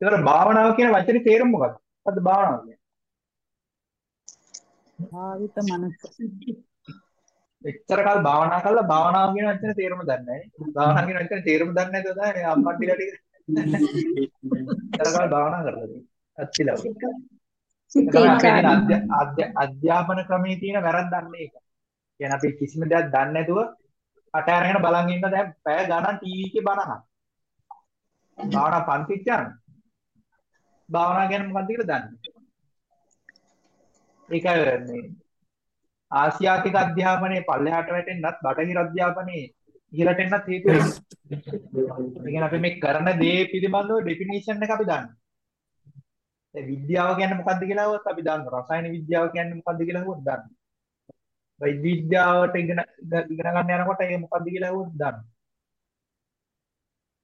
ඒතර භාවනාව කියන වචනේ තේරුම මොකක්ද? මොකද්ද භාවනාව කියන්නේ? භාවිත මනස. එච්චර කල් භාවනා කළා භාවනාව කියන වචනේ තේරුම දන්නේ නැහැ. භාවනාව කියන වචනේ තේරුම දන්නේ නැතුව තමයි අම්මන්ඩිලා ටික. එච්චර කල් භාවනා කරලා තියෙන්නේ. අත්තිලා. අධ්‍යාපන ක්‍රමයේ තියෙන වැරද්දක් මේක. කියන්නේ අපි කිසිම දෙයක් දන්නේ නැතුව අට අරගෙන බලන් ඉන්න දැන් පැය ගණන් ටීවී එකේ බලනවා. භාවනා පන්තිච්චාන. භාවනා කියන්නේ මොකක්ද කියලා දන්නේ. ඒක මේ ආසියාතික අධ්‍යාපනයේ පල්ලෙහාට වැටෙන්නත් බටහිර අධ්‍යාපනයේ ඉහළට එන්නත් හේතු වෙනවා. ඒ කියන්නේ අපි මේ කරන දේ පිළිබඳව ඩෙෆිනිෂන් එක අපි දන්නවා. ඒ විද්‍යාව කියන්නේ මොකක්ද කියලා හුවත් අපි දන්නවා. රසායන විද්‍යාව කියන්නේ මොකක්ද කියලා හුවත් දන්නවා. වෛද්‍ය විද්‍යාවට ඉගෙන ඉගෙන ගන්න යනකොට ඒක මොකක්ද කියලා හුවත් දන්නවා.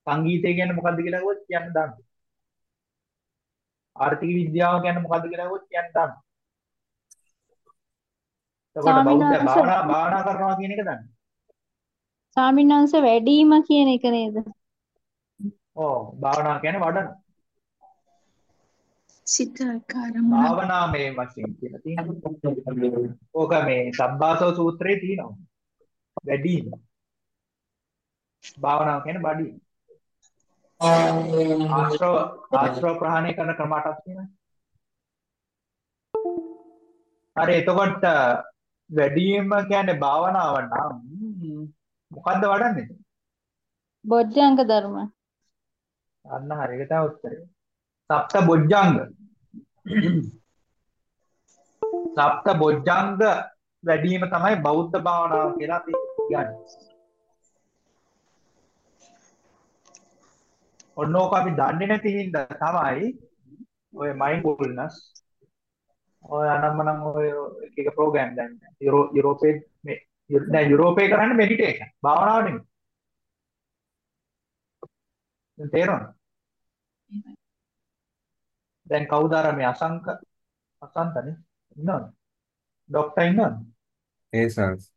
සංගීතය කියන්නේ මොකක්ද කියලා හුවත් කියන්න දන්නවා. ආර්ථික විද්‍යාව කියන්නේ මොකක්ද කියලා හුවත් කියන්න දන්නවා. එතකොට බෞද්ධ භාවනා භාවනා කරනවා කියන එක දන්නේ. ස්වාමීන් වැඩිම කියන එක නේද? ඔව් භාවනා කියන්නේ වඩන. සිත කරමුණ භාවනාමය වශයෙන් කියලා තියෙනවා. ඕක මේ සබ්බාසව සූත්‍රයේ තියෙනවා. වැඩිම. භාවනාව කියන්නේ බඩි. ආශ්‍රව ආශ්‍රව ප්‍රහාණය කරන ක්‍රම අටක් තියෙනවා. හරි එතකොට වැඩිම කියන්නේ භාවනාව නම් මොකද්ද වඩන්නේ? බොජ්ජංග ධර්ම. අන්න හරි ඒක තමයි උත්තරේ. සප්ත බොජ්ජංග. සප්ත බොජ්ජංග වැඩිම තමයි බෞද්ධ භාවනාව කියලා අපි කියන්නේ. ඔන්නෝක අපි දන්නේ නැති හින්දා තමයි ඔය මයින්ඩ්ෆුල්නස් ඔය අනම්මනම් ඔය එක එක ප්‍රෝග්‍රෑම් දැන් යුරෝපේ මේ දැන් යුරෝපේ කරන්නේ මෙඩිටේෂන් භාවනාව නෙමෙයි. දැන් තේරෙනවද? දැන් කවුද අර මේ අසංක අසන්තනේ ඉන්නවද? ડોක්ටර් ඉන්නවද? ඒ සන්ස්.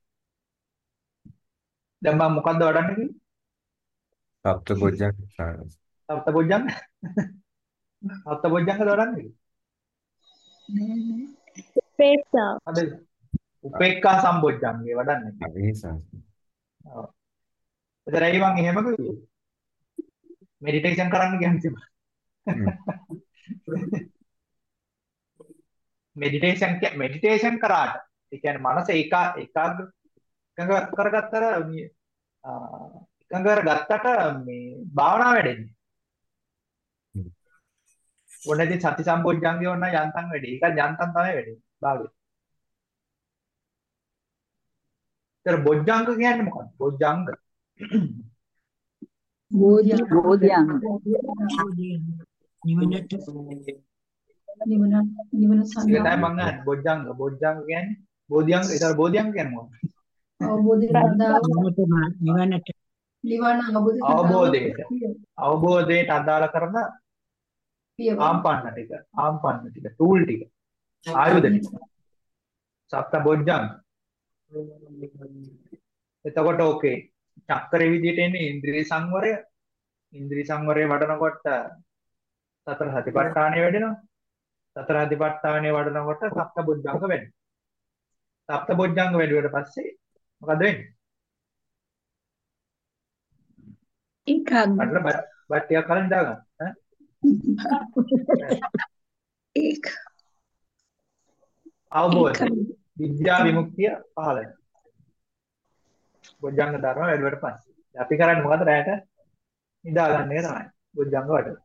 දැන් මම මොකද්ද වඩන්නේ කිව්වේ? සප්තබොජ්ජංග සන්ස්. සප්තබොජ්ජංග? සප්තබොජ්ජංගද වඩන්නේ? උපේක්ෂාව. අද උපේක්ඛා සම්බොජ්ජංගේ වඩන්නේ. සන්ස්. ඔව්. එතනයි මම එහෙම කිව්වේ. මෙඩිටේෂන් කරන්න කියන්නේ. මෙඩිටේෂන් මෙඩිටේෂන් කරාට ඒ කියන්නේ මනස ඒක ඒකාග්‍ර එකඟ කරගත්තට එකඟ කරගත්තට මේ භාවනාව වැඩෙන්නේ. ඔන්නදී සති සම්බොජ්ජංගේ ඔන්න යන්තම් වැඩි. ඒක යන්තම් තමයි වැඩෙන්නේ. භාගෙ. ඒතර බොජ්ජංග කියන්නේ මොකක්ද? බොජ්ජංග. බෝධියංග. නිවනට නිවන නිවන ඒක තමයි මම අහන්නේ බොජ්ජංග. බොජ්ජංග කියන්නේ බෝධියංග. ඒතර බෝධියංග කියන්නේ මොකක්ද? අවබෝධ ශ්‍රද්ධාව නිවනට නිවන අවබෝධ අවබෝධයට අවබෝධයට අදාළ කරන ආම්පන්න ටික ආම්පන්න ටික ටූල් ටික. ආයුධ ටික. සප්ත බොජ්ජංග. එතකොට ඕකේ චක්‍රේ විදිහට එන්නේ ඉන්ද්‍රිය සංවරය. ඉන්ද්‍රිය සංවරය වඩනකොට සතර සතිපට්ඨානය වැඩෙනවා. සතර සතිපට්ඨානය වඩනකොට සප්ත බොජ්ජංග වැඩෙනවා. සප්ත බොජ්ජංග වැඩුවට පස්සේ මොකද වෙන්නේ? බත් ටිකක් කලින් දාගන්න ඒක. අවබෝධ. විද්‍යා විමුක්තිය පහළ බොජ්ජංග ධර්ම වැඩුවට පස්සේ. අපි කරන්නේ මොකද රැයට නිදා ගන්න එක තමයි. බොජ්ජංග වඩන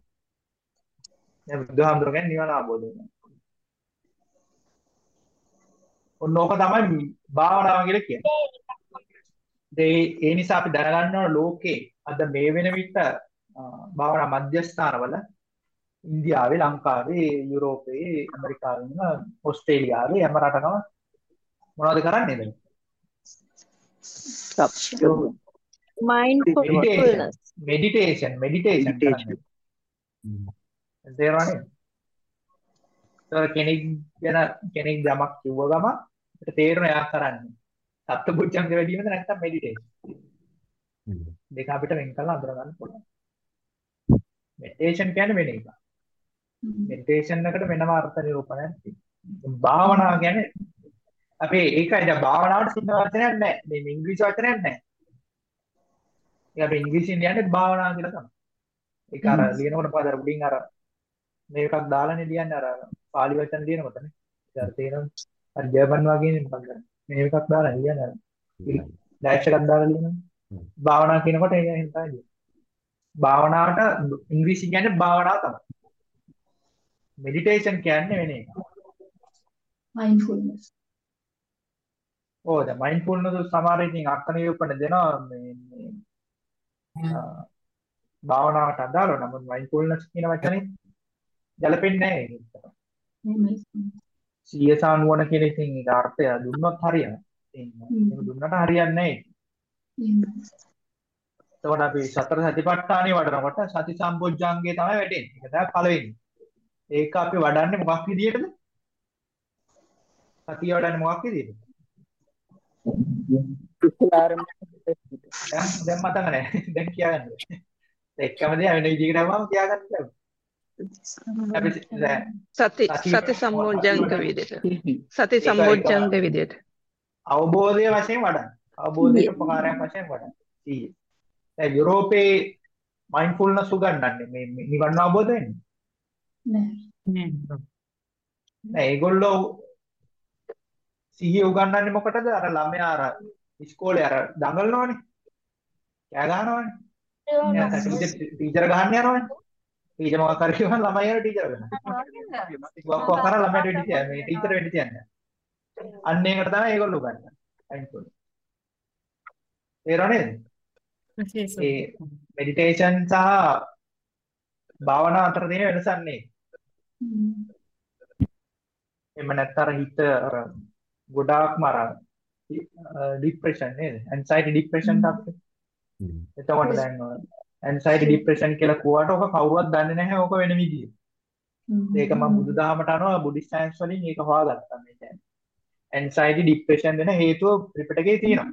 දැන් බුදුහාමුදුර කියන්නේ නිවන අවබෝධ වෙනවා. ඔන්න ඕක තමයි භාවනාව කියලා කියන්නේ. ඒ ඒ නිසා අපි දැනගන්න ඕන ලෝකේ අද මේ වෙන විට භාවනා මධ්‍යස්ථානවල ඉන්දියාවේ ලංකාවේ යුරෝපයේ ඇමරිකාවේ ඕස්ට්‍රේලියාවේ හැම රටකම මොනවද කරන්නේ දැන්? Mindfulness. මෙඩිටේෂන් මෙඩිටේෂන් කරන්නේ. තේරෙනවද ඒතර කෙනෙක් ගැන කෙනෙක් යමක් කිව්ව ගම අපිට තේරෙන එයා කරන්නේ. සත්පුච්ඡංග වැඩි වෙනද නැත්නම් මෙඩිටේෂන් දෙක අපිට වෙන් කරලා අඳුර ගන්න පුළුවන්. මෙඩිටේෂන් කියන්නේ වෙන එකක් මෙඩිටේෂන් එකට වෙනම අර්ථ නිරූපණයක් තියෙනවා. භාවනාව කියන්නේ අපේ ඒකයි දැන් භාවනාවට සිංහල වචනයක් නැහැ. මේ ඉංග්‍රීසි වචනයක් නැහැ. ඒක අපි ඉංග්‍රීසියෙන් කියන්නේ භාවනාව කියලා තමයි. ඒක අර ලියනකොට පස්සේ අර උඩින් අර මේකක් දාලානේ ලියන්නේ අර පාලි වචන ලියනකොට නේ. ඒක අර තේරෙනවා. අර ජර්මන් වගේ මොකක්ද මේ එකක් දාලා ලියන්නේ අර ඩෑෂ් එකක් දාලා ලියනවා. භාවනාව කියනකොට ඒක එහෙම තමයි ලියන්නේ. භාවනාවට ඉංග්‍රීසි කියන්නේ භාවනාව තමයි. මෙඩිටේෂන් කියන්නේ වෙන එකක්. mindfulness ඕ දැන් මයින්ඩ්ෆුල්නස් සමහර ඉතින් අර්ථ නිරූපණ දෙනවා මේ මේ භාවනාවට අදාළව නමුත් මයින්ඩ්ෆුල්නස් කියන වචනේ ගැලපෙන්නේ නැහැ ඒක. එහෙමයි සිය සානුවන කියන ඉතින් ඒක අර්ථය දුන්නොත් හරියනවා. ඒක දුන්නට හරියන්නේ නැහැ. එතකොට අපි සතර සතිපට්ඨානෙ වඩනකොට සති සම්බොජ්ජංගේ තමයි වැටෙන්නේ. ඒක තමයි පළවෙනි. ඒක අපි වඩන්නේ මොකක් විදියටද? සතිය වඩන්නේ මොකක් විදියටද? දැන් දැන් මතක නැහැ. දැන් කියගන්න. එක්කම දේ වෙන විදිහකට ආවම කියාගන්න බෑ. සති සති සම්බොජ්ජංග විදිහට සති ඒක සම්බොජ්ජංග විදිහට අවබෝධය වශයෙන් වඩන්න. අවබෝධයට උපකාරයක් වශයෙන් වඩන්න. සීය. දැන් යුරෝපේ මයින්ඩ්ෆුල්නස් උගන්වන්නේ මේ මේ නිවන් අවබෝධ වෙන්නේ. නෑ නෑ ඒගොල්ලෝ සිහිය උගන්වන්නේ මොකටද? අර ළමයා අර ඉස්කෝලේ අර දඟලනවනේ. කෑ ගහනවනේ. එයා ටීචර් ටීචර් ගහන්න යනවනේ. ටීචර් මොකක් හරි කියවන ළමයි යන ටීචර් ගහනවා. වක්ක කරලා ළමයට වෙඩි තියන්නේ. මේ ටීචර් වෙඩි තියන්නේ. අන්න ඒකට තමයි ඒගොල්ලෝ උගන්වන්නේ. mindful. තේරෙනවද? ඒ මෙඩිටේෂන් සහ භාවනා අතර තියෙන වෙනසක් එහෙම නැත්නම් අර හිත අර ගොඩාක්ම අර ડિප්‍රෙෂන් නේද? ඇන්සයිටි ડિප්‍රෙෂන් තාප්පේ. එතකොට දැන් ඇන්සයිටි ડિප්‍රෙෂන් කියලා කුවාට ඔක කවුරුවත් දන්නේ නැහැ ඔක වෙන විදිය. ඒක මම බුදුදහමට අනුව බුද්ධිස් සයන්ස් වලින් ඒක හොයාගත්තා මේ කියන්නේ. ඇන්සයිටි ડિප්‍රෙෂන් වෙන හේතුව ත්‍රිපිටකේ තියෙනවා.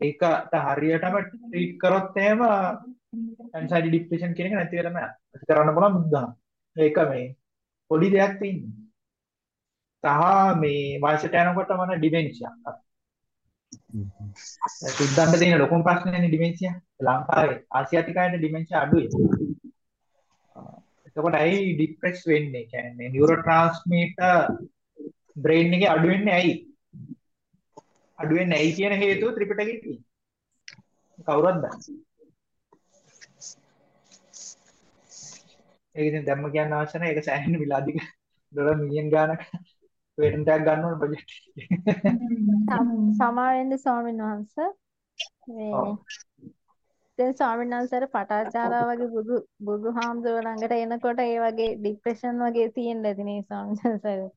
ඒකට හරියටම ට්‍රීට් කරොත් එහෙම ඇන්සයිටි ડિප්‍රෙෂන් කියන එක නැති වෙලම ඇති කරන්න පුළුවන් බුදුදහම. ඒක මේ පොඩි දෙයක් තියෙනවා. සහ මේ වයසට යනකොට මන ඩිමෙන්ෂියා. සුද්දන්ට තියෙන ලොකුම ප්‍රශ්නේනේ ඩිමෙන්ෂියා. ලංකාවේ ආසියාතිකයන්ට ඩිමෙන්ෂියා අඩුයි. එතකොට ඇයි ડિප්‍රෙස් වෙන්නේ? කියන්නේ නියුරෝ ට්‍රාන්ස්මිටර් බ්‍රේන් එකේ අඩු වෙන්නේ ඇයි? අඩු වෙන්නේ ඇයි කියන හේතුව ත්‍රිපිටකයේ තියෙනවා. කවුරුත් දන්නේ. ඒක ඉතින් දැම්ම කියන්න අවශ්‍ය නැහැ. ඒක සෑහෙන විලාදික ඩොලර් මිලියන් ගාණක් වේටන් ටැග් ගන්න ඕන බජට් එකේ. සමාවෙන්ද ස්වාමීන් වහන්සේ මේ දැන් ස්වාමීන් වහන්සේට පටාචාරා වගේ බුදු බුදුහාමුදුර ළඟට එනකොට ඒ වගේ ડિප්‍රෙෂන් වගේ තියෙන්න ඇති නේ ස්වාමීන්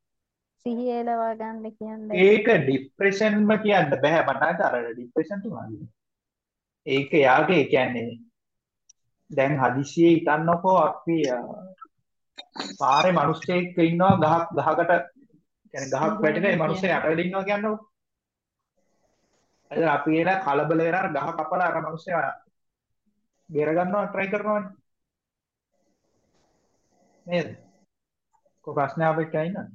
සිහිය එලවා ගන්න කියන්නේ. ඒක ડિප්‍රෙෂන්ම කියන්න බෑ පටාචාරා ડિප්‍රෙෂන් තුනක්. ඒක යාගේ කියන්නේ දැන් හදිසියේ හිතන්නකෝ අපි පාරේ මිනිස්සෙක් ඉන්නවා ගහක් ගහකට කියන්නේ ගහක් වැටෙන ඒ මිනිස්සේ යට වෙලා ඉන්නවා කියන්නකෝ. එතන අපි එලා කලබල වෙලා අර ගහ කපලා අර මිනිස්සයා බේර ගන්නවා try කරනවානේ. නේද? කො ප්‍රශ්නයක් අපිට ඉන්නවද?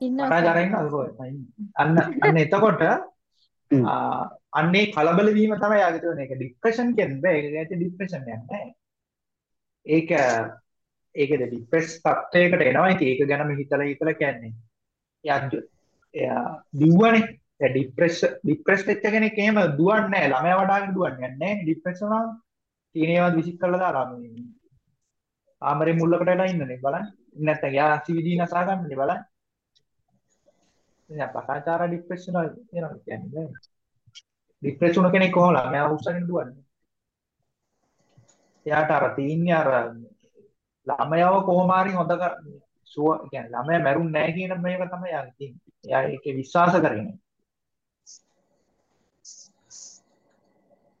ඉන්නවා කතා කරගෙන ඉන්නවද කොහෙද? අන්න අන්න එතකොට ආ, අන්නේ කලබල වීම තමයි යාගේ තියෙන එක ડિප්‍රෙෂන් කියන්නේ ඒක ඇයි ડિප්‍රෙෂන් යන්නේ ඒක ඒකද ડિප්‍රෙස් තත්ත්වයකට එනවා. ඉතින් ඒක ගැනම හිතලා හිතලා කියන්නේ. යාජ්ජු එයා දිව්වනේ ඒ ડિප්‍රෙස් ડિප්‍රෙස් වෙච්ච කෙනෙක් එහෙම දුවන්නේ නැහැ ළමයා වඩාගෙන දුවන්නේ නැහැ ડિප්‍රෙස් වුණා තීනේවත් විසික් කරලා දාලා මේ ආමරේ මුල්ලකට වෙලා ඉන්නනේ. බලන්න. නැත්නම් යා සිවිදී නසා ගන්නනේ. බලන්න. ඉතින් අපකාචාර ડિප්‍රෙෂන් වෙනවා කියන්නේ රිෆ්‍රෙෂ් වුණ කෙනෙක් කොහොම ළමයා උස්සගෙන දුවන්නේ. එයාට අර තීන්නේ අර ළමයාව කොහොම හරි හොඳ ෂුවර් කියන්නේ ළමයා මැරුන්නේ නැහැ කියන මේක තමයි යාගේ තියෙන්නේ. එයා ඒකේ විශ්වාස කරගෙන.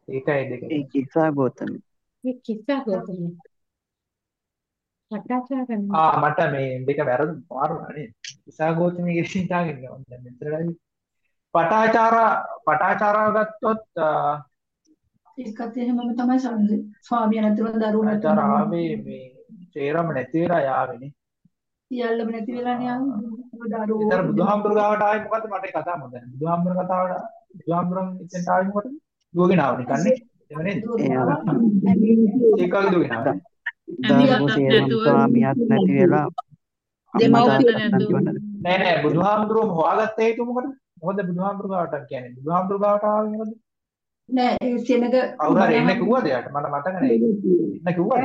ඒකයි දෙක. ඒ කිස්සා ගෝතම. ඒ කිස්සා ගෝතම. කටාචාරන්නේ. ආ මට මේ දෙක වැරදි මාරුණා නේද? කිස්සා ගෝතමගේ ඉතින් තාගෙන ගමන් දැන් මෙතනදී පටාචාරා පටාචාරාව ගත්තොත් ඒකත් එහෙමම තමයි සමහර ස්වාමියා නැතුව දරුවෝ නැතුව ආවේ මේ තේරම නැති වෙලා යාවෙනේ. සියල්ලම නැති වෙලානේ ආවේ දරුවෝ ඒතර බුදුහාමුදුරු ගාවට ආවේ මොකද්ද මට මතක නැහැ. බුදුහාමුදුරු කතාවට බුදුහාමුදුරන් එතෙන්ට ආවේ මොකටද? දුවගෙන ආව නිකන් නේ. එහෙම නේද? ඒක වගේ දුවගෙන ආවා. දරුවෝ සේරම ස්වාමියාත් නැති වෙලා අම්මා තාත්තා නැති වුණා. නෑ නෑ බුදුහාමුදුරුවෝ හොයාගත්ත හේතුව මොකද? මොකද බුදුහාමුදුරු ගාවට කියන්නේ? බුදුහාමුදුරු ගාවට ආවේ මොකද? නෑ ඒ සෙනග හරි එන්න කිව්වද එයාට? මට මතක නෑ. එන්න කිව්වද?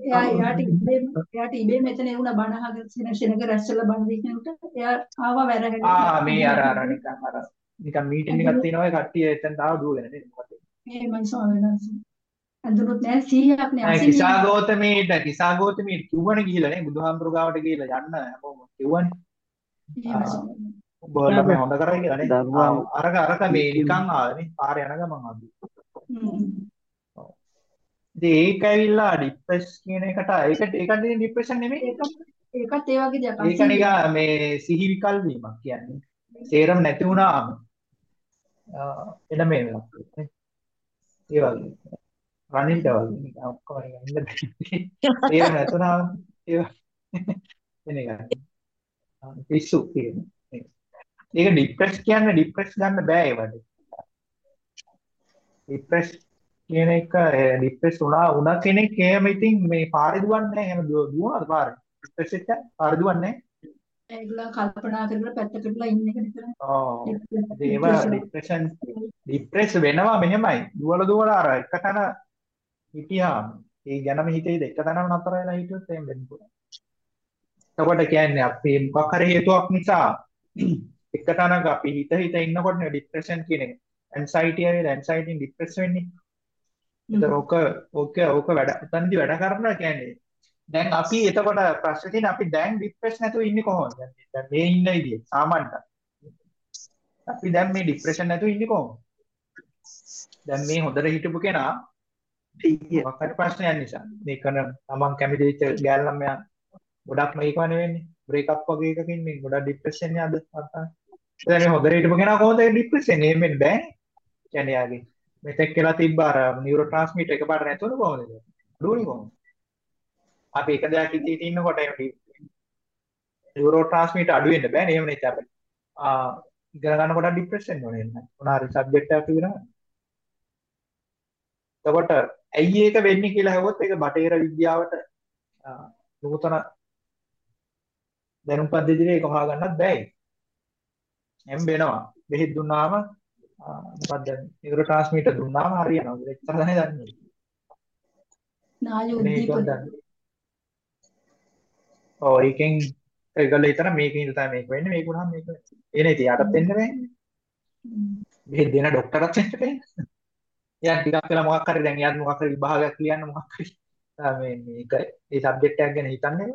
එයා එයාට ඉබේම එයාට ඉබේම එතන එවුණා බණ අහගෙන සෙන සෙනග රැස්සලා බණ දීනකොට එයා ආවා වැරගෙන ආ මේ අර අර නිකන් අර නිකන් මීටින් එකක් තියෙනවා ඒ කට්ටිය එතෙන් ආව දුවගෙන නේද? මොකද? එහෙමයි ස්වාමීන් වහන්සේ අඳුරුත් නෑ 100ක් නෑ නෑ 80 කිසා ගෞතමීට කිසා ගෞතමීට කිව්වනේ ගිහිල්ලා නේ බුදුහාමුදුරු ගාවට ගිහිල්ලා යන්න හැමෝම කිව්වනේ. එහෙමයි ස්වාමීන් උඹලා මේ හොඳ කරයි කියලා නේ. දරුවා අරක අරක මේ නිකන් ආවනේ. පාරේ යන ගමන් ආවි. වහන්සේ. ඉතින් ඒක ඇවිල්ලා ડિප්‍රෙස් කියන එකට ඒකට ඒකට ඩිප්‍රෙෂන් නෙමෙයි. ඒක ඒකත් ඒ වගේ දෙයක් ඒක නිකන් මේ සිහි විකල් වීමක් කියන්නේ. සේරම නැති වුණාම එන මේ වෙනස් නේ. ඒ වගේ. රනිල්ට වගේ නිකන් ඔක්කොම නිකන් ඉන්න බැරි. සේරම නැතුණාම ඒ එන එක. පිස්සු කියන. ඒක ડિප්‍රෙස් කියන්න ડિප්‍රෙස් ගන්න බෑ ඒ වගේ. ડિප්‍රෙස් කියන එක ડિප්‍රෙස් වුණා වුණා කෙනෙක් එහෙම ඉතින් මේ පාරේ දුවන්නේ නැහැ එහෙම දුවනවාද පාරේ? ડિප්‍රෙස් එක පාරේ දුවන්නේ නැහැ. ඒගොල්ලෝ කල්පනා කරගෙන පැත්තකටලා ඉන්න එක විතරයි. ඔව්. ඒව ડિප්‍රෙෂන් ડિප්‍රෙස් වෙනවා මෙහෙමයි. දුවල දුවල අර එක තැන හිටියාම ඒ ගැනම හිතේද එක තැනම නතර වෙලා හිටියොත් එහෙම වෙන්න පුළුවන්. එතකොට කියන්නේ අපි මොකක් හරි හේතුවක් නිසා එක තැනක අපි හිත හිත ඉන්නකොට ડિප්‍රෙෂන් කියන එක. ඇන්සයිටි ආවේ ඇන්සයිටින් ડિප්‍රෙස් වෙන්නේ. ඒතර ඕක ඕක ඕක වැඩ උතන්දි වැඩ කරනවා කියන්නේ. දැන් අපි එතකොට ප්‍රශ්නේ තියෙන අපි දැන් ડિප්‍රෙස් නැතුව ඉන්නේ කොහොමද? දැන් මේ ඉන්න විදිය සාමාන්‍යයෙන්. අපි දැන් මේ ડિප්‍රෙෂන් නැතුව ඉන්නේ කොහොමද? දැන් මේ හොඳට හිටපු කෙනා මොකක්ද ප්‍රශ්නයක් නිසා. මේ කරන තමන් කැමති වෙච්ච ගෑල්ලම් මෙයා ගොඩක් මේක වෙන්නේ බ්‍රේක් අප් වගේ එකකින් මේ ගොඩක් ડિප්‍රෙෂන් යද? අත්තා දැන් මේ හොඳට හිටපු කෙනා කොහොමද ડિප්‍රෙෂන් එහෙම වෙන්නේ බෑ. කියන්නේ යාගේ මෙතෙක් කියලා තිබ්බ අර නියුරෝ ට්‍රාන්ස්මිටර් එකපාරට නැතුණු කොහොමද? අඩුවනේ කොහොමද? අපි එක දෙයක් ඉතින් ඉන්නකොට නියුරෝ ට්‍රාන්ස්මිටර් අඩු වෙන්න බෑනේ. එහෙම නැත්නම් අපිට ආ ඉගෙන ගන්නකොට ડિප්‍රෙෂන් වනේ නැහැ. මොනාරි සබ්ජෙක්ට් එකක් ඉගෙන ගන්න. එතකොට ඇයි ඒක වෙන්නේ කියලා හෙවොත් ඒක බටේර විද්‍යාවට නූතන දැනුම් පද්ධතියේ ඒක හොයාගන්නත් බෑ. එම් වෙනවා. බෙහෙත් දුන්නාම මොකක්ද නියුරෝ ට්‍රාන්ස්මිටර් දුන්නාම හරියනවා. ඒක තමයි දන්නේ. මේක උද්දීපන. ඔව් ඒකෙන් ඒගොල්ලෝ හිතන මේකෙන් තමයි මේක වෙන්නේ මේක වුණාම මේක. එනේ ඉතින් යටත් වෙන්න බෑනේ. බෙහෙත් දෙන ડોක්ටරත් වෙන්න බෑනේ. එයා ටිකක් වෙලා මොකක් හරි දැන් එයාත් මොකක් හරි විභාගයක් ලියන්න මොකක් හරි මේ මේක ඒ සබ්ජෙක්ට් එකක් ගැන හිතන්නේ.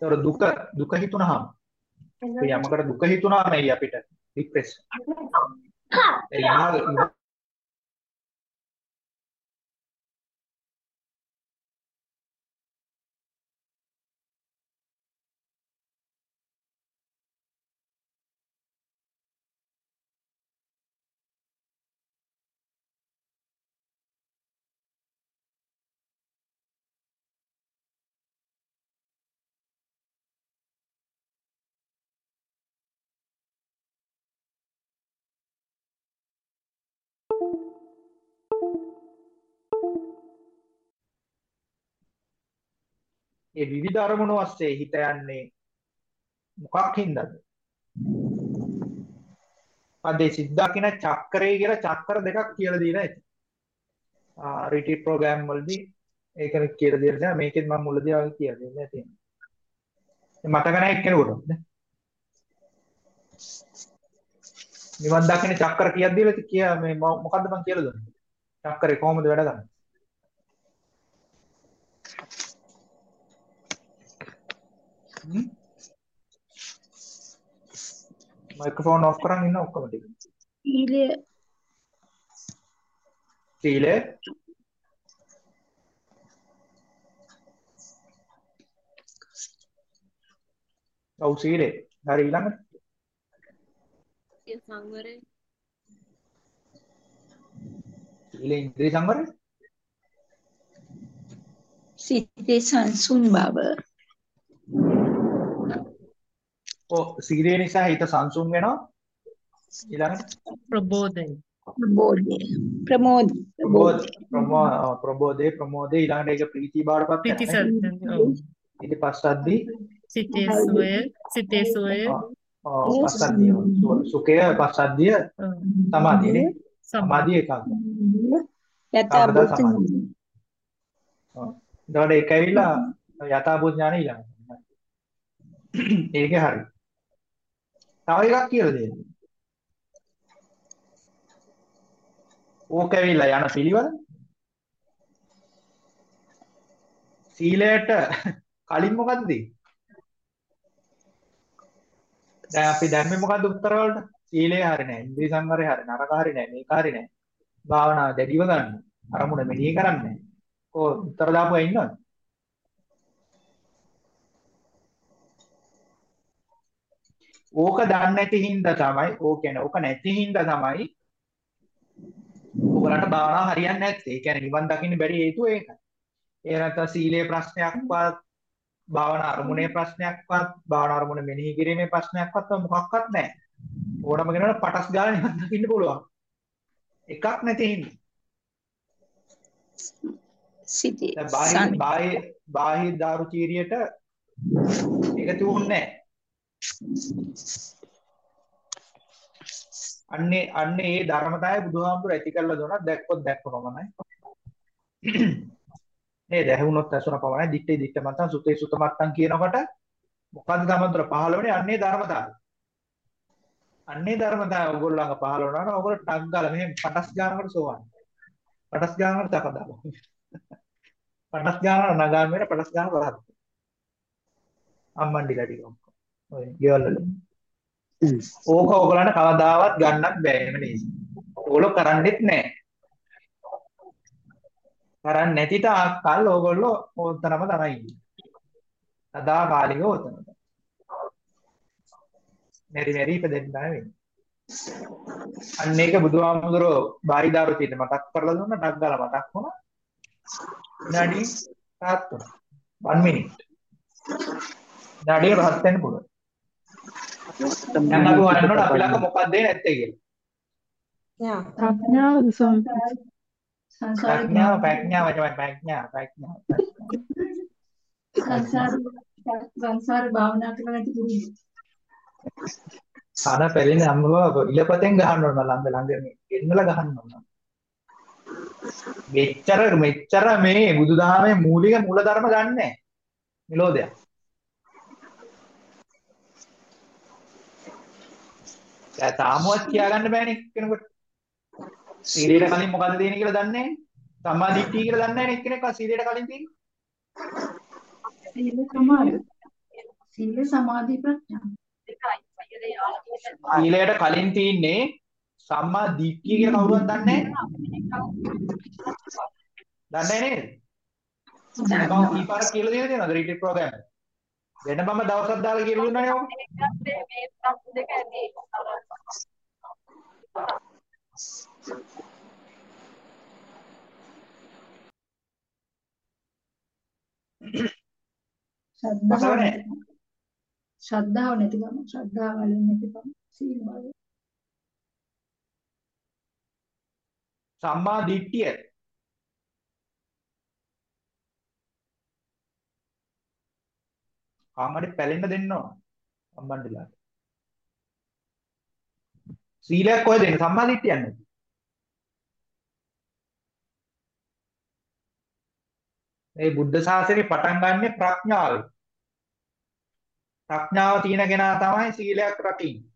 ඒතර දුක දුක හිතුනහම අපි යමකට දුක හිතුනහම එයි අපිට ડિප්‍රෙස්. ඒ විභාග ඒ විවිධ අරමුණු ඔස්සේ හිත යන්නේ මොකක් හින්දාද? අද ඒ සිද්ධා කියන චක්‍රය කියලා චක්‍ර දෙකක් කියලා දීලා ඇති. ආ රිට්‍රීට් ප්‍රෝග්‍රෑම් වලදී ඒකන කියලා දීලා තියෙනවා. මේකෙත් මම මුලදී වගේ කියලා දෙන්නේ තියෙනවා. මතක නැහැ එක්කෙනෙකුට නේ. නිවන් දකින්න චක්‍ර කීයක් දීලාද කියා මේ මොකද්ද මම කියලා දුන්නේ. චක්‍රේ කොහොමද වැඩ කරන්නේ? මයික්‍රොෆෝන් ඔෆ් කරන් ඉන්න ඔක්කොම ටික. ඊළය සීලය ඔව් සීලය. හරි ඊළඟට ඒ සංවරය සීලේ ඉන්ද්‍රිය සංවරය. සිතේ සංසුන් බව ඔව් සීලේ නිසා හිත සංසුන් වෙනවා. ඊළඟට ප්‍රබෝධය ප්‍රබෝධය ප්‍රමෝද ප්‍රබෝධ ප්‍රමෝ ප්‍රබෝධේ ප්‍රමෝදේ ඊළඟට ඒක ප්‍රීති බාටපත් ප්‍රීති. සත්‍ය ඔව් ඊට පස්සද්දී සිතේ සුවය සිතේ සුවය ඔව් පස්සද්දී සුඛය පස්සද්දිය ඔව් සමාධියනේ. සමාධි සමාධිය එකක්. යථාභූත සමාධි. ඔව්. ඊට ඒක ඇවිල්ලා යථාභූත ඥාන ඊළඟට. ඒකේ හරි. තව එකක් කියලා දෙන්න. ඕක ඇවිල්ලා යන පිළිවෙල. සීලයට කලින් මොකද්ද තියෙන්නේ? දැන් අපි දැම්මේ මොකද්ද උත්තර වලට? සීලය හරි නැහැ. ඉන්ද්‍රිය සංවරය හරි නරක හරි නැහැ. මේක හරි නැහැ. භාවනාව දැඩිව ගන්න. අරමුණ මෙනෙහි කරන්නේ නැහැ. කො උත්තර දාපුවා ඉන්නවද? ඕක දන්නේ නැති හින්දා තමයි ඕක කියන්නේ ඕක නැති හින්දා තමයි ඔයගලන්ට භාවනාව හරියන්නේ නැත්තේ. ඒ කියන්නේ නිවන් දකින්න බැරි හේතුව ඒකයි. ඒ නැත්නම් සීලේ ප්‍රශ්නයක්වත් භාවනා අරමුණේ ප්‍රශ්නයක්වත් භාවනා අරමුණ මෙනෙහි කිරීමේ ප්‍රශ්නයක්වත් මොකක්වත් නැහැ. ඕනම කෙනෙකුට පටස් ගාලා නිවන් දකින්න පුළුවන්. එකක් නැති හින්දා. දැන් බාහිර බාහිර බාහිර දාරුචීරියට ඒක තිබුණේ නැහැ. අන්නේ අන්නේ ඒ ධර්මතාවය බුදුහාමුදුර ඇති කරලා දුන්නා දැක්කොත් දැක්ක පමණයි. නේද? ඇහුනොත් ඇසුන පමණයි. දිත්තේ දිත්ත මතං සුතේ සුත මතං කියනකොට මොකද්ද තමන්තර පහළ වෙන්නේ? අන්නේ ධර්මතාවය. අන්නේ ධර්මතාවය ඔයගොල්ලන්ග පහළ වුණා නම් ඔයගොල්ලෝ ටක් ගාලා මෙහෙම පටස් ගන්නකොට සෝවන්න. පටස් ගන්නකොට තකදාම. පටස් ගන්නකොට නගාම වෙන පටස් ගන්න බලන්න. අම්මන්ඩිලා ටික ඔක්කොම. ඔය ගෙවල් වල. ඕක ඕගොල්ලන්ට කවදාවත් ගන්නත් බෑ එහෙම නේද? ඕගොල්ලෝ කරන්නෙත් නෑ. කරන්නේ නැති තාක්කල් ඕගොල්ලෝ ඕතනම තමයි ඉන්නේ. සදා කාලිකව ඕතන. මෙරි මෙරි ඉපදෙන්න වෙන්නේ. අන්න ඒක බුදුහාමුදුරෝ බාහිදාරු තියෙන මතක් කරලා දුන්න ටක් ගාලා මතක් වුණා. විනාඩි 7 තුනක්. 1 minute. විනාඩිය රහත් වෙන්න පුළුවන්. දැන් අපි හොයන්න ඕන අපි ළඟ මොකක්ද නැත්තේ කියලා. ප්‍රඥාව සම් සංසාර ප්‍රඥාව ප්‍රඥාව තමයි ප්‍රඥාව ප්‍රඥාව. සංසාර සංසාර භාවනා කරලා නැති පුරුදු කන පෙරෙන අම්මව ඉලපතෙන් ගහන්න ඕන ළඟ ළඟ මේ ගෙන්නලා ගහන්න ඕන. මෙච්චර මෙච්චර මේ බුදුදහමේ මූලික මූලධර්ම ගන්නෑ. නිලෝදයක්. දැන් තාමවත් කියාගන්න බෑනේ කෙනෙකුට. සීලයට කලින් මොකද්ද තියෙන්නේ කියලා දන්නේ නැහැ. සම්මා දිට්ඨිය කියලා දන්නේ නැහැ එක්කෙනෙක්වත් සීලයට කලින් තියෙන්නේ. සීල සමාධි සීල සමාධි ප්‍රඥා සීලයට කලින් තියෙන්නේ සම්මා දිට්ඨිය කියලා කවුරුවත් දන්නේ නැහැ. දන්නේ නේද? මම කීපාරක් කියලා දෙලා තියෙනවද රිට්‍රීට් ප්‍රෝග්‍රෑම් එක? වෙන මම දවසක් දාලා කියලා දුන්නානේ ඔක. ශ්‍රද්ධාව මසවනේ. නැතිකම ශ්‍රද්ධාව නැතිකම ශ්‍රද්ධාව වලින් නැතිකම සීල බව සම්මා දිට්ඨිය කාමරේ පැලෙන්න දෙන්න ඕන. අම්මන්ඩිලාට සීලයක් කොහෙද එන්නේ සම්මා දිට්ඨියක් නෙමෙයි මේ බුද්ධ ශාසනය පටන් ගන්නෙ ප්‍රඥාවෙන් ප්‍රඥාව තියෙන කෙනා තමයි සීලයක් රකින්නේ.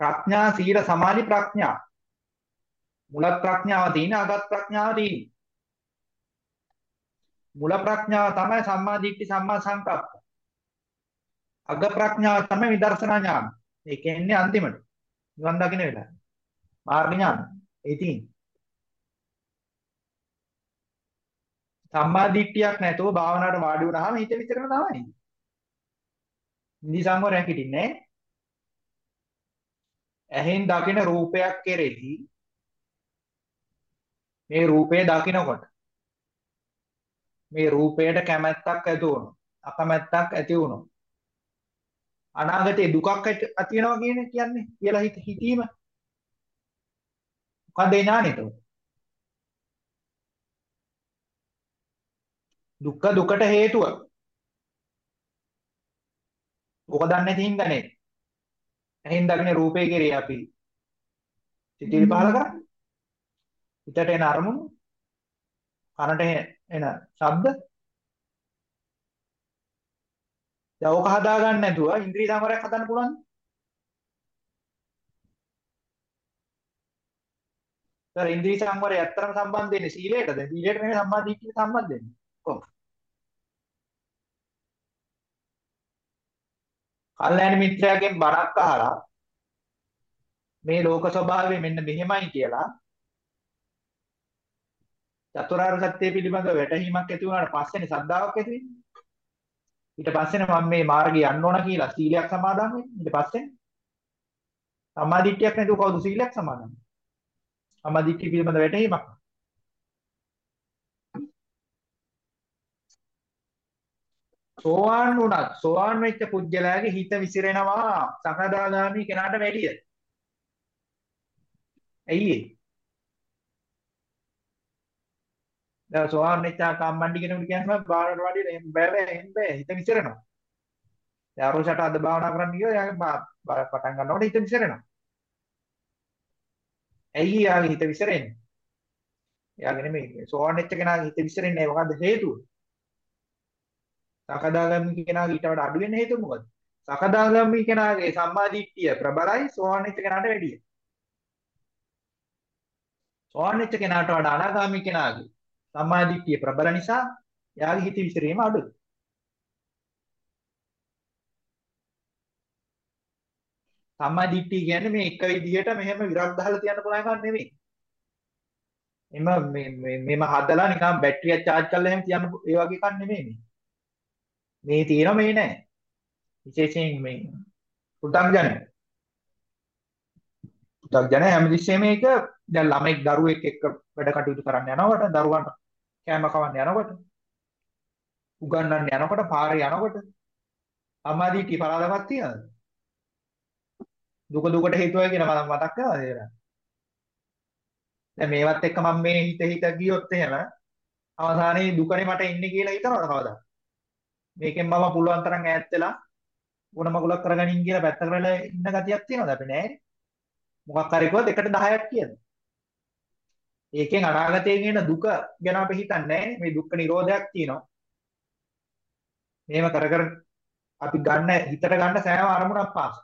ප්‍රඥා සීල සමාධි ප්‍රඥා. මුල ප්‍රඥාව තියෙන අගත් ප්‍රඥාව තියෙන. මුල ප්‍රඥාව තමයි සම්මා දිට්ඨි සම්මා සංකප්ප. අග ප්‍රඥාව තමයි විදර්ශනා ඥාන. ඒ කියන්නේ අන්තිමට. නිවන් දකින්න වෙලාව මාර්ග ඥාන. ඒ තියෙන්නේ සම්මා දිට්ඨියක් නැතුව භාවනාවට වාඩි වුණාම හිත විතරම තමයි. නිදි සංවරයක් හිටින්නේ ඇහෙන් දකින රූපයක් කෙරෙහි මේ රූපය දකිනකොට මේ රූපයට කැමැත්තක් ඇති වුණොත් අකමැත්තක් ඇති වුණොත් අනාගතේ දුකක් ඇති වෙනවා කියන්නේ කියන්නේ කියලා හිත හිතීම. මොකද ඒ ඥානෙට? දුක්ඛ දුකට හේතුව. ඕක දන්නේ නැති හින්දා නේ. එහෙන් දකින්නේ රූපේ කෙරේ අපි. සිතිවිලි පහල කරන්නේ. හිතට එන අරමුණු කනට එන ශබ්ද දැන් ඕක හදා ගන්න නැතුව ඉන්ද්‍රිය සංවරයක් හදන්න පුළුවන්ද? ඒතර ඉන්ද්‍රිය සංවරය ඇත්තටම සම්බන්ධ වෙන්නේ සීලයටද? සීලයට නෙමෙයි සම්මා දිට්ඨියට සම්බන්ධ වෙන්නේ. කොහොමද? කල්යාණ මිත්‍රයාගෙන් බණක් අහලා මේ ලෝක ස්වභාවය මෙන්න මෙහෙමයි කියලා චතුරාර්ය සත්‍ය පිළිබඳව වැටහීමක් ඇති වුණාට පස්සේනේ සද්ධාාවක් ඇති වෙන්නේ. ඊට පස්සේනේ මම මේ මාර්ගේ යන්න ඕන කියලා සීලයක් සමාදන් වෙන්නේ. ඊට පස්සේ සම්මාදිට්ඨියක් නැතුව කවුද සීලයක් සමාදන් වෙන්නේ? සම්මාදිට්ඨිය පිළිබඳ වැටහීමක්. සෝවාන් වුණත් සෝවාන් වෙච්ච පුජ්‍යලයාගේ හිත විසිරෙනවා සකදාගාමි කෙනාට වැඩිය. ඇයි ඒ? දැන් සෝවාන් වෙච්ච කම්මණ්ඩි කෙනෙකුට කියනවා බාරට වඩිය එහෙම බෑ බෑ එහෙම බෑ හිත විසිරෙනවා. දැන් අරෝසට අද භාවනා කරන්න ගියෝ එයාගේ පටන් ගන්නකොට හිත විසිරෙනවා. ඇයි යාගේ හිත විසිරෙන්නේ? එයාගේ නෙමෙයි සෝවාන් වෙච්ච කෙනාගේ හිත විසිරෙන්නේ මොකද්ද හේතුව? සකදාගාමි කෙනාගේ ඊට වඩා අඩු වෙන හේතුව මොකද්ද? සකදාගාමි කෙනාගේ සම්මාදිට්ඨිය ප්‍රබලයි සෝවාන් වෙච්ච කෙනාට වැඩිය. සෝවාන් වෙච්ච කෙනාට වඩා අනාගාමි කෙනාගේ සම්මාදිට්ඨිය ප්‍රබල නිසා එයාගේ හිත විසිරීම අඩුයි. සම්මාදිට්ඨිය කියන්නේ මේ එක විදිහට මෙහෙම විරක් ගහලා තියන්න පුළුවන් එකක් නෙමෙයි. එම මේ මේම හදලා නිකන් බැටරියක් charge කරලා එහෙම තියන්න ඒ වගේ එකක් නෙමෙයි මේ. මේ තියෙනවා මේ නෑ. විශේෂයෙන් මේ පුතග්ජන. පුතග්ජන හැමතිස්සෙම මේක දැන් ළමෙක් දරුවෙක් එක්ක වැඩ කටයුතු කරන්න යනකොට දරුවන්ට කෑම කවන්න යනකොට උගන්වන්න යනකොට පාරේ යනකොට අමාදීටි පරාදමක් තියනද? දුක දුකට හේතුවයි කියන මම මතක් කරනවාද ඒක? දැන් මේවත් එක්ක මම මේ හිත හිත ගියොත් එහෙම අවසානයේ දුකනේ මට ඉන්නේ කියලා හිතනවද කවදා? මේකෙන් මම පුළුවන් තරම් ඈත් වෙලා ගුණ මගුලක් කරගනින් කියලා පැත්ත කරලා ඉන්න ගතියක් තියෙනවද අපි නෑ මොකක් හරි කිව්වොත් එකට 10ක් කියද ඒකෙන් අනාගතයෙන් එන දුක ගැන අපි හිතන්නේ මේ දුක්ඛ නිරෝධයක් තියෙනවා. මේව කර කර අපි ගන්න හිතට ගන්න සෑම අරමුණක් පාස.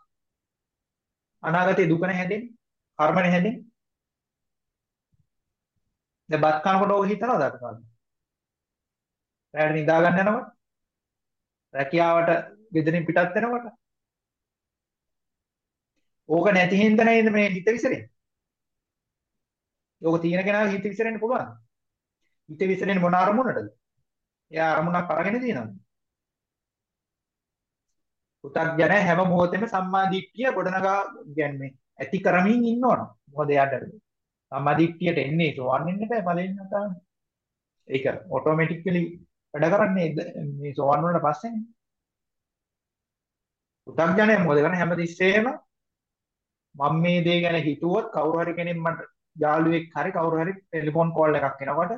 අනාගතයේ දුක නැහැදෙන්නේ? කර්ම නැහැදෙන්නේ? දැන් බත් කනකොට ඔය හිතනවද අපි කවදාද රැට නිදා ගන්න යනකොට? රැකියාවට ගෙදරින් පිටත් වෙනකොට? ඕක නැති හින්දා නේද මේ හිත විසිරෙන්නේ. ඕක තියෙන කෙනාගේ හිත විසිරෙන්න පුළුවන්. හිත විසිරෙන්නේ මොන අරමුණටද? එයා අරමුණක් අරගෙන තියෙනවද? පුතග්ජන හැම මොහොතෙම සම්මා දිට්ඨිය ගොඩනගා කියන්නේ ඇති කරමින් ඉන්නවනම් මොකද එයාට සම්මා දිට්ඨියට එන්නේ සෝවන් වෙන්න බෑ ඵලෙන්න තාම. ඒක ඔටෝමැටිකලි වැඩ කරන්නේ මේ සෝවන් වුණාට පස්සේනේ. පුතග්ජනය මොකද කරන්නේ හැමතිස්සෙම මම මේ දේ ගැන හිතුවොත් කවුරු හරි කෙනෙක් මට යාළුවෙක් හරි කවුරු හරි ටෙලිෆෝන් කෝල් එකක් එනකොට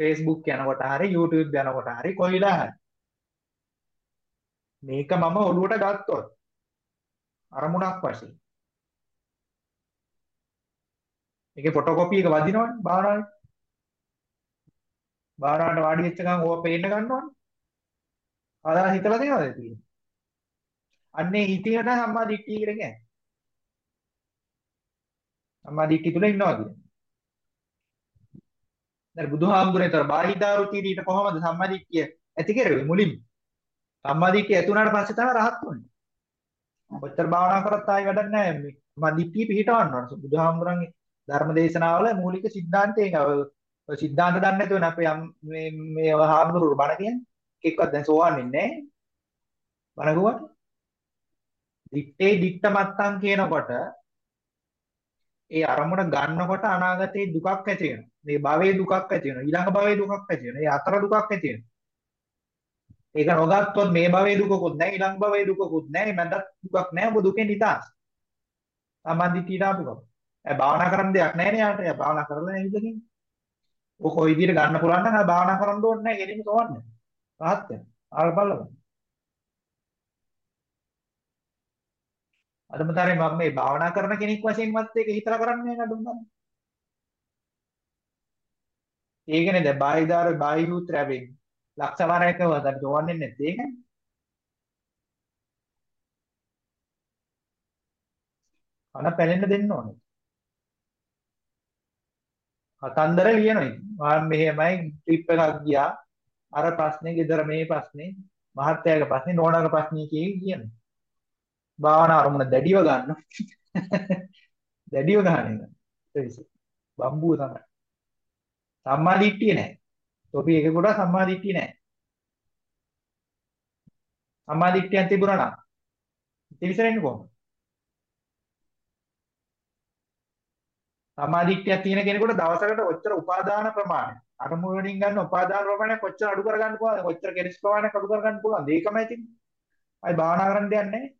Facebook යනකොට හරි YouTube යනකොට හරි කොයිලා හරි. මේක මම ඔළුවට ගත්තොත් අරමුණක් වශයෙන්. මේකේ ෆොටෝකෝපි එක වදිනවනේ භාවනාවේ. භාවනාවට වාඩි වෙච්ච ගමන් ඕක පේන්න ගන්නවනේ. ආදාන හිතලා තියෙනවද? තියෙන්නේ අන්නේ හිතියට සම්මා දිට්ඨිය කියලා කියන්නේ. සම්මා දිට්ඨිය තුල ඉන්නවා කියන්නේ. දැන් බුදුහාමුදුරේතර බාහිදාරු තීරීට කොහොමද සම්මා දිට්ඨිය ඇති කරගන්නේ මුලින්ම? සම්මා දිට්ඨිය ඇති වුණාට පස්සේ තමයි රහත් වෙන්නේ. ඔච්චර භාවනා කරත් ආයි වැඩක් නැහැ මේ. සම්මා දිට්ඨිය පිහිටවන්න ඕන. බුදුහාමුදුරන්ගේ ධර්ම දේශනාවල මූලික સિદ્ધාන්තය ඒක. ඔය સિદ્ધාන්ත දන්නේ නැතුව අපේ මේ මේ හාමුදුරු බණ කියන්නේ. එක්කවත් දැන් සෝවන් වෙන්නේ නැහැ. බණ ගුවට. දිත්තේ දිත්ත මත්තම් කියනකොට ඒ අරමුණ ගන්නකොට අනාගතේ දුකක් ඇති වෙනවා. මේ භවයේ දුකක් ඇති වෙනවා. ඊළඟ භවයේ දුකක් ඇති වෙනවා. ඒ අතර දුකක් ඇති වෙනවා. ඒක නොගත්තොත් මේ භවයේ දුකකුත් නැහැ ඊළඟ භවයේ දුකකුත් නැහැ මැදත් දුකක් නැහැ ඔබ දුකෙන් නිදහස්. සම්මාදිටියට ආපු ගමන්. ඒ භාවනා කරන්න දෙයක් නැහැ නේ යාට. ඒ භාවනා කරලා නේද කියන්නේ. ඔක කොයි විදිහට ගන්න පුළුවන් නම් ආ භාවනා කරන්න ඕනේ නැහැ ගෙලින් තෝරන්න. රහත් වෙන. ආල් බලන්න. අදමතරේ මම මේ භාවනා කරන කෙනෙක් වශයෙන්වත් ඒක හිතලා කරන්නේ නැහැ නඩුම් ගන්න. ඒකනේ දැන් බාහිදාර බාහිරූත්‍රයෙන් ලක්ෂ වාරයක වදන් තෝරන්නේ නැත්තේ ඒකනේ. කන පැලෙන්න දෙන්න ඕනේ. කතන්දර ලියනවා ඉතින්. මම මෙහෙමයි ට්‍රිප් එකක් ගියා. අර ප්‍රශ්නේ ගෙදර මේ ප්‍රශ්නේ මහත්තයාගේ ප්‍රශ්නේ නෝනාගේ ප්‍රශ්නේ කියේ කියනවා. භාවනා අරමුණ දැඩිව ගන්න. දැඩිව ගන්න එක. ඒ බම්බුව තමයි. සම්මා දිට්ඨිය නැහැ. තොපි එක කොට සම්මා දිට්ඨිය නැහැ. සම්මා දිට්ඨියක් තිබුණා නම් ඉතිවිසරෙන්නේ කොහොමද? සම්මා දිට්ඨියක් තියෙන කෙනෙකුට දවසකට ඔච්චර උපාදාන ප්‍රමාණය අරමුණ වලින් ගන්න උපාදාන ප්‍රමාණය කොච්චර අඩු කරගන්න පුළුවන්ද? කොච්චර කෙලස් ප්‍රමාණයක් අඩු කරගන්න පුළුවන්ද? ඒකමයි තියෙන්නේ. අයි භාවනා කරන්න දෙයක් නැහැ.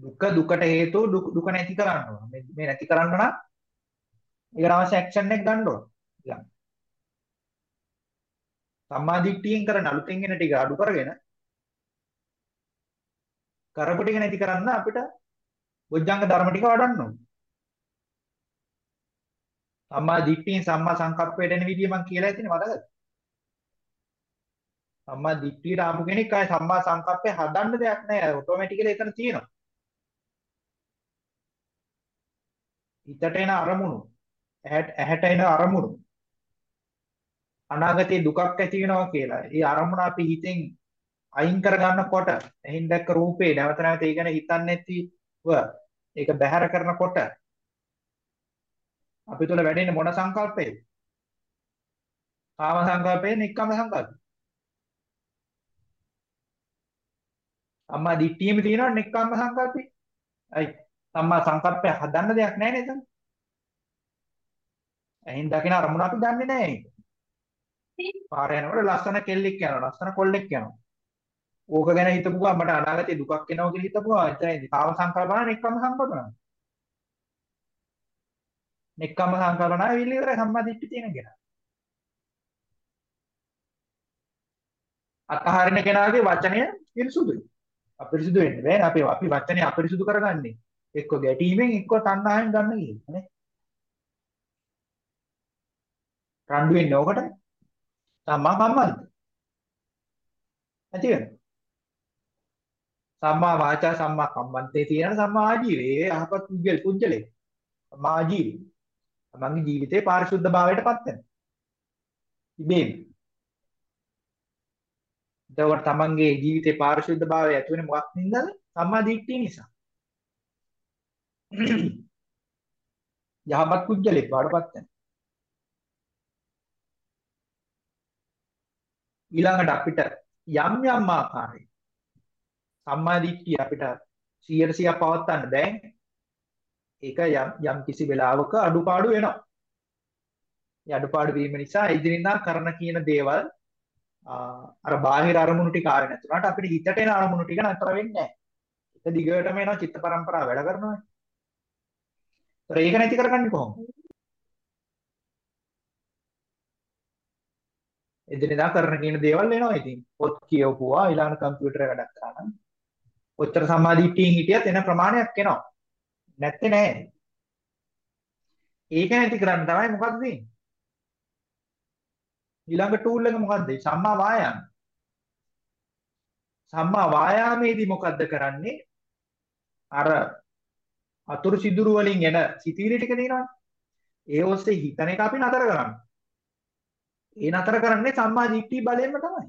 දුක දුකට හේතු දුක නැති කරන්න ඕන. මේ නැති කරන්න නම් ඒකට අවශ්‍ය ඇක්ෂන් එක ගන්න ඕන. ඊළඟ. සම්මාදිට්ඨියෙන් කරන අලුතෙන් එන ටික අඩු කරගෙන කරපු ටික නැති කරන්න අපිට බොජ්ජංග ධර්ම ටික වඩන්න ඕන. සම්මා දිට්ඨියෙන් සම්මා සංකප්පයට එන විදිය මම කියලා ඇතිනේ මතකද? සම්මා දිට්ඨියට ආපු කෙනෙක් ආයේ සම්මා සංකප්පේ හදන්න දෙයක් නැහැ. ඔටෝමැටිකලි එතන තියෙනවා. හිතට එන අරමුණු ඇහැට එන අරමුණු අනාගතේ දුකක් ඇති වෙනවා කියලා. ඒ අරමුණ අපි හිතෙන් අයින් කරගන්නකොට එහින් දැක්ක රූපේ නැවත නැවත ඒ ගැන හිතන්නේ නැතිව ඒක බැහැර කරනකොට අපි තුල වැඩෙන්නේ මොන සංකල්පයද? කාම සංකල්පේ නික්කම සංකල්පේ. අම්මා දිට්ඨියෙම තියෙනවා නික්කම්ම සංකල්පේ. අයි සම්මා සංකල්පය හදන්න දෙයක් නැහැ නේද? එහෙන් දකින අරමුණ අපි දන්නේ නැහැ. පාර යනකොට ලස්සන කෙල්ලෙක් යනවා ලස්සන කොල්ලෙක් යනවා. ඕක ගැන හිතපු ගමන් මට අනාගතේ දුකක් එනවා කියලා හිතපුවා එතනදී කාම සංකල්පන නෙක්කම සංකල්පන. නෙක්කම සංකල්පන විල ඉවරයි සම්මාදිට්ඨිය තියෙන කෙනා. අතහරින කෙනාගේ වචනය පිරිසුදුයි. අපිරිසුදු වෙන්න බෑනේ අපි අපි වචනේ අපිරිසුදු කරගන්නේ. එක්ක ගැටීමෙන් එක්ක තණ්හාවෙන් ගන්න කියන්නේ. රණ්ඩු වෙන්නේ ඕකට. සම්මා කම්මන්ත. නැති වෙනවා. සම්මා වාචා සම්මා කම්මන්තේ තියෙන සම්මා ආජීවය. ඒ අහපත් පුද්ගල පුද්ගලේ. සම්මා ආජීවය. තමන්ගේ ජීවිතේ පාරිශුද්ධ භාවයටපත් වෙනවා. ඉබේම. එතකොට තමන්ගේ ජීවිතේ පාරිශුද්ධ භාවය ඇති වෙන්නේ මොකක් නින්දාද? සම්මා දිට්ඨිය නිසා. යහපත් පුද්ගලෙක් බවටපත් වෙනවා. ඊළඟට අපිට යම් යම් ආකාරයෙන් සම්මා දිට්ඨිය අපිට 100% පවත්වන්න බෑනේ. ඒක යම් යම් කිසි වෙලාවක අඩුපාඩු වෙනවා. ඒ අඩුපාඩු වීම නිසා ඉදිරියදා කරන කියන දේවල් අර බාහිර අරමුණු ටික ආරෙ නැතුණාට අපිට හිතට එන අරමුණු ටික නතර වෙන්නේ නැහැ. ඒක දිගටම එනවා චිත්ත පරම්පරාව වැඩ කරනවා. ඒතර ඒක නැති කරගන්නේ කොහොමද? එදිනෙදා කරන කියන දේවල් එනවා ඉතින්. පොත් කියවපුවා ඊළඟ කම්පියුටර් එක වැඩක් කරා නම් ඔච්චර සම්මාදිට්ඨියෙන් හිටියත් එන ප්‍රමාණයක් එනවා. නැත්තේ නෑ. ඒක නැති කරන්න තමයි මොකද්ද වෙන්නේ? ඊළඟ ටූල් එක මොකද්ද? සම්මා වායාම. සම්මා වායාමේදී මොකද්ද කරන්නේ? අර අතුරු සිදුරු වලින් එන සිතිවිලි ටික තියෙනවනේ. ඒ ඔස්සේ හිතන එක අපි නතර කරන්න. ඒ නතර කරන්නේ සම්මා දිට්ඨි බලයෙන්ම තමයි.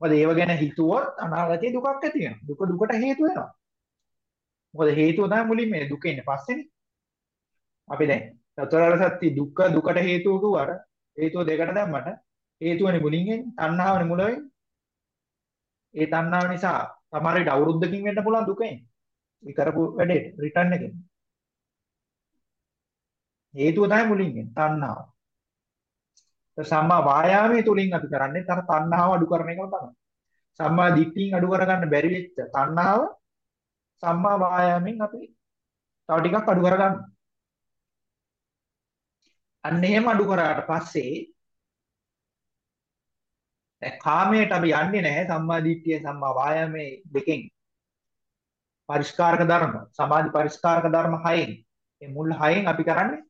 මොකද ඒව ගැන හිතුවොත් අනාගතයේ දුකක් ඇති වෙනවා. දුක දුකට හේතු වෙනවා. මොකද හේතුව තමයි මුලින් මේ දුක එන්නේ පස්සේනේ. අපි දැන් චතුරාර්ය සත්‍ය දුක්ඛ දුකට හේතුව කිව්වට හේතුව දෙකට දැම්මට හේතුවනේ මුලින් එන්නේ. තණ්හාවනේ මුල වෙන්නේ. ඒ තණ්හාව නිසා සමහර විට අවුරුද්දකින් වෙන්න පුළුවන් දුක එන්නේ. ඒ කරපු වැඩේට රිටර්න් එකෙන්. හේතුව තමයි මුලින් එන්නේ තණ්හාව. සම්මා වායාමයේ තුලින් අපි කරන්නේ තර තණ්හාව අඩු කරන එකම තමයි. සම්මා දිට්ඨියෙන් අඩු කරගන්න බැරි වෙච්ච තණ්හාව සම්මා වායාමයෙන් අපි තව ටිකක් අඩු කරගන්න. අන්න එහෙම අඩු කරාට පස්සේ දැන් කාමයට අපි යන්නේ නැහැ සම්මා දිට්ඨිය සම්මා වායාමයේ දෙකෙන්. පරිස්කාරක ධර්ම සමාධි පරිස්කාරක ධර්ම හයෙන් මේ මුල් හයෙන් අපි කරන්නේ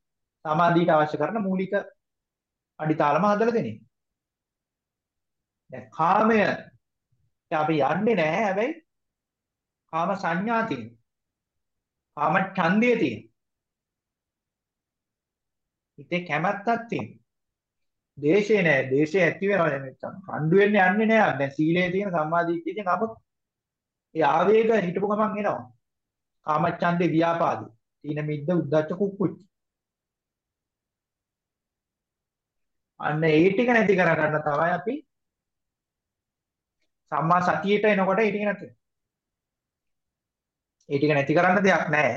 සමාධියට අවශ්‍ය කරන මූලික අඩිතාලම හදලා දෙන එක. දැන් කාමය අපි යන්නේ නැහැ හැබැයි කාම සංඥා තියෙන. කාම ඡන්දය තියෙන. හිතේ කැමැත්තක් තියෙන. දේශේ නෑ දේශේ ඇති වෙනවා නැත්නම් කණ්ඩු වෙන්නේ යන්නේ නෑ දැන් සීලේ තියෙන සම්මාදිට්ඨියෙන් අප ඒ ආවේග හිටපු ගමන් එනවා. කාමච්ඡන්දේ ව්‍යාපාදේ. තීන මිද්ද උද්දච්ච කුක්කුච්ච. අන්න ඒ ටික නැති කරගන්න තමයි අපි සම්මා සතියට එනකොට ඒ ටික නැති. ඒ ටික නැති කරන්න දෙයක් නැහැ.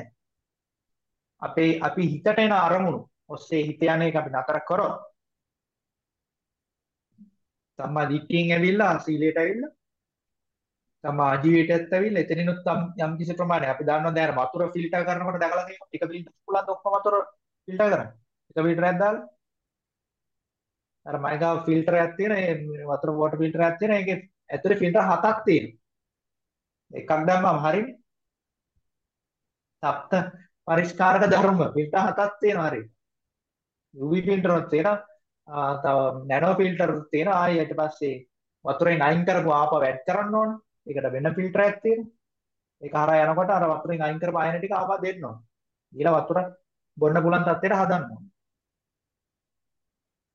අපේ අපි හිතට එන අරමුණු ඔස්සේ හිත යන එක අපි නතර කරොත් සම්මා දිට්ඨියෙන් ඇවිල්ලා සීලයට ඇවිල්ලා සම්මා ආජීවයටත් ඇවිල්ලා එතනිනුත් යම් කිසි ප්‍රමාණයක්. අපි දන්නවා දැන් වතුර ෆිල්ටර් කරනකොට දැකලා තියෙනවා. ටික ෆිල්ටර් පුළුවන් ඔක්කොම වතුර ෆිල්ටර් කරන්න ටික ෆිල්ටරයක් දාලා අර මයි ගාව ෆිල්ටර් එකක් තියෙන ඒ වතුර වෝටර් ෆිල්ටර් එකක් තියෙන ඒකේ ඇතුලේ ෆිල්ටර් හතක් තියෙනවා. එකක් දැම්මම හරිනේ සප්ත පරිස්කාරක ධර්ම ෆිල්ටර් හතක් තියෙනවා හරියට UV ෆිල්ටර් එකක් තියෙනවා. තව නැනෝ ෆිල්ටර් තියෙනවා. ආයෙ ඊට පස්සේ වතුරෙන් අයින් කරපු ආප වැඩ් කරන්න ඕන. ඒකට වෙන ෆිල්ටර් එකක් තියෙනවා. ඒක හරහා යනකොට අර වතුරෙන් අයින් කරපු ආයන ටික ආපහු දෙන්න ඕන. ඊළ වතුර බොන්න පුළුවන් තත්ත්වයට හදන්න ඕන.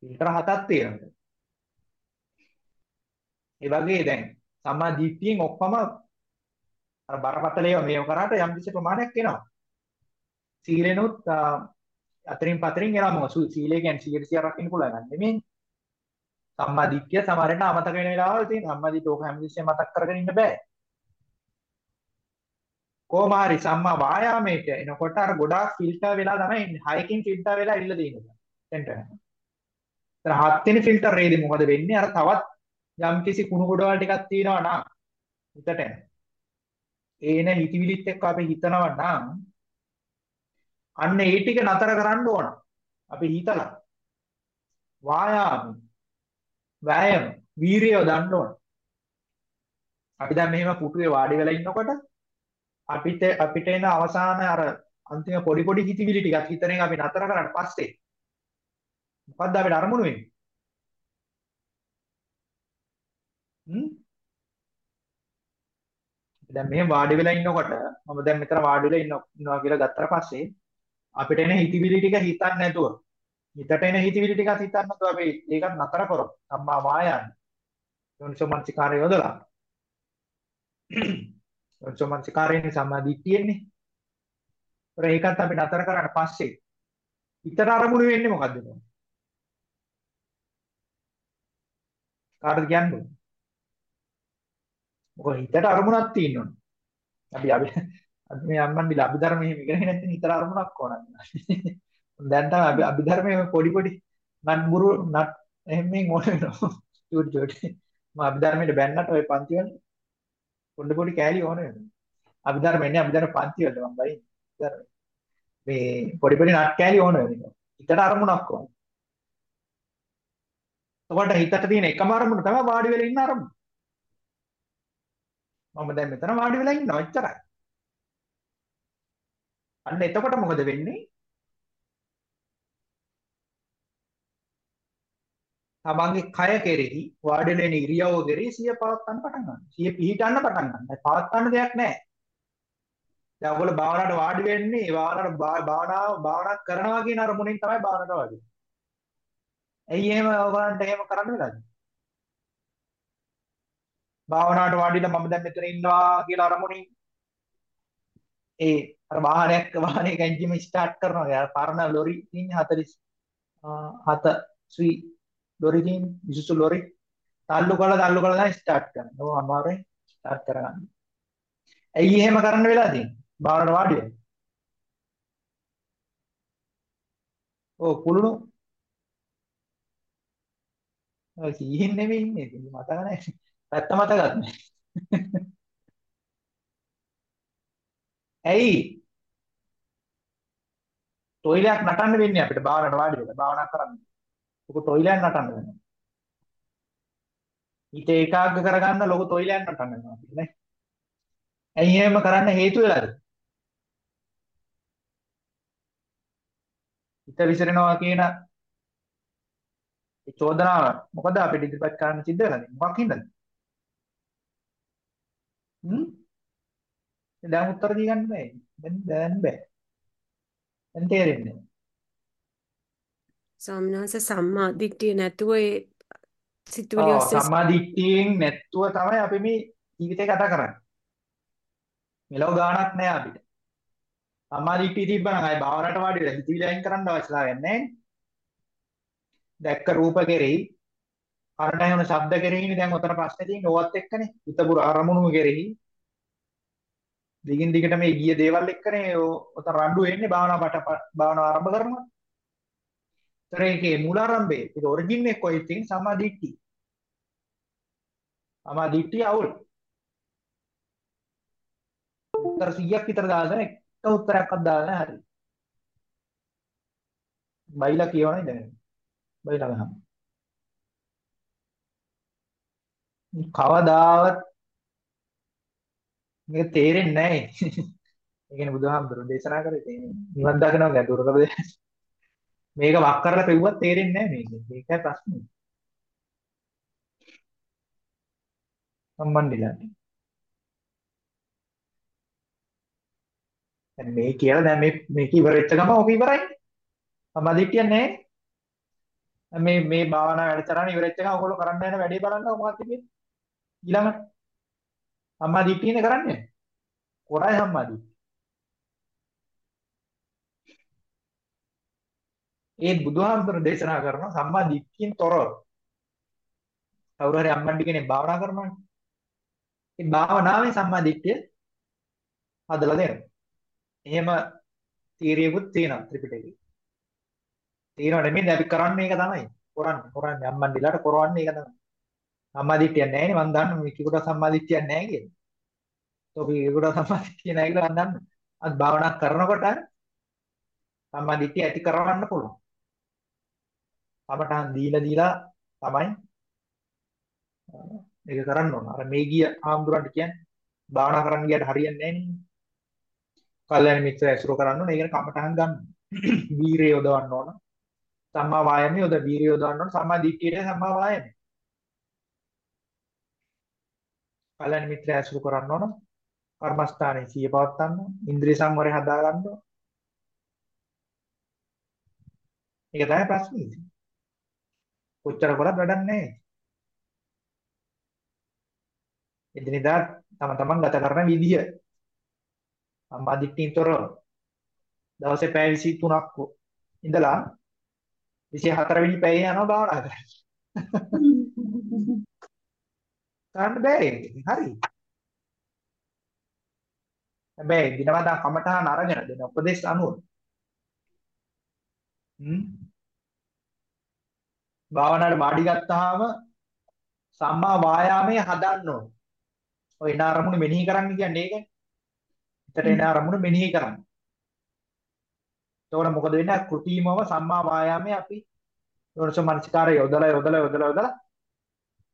ෆිල්ටර් හතක් තියෙනවා. ඒ වගේ දැන් සම්මා දිට්ඨියෙන් ඔක්කොම අර බරපතල ඒවා මේව කරාට යම් කිසි ප්‍රමාණයක් එනවා. සීලෙනුත් අතරින් පතරින් එනවා මොකද සීලය කියන්නේ 100 රකින්න පුළුවන් නන් නෙමෙයි. සම්මා දිට්ඨිය සමහරවිට අමතක වෙන වෙලාවල් තියෙන සම්මා දිට්ඨිය ඕක හැමතිස්සෙම මතක් කරගෙන ඉන්න බෑ. කොහොම හරි සම්මා වායාමයට එනකොට අර ගොඩාක් ෆිල්ටර් වෙලා තමයි ඉන්නේ. හයකින් ෆිල්ටර් වෙලා ඉල්ල තියෙනවා. එතනට. ඒතර හත් වෙනි ෆිල්ටර් රේදී මොකද වෙන්නේ? අර තවත් යම් කිසි කුණු ගොඩවල් ටිකක් තියෙනවා නම් හිතට ඒන හිතවිලිත් එක්ක අපි හිතනවා නම් අන්න ඒ ටික නතර කරන්න ඕන. අපි හිතලා වායාම වෑයම වීරිය දන්න ඕන. අපි දැන් මෙහෙම පුටුවේ වාඩි වෙලා ඉන්නකොට අපිට අපිට එන අවසාන අර අන්තිම පොඩි පොඩි හිතවිලි ටිකක් හිතන එක අපි නතර කරාට පස්සේ මොකද්ද අපිට අරමුණු වෙන්නේ? හ්ම් දැන් මෙහෙම වාඩි වෙලා ඉන්නකොට මම දැන් මෙතන වාඩි වෙලා ඉන්නවා කියලා ගත්තට පස්සේ අපිට එන හිතවිලි ටික හිතන්නේ නැතුව හිතට එන හිතවිලි ටිකක් හිතන්නේ නැතුව අපි. ඒකත් නතර කරොත් සම්මා වායන්න යෝනිසෝ මනසිකාරය යොදලා. යෝනිසෝ මනසිකාරයෙන් සම්මා දිට්ඨියන්නේ ඒකත් අපි නතර කරාට පස්සේ හිතට අරමුණු වෙන්නේ මොකද්ද කාටද කියන්නේ? මොකද හිතට අරමුණක් තියෙනවනේ. අපි අපි මේ අම්මන්ඩි අභිධර්ම මෙහෙම ඉගෙන නැත්නම් හිතට අරමුණක් ඕනන්නේ. දැන් තමයි අපි අභිධර්මයේ පොඩි පොඩි නත් බුරු නත් එහෙමෙන් ඕන වෙනවා. චූටි චූටි. මම අභිධර්මයේ බැන්නට ওই පන්ති වල පොඩි පොඩි කෑලි ඕන වෙනවා. අභිධර්ම එන්නේ අභිධර්ම පන්ති වල මම බයි. මේ පොඩි පොඩි නත් කෑලි ඕන වෙනවා. හිතට අරමුණක් ඕන. ඔබට හිතට තියෙන එකම අරමුණ තමයි වාඩි වෙලා ඉන්න අරමුණ. මම දැන් මෙතන වාඩි වෙලා ඉන්නවා එච්චරයි. අන්න එතකොට මොකද වෙන්නේ? තමන්ගේ කය කෙරෙහි වාඩි වෙන ඉරියව්ව කෙරෙහි සිය පවත්වන්න පටන් ගන්නවා. සිය පිහිටන්න පටන් ගන්නවා. පවත්වන්න දෙයක් නැහැ. දැන් ඔයගොල්ලෝ භාවනාවට වාඩි වෙන්නේ භාවනාවට භාවනාව භාවනා කරනවා කියන අරමුණෙන් තමයි භාවනාවට වාඩි වෙන්නේ. ඇයි එහෙම ඔයගොල්ලන්ට එහෙම කරන්න වෙලාද? භාවනාවට වාඩිලා මම දැන් මෙතන ඉන්නවා කියලා අරමුණින් ඒ අර වාහනයක් වාහනයක එන්ජිම ස්ටාර්ට් කරනවා. යාර පරණ ලොරි ඉන්නේ 40 7 ස්වී ලොරි තියෙන විසුසු ලොරි තල්ලු කරලා තල්ලු කරලා දැන් ස්ටාර්ට් කරනවා. ඔව් අමාරුයි ස්ටාර්ට් කරගන්න. ඇයි එහෙම කරන්න වෙලා තියෙන්නේ? භාවනාවට වාඩි වෙන්න. ඔව් කුළුණු ඔය සීහෙන් නෙමෙයි ඉන්නේ. ඉතින් මතක නැහැ. පැත්ත මතකත් නැහැ. ඇයි? ටොයිලයක් නටන්න වෙන්නේ අපිට භාවනාවට වාඩි වෙලා භාවනා කරන්න. ලොකු ටොයිලයක් නටන්න වෙනවා. ඊට ඒකාග්‍ර කරගන්න ලොකු ටොයිලයක් නටන්න වෙනවා අපිට නේ. ඇයි එහෙම කරන්න හේතු වෙලාද? හිත විසිරෙනවා කියන ඒ චෝදනාව මොකද අපිට ඉදිරිපත් කරන්න සිද්ධ වෙලාද? මොකක් හින්දාද? හ්ම්? දැන් උත්තර දී ගන්න බෑ. දැන් දැන් බෑ. දැන් තේරෙන්නේ නැහැ. ස්වාමීන් වහන්සේ සම්මා දිට්ඨිය නැතුව ඒ සිතුවිලි ඔස්සේ සම්මා දිට්ඨියෙන් නැත්තුව තමයි අපි මේ ජීවිතේ ගත කරන්නේ. මෙලව ගාණක් නෑ අපිට. සම්මා දිට්ඨිය තිබ්බනම් ආයේ භාවනාවට වාඩි වෙලා හිතවිලි අයින් කරන්න අවශ්‍යතාවයක් නැහැ. දැක්ක රූප කෙරෙහි අරණ යන ශබ්ද කෙරෙහිනේ දැන් උතර ප්‍රශ්නේ තියෙන්නේ ඕවත් එක්කනේ. හිතපුර අරමුණු කෙරෙහි දිගින් දිගට මේ ගිය දේවල් එක්කනේ උතර රණ්ඩු වෙන්නේ භාවනා පට භාවනා ආරම්භ කරනවා. ඒතර ඒකේ මූලාරම්භය ඒක ඔරිජින් එක කොයි තියෙන සම්මා දිට්ඨිය. සම්මා දිට්ඨිය අවුල්. උත්තර 100ක් විතර දාලා එක උත්තරයක්වත් දාලා නැහැ හරියට. බයිලා කියවනේ දැන්. බයිලා ගහන්න. කවදාවත් මේක තේරෙන්නේ නැහැ. ඒ කියන්නේ බුදුහාමුදුරුවෝ දේශනා කරේ තේරෙන්නේ. නිවන් දකිනවා ගැන දුරකද මේක වක් කරලා පෙව්වත් තේරෙන්නේ නැහැ මේක. ඒකයි ප්‍රශ්නේ. සම්බන්ධිලා. දැන් මේ කියලා දැන් මේ මේක ඉවරෙච්ච ගම ඔක ඉවරයි. සම්මාදිටියක් නැහැ. මේ මේ භාවනා වැඩසටහන ඉවරෙච්ච ගම ඔයගොල්ලෝ කරන්න යන වැඩේ බලන්න මොකක්ද කියන්නේ? ඊළඟට සම්මාදිටියනේ කරන්නේ. කොරයි සම්මාදිටිය. ඒ බුදුහාමුදුර දේශනා කරන සම්මා දිට්ඨියෙන් තොරව කවුරු හරි අම්මන්ඩි කෙනෙක් භාවනා කරනවානේ. ඒ භාවනාවේ සම්මා දිට්ඨිය හදලා දෙනවා. එහෙම තීරියකුත් තියෙනවා ත්‍රිපිටකේ. තියෙනව නෙමෙයි අපි කරන්නේ ඒක තමයි. කරන්නේ. කරන්නේ අම්මන්ඩිලාට කරවන්නේ ඒක තමයි. සම්මා දිට්ඨියක් නැහැ නේ මම දන්නවා මේ කිකුට සම්මා දිට්ඨියක් නැහැ කියලා. තොපි කිකුට සම්මා දිට්ඨිය නැහැ කියලා මම දන්නවා. අත් භාවනා කරනකොට සම්මා දිට්ඨිය ඇති කරවන්න පුළුවන්. අපටහන් දීලා දීලා තමයි මේක කරන්න ඕන. අර මේ ගිය ආම්දුරන්ට කියන්නේ භාවනා කරන්න ගියට හරියන්නේ නැහැ නේ. කල්යන මිත්‍ර ඇසුරු කරන්න ඕන. ඒකට කමටහන් ගන්න. වීරිය යොදවන්න ඕන. සම්මා වායමයේ යොද වීරිය යොදවන්න ඕන. සම්මා දිට්ඨියට සම්මා වායමයේ. කල්යන මිත්‍ර ඇසුරු කරන්න ඕන. කර්මස්ථානයේ සිය පවත්වන්න ඕන. ඉන්ද්‍රිය සංවරය හදා ගන්න ඕන. ඒක තමයි ප්‍රශ්නේ. කොච්චර කරත් වැඩක් නැහැ. එදිනෙදා තම තමන් ගත කරන විදිය සම්මාදිට්ඨියතර දවසේ පැය 23ක් ඉඳලා 24 වෙනි පැයේ යනවා භාවනා කරන්න. කරන්න බෑ හරි. හැබැයි දිනවදා කමඨහන අරගෙන දෙන උපදේශ අනුව හ්ම් භාවනාවට වාඩි ගත්තාම සම්මා වායාමයේ හදන්න ඕන. ඔය එන අරමුණු මෙනෙහි කරන්න කියන්නේ ඒකනේ. හිතට එන අරමුණු මෙනෙහි කරන්න. එතකොට මොකද වෙන්නේ? කෘතිමව සම්මා වායාමයේ අපි යෝනිසෝ මනසිකාරය යොදලා යොදලා යොදලා යොදලා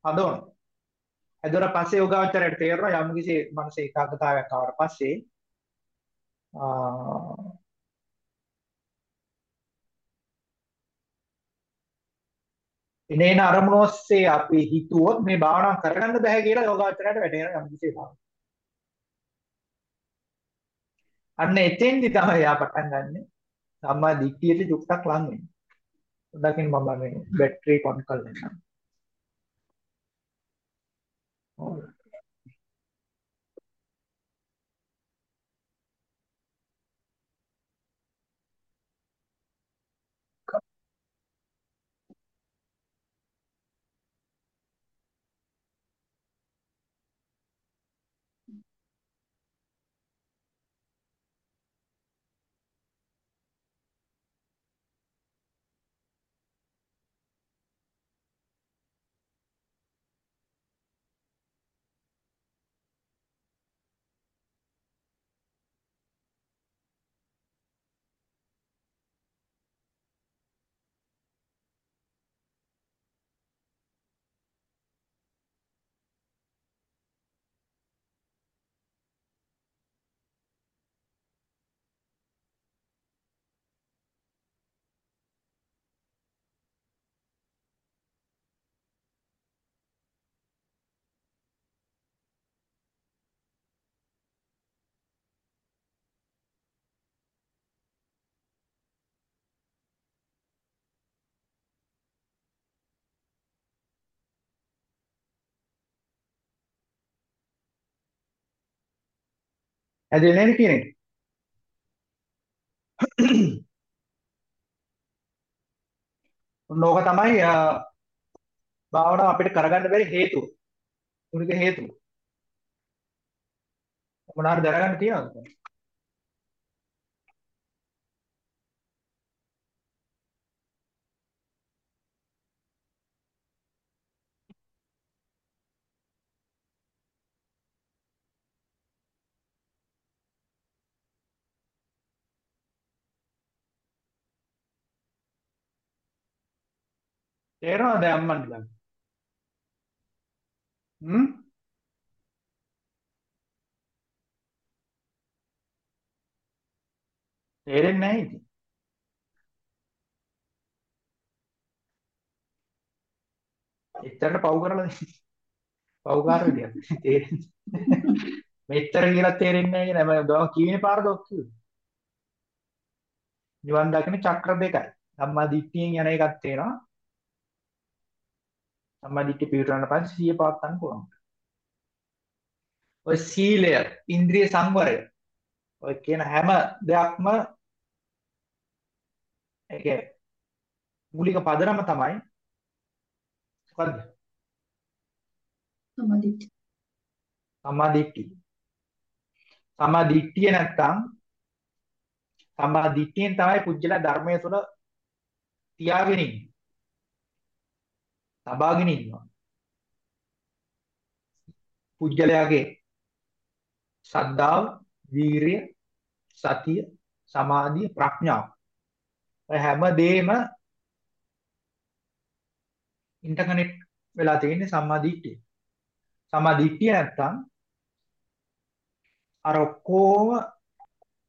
හදවන. එතකොට පස්සේ යෝගාවචරයට තේරෙනවා යම් කිසි මනස ඒකාග්‍රතාවයක් ආවට පස්සේ ආ එනේන අරමුණ ඔස්සේ අපි හිතුවොත් මේ භාවනා කරගන්න බෑ කියලා යෝගාචරයට වැටෙන යම් කිසි එකක්. අන්න එතෙන්දි තමයි යා පටන් ගන්නෙ. සම්මා දිට්ඨියට චුට්ටක් ලං වෙන්නේ. පොඩ්ඩකින් මම මේ බැටරි කොන් කරලා ඉන්නම්. ඇදෙන්නේ නැහැ කියන එක. ඕක තමයි අ, භාවනාව අපිට කරගන්න බැරි හේතුව. මුලික හේතුව. මොනවාරි දැනගන්න තියෙනවද? තේරෙනවද අම්මන්ට දැන්? හ්ම්? තේරෙන්නේ නැහැ ඉතින්. එච්චරට පව් කරලා පව්කාර විදියක් තේරෙන්නේ. මෙච්චර කියලා තේරෙන්නේ නැහැ නේද? මම දවස් කීවෙනි පාරද ඔක් කිව්වේ? නිවන් දකින චක්‍ර දෙකයි. සම්මා දිට්ඨියෙන් යන එකක් තේනවා. සම්මා දිට්ඨිය පිටුරන්න පස්සේ සිහිය පවත්වන්න පුළුවන්. ඔය සීලය, ඉන්ද්‍රිය සංවරය, ඔය කියන හැම දෙයක්ම ඒකේ මූලික පදනම තමයි මොකද්ද? සමාධිත්‍ය. සම්මා දිට්ඨිය. සම්මා දිට්ඨිය නැත්තම් සම්මා දිට්ඨියෙන් තමයි පුජ්‍යල ධර්මයේ තුල තියාගෙන ඉන්නේ. තබාගෙන ඉන්නවා. පුජ්‍යලයාගේ ශ්‍රද්ධාව, වීරිය, සතිය, සමාධිය, ප්‍රඥාව. ඔය හැම දෙෙම ඉන්ටර්කනෙක්ට් වෙලා තියෙන්නේ සම්මා දිට්ඨිය. සම්මා දිට්ඨිය නැත්තම් අර ඔක්කොම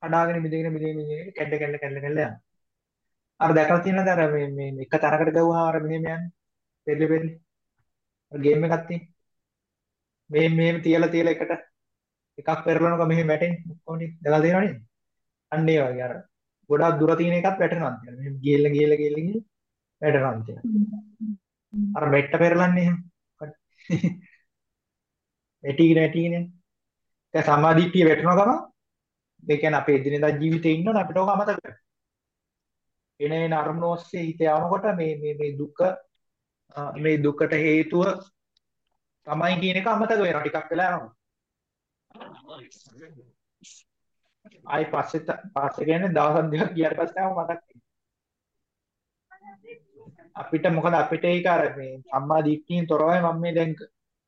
අඩාගෙන මිදගෙන මිදගෙන මිදගෙන කැඩ කැඩ කැඩ කැඩ යනවා. අර දැකලා තියෙනවද අර මේ මේ එක තැනකට ගවුවා අර මෙහෙම යන්නේ. පෙරලි පෙරලි. අර ගේම් එකක් තියෙන. මේ මේම තියලා තියලා එකට එකක් පෙරලනකොට මෙහෙම වැටෙන්නේ කොහොමද? දැකලා තියෙනව නේද? අන්න ඒ වගේ අර ගොඩාක් දුර තියෙන එකත් වැටෙනවා කියලා. මෙහෙම ගියලා ගියලා ගියලා ගියලා වැටෙනවා කියලා. අර මෙට්ට පෙරලන්නේ එහෙම. වැටිගෙන වැටිගෙන. දැන් සම්මාදිට්ඨිය වැටෙනවා ගමන් ඒ කියන්නේ අපේ එදිනෙදා ජීවිතේ ඉන්නවනේ අපිට ඕක අමතක වෙනවා. එන එන අරමුණ ඔස්සේ හිත යනකොට මේ මේ මේ දුක මේ දුකට හේතුව තමයි කියන එක අමතක වෙනවා ටිකක් වෙලා යනවා. ආයි පස්සේ පස්සේ කියන්නේ දවස් දෙකක් ගියාට පස්සේ ආව මතක් අපිට මොකද අපිට ඒක අර මේ සම්මා දිට්ඨියෙන් තොරවයි මම මේ දැන්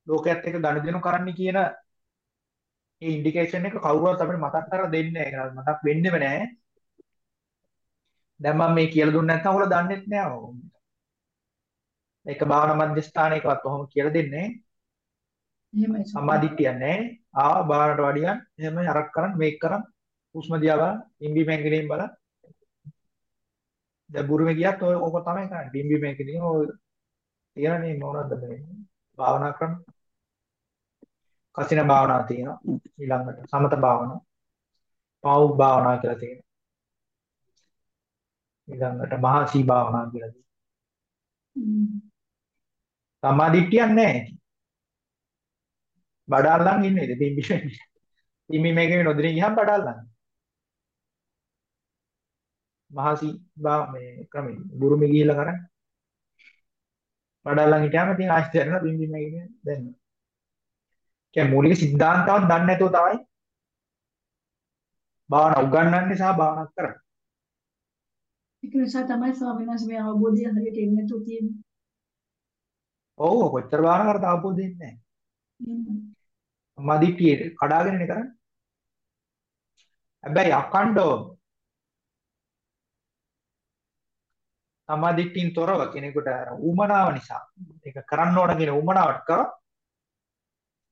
ලෝකයේත් එක්ක ගනුදෙනු කරන්න කියන ඒ ඉන්ඩිකේෂන් එක කවුරුවත් අපිට මතක් කරලා දෙන්නේ නැහැ. මතක් වෙන්නෙම නැහැ. දැන් මම මේ කියලා දුන්නේ නැත්නම් ඔයාලා දන්නෙත් නෑ. ඒක භාවනා මධ්‍යස්ථානයකවත් ඔහොම කියලා දෙන්නේ එහෙමයි. සම්මාදිට්ඨියක් නැහැ. ආ භාවනට වඩියන් එහෙම අරක් කරන් මේක කරන් හුස්ම දිහා බලන් ඉම්බි මැංගිනේම් බලන්. දැන් බුරුමේ ගියත් ඔය ඕක තමයි කරන්නේ. ඉම්බි මැංගිනේම් ඔය තියෙනනේ මොනවද මේ භාවනා ක්‍රම කසින භාවනා තියෙනවා ඊළඟට. සමත භාවනා. පව් භාවනා කියලා තියෙනවා. ඊළඟට මහසී භාවනා කියලා තියෙනවා සම්මාදිට්ඨියක් නැහැ. බඩල්ලන් ඉන්නේ ඉතින් බිම්බි වෙන්නේ. ඉමි මේකේ නොදිරින් ගියහම බඩල්ලන්. මහසි බා මේ ක්‍රමේ බුරුමි ගිහිල්ලා කරන්නේ. බඩල්ලන් හිටියාම ඉතින් ආයෙත් දැනන බිම්බි මේකේ දැන්. කියන්නේ මූලික સિદ્ધාන්තවත් දන්නේ නැතුව තමයි භාවනා උගන්වන්නේ සහ භාවනා කරන්නේ. ඒක නිසා තමයි ස්වාමීන් වහන්සේ මේ අවබෝධය හරියට එන්නේ නැතුව තියෙන්නේ. ඔව් කොච්චර භාවනා කරත් අවබෝධ වෙන්නේ නැහැ. මදිටියේ කඩාගෙන ඉන්නේ කරන්නේ. හැබැයි අකණ්ඩව සමාධිත්‍යින් තොරව කෙනෙකුට උමනාව නිසා ඒක කරන්න ඕන කියන උමනාවට කරා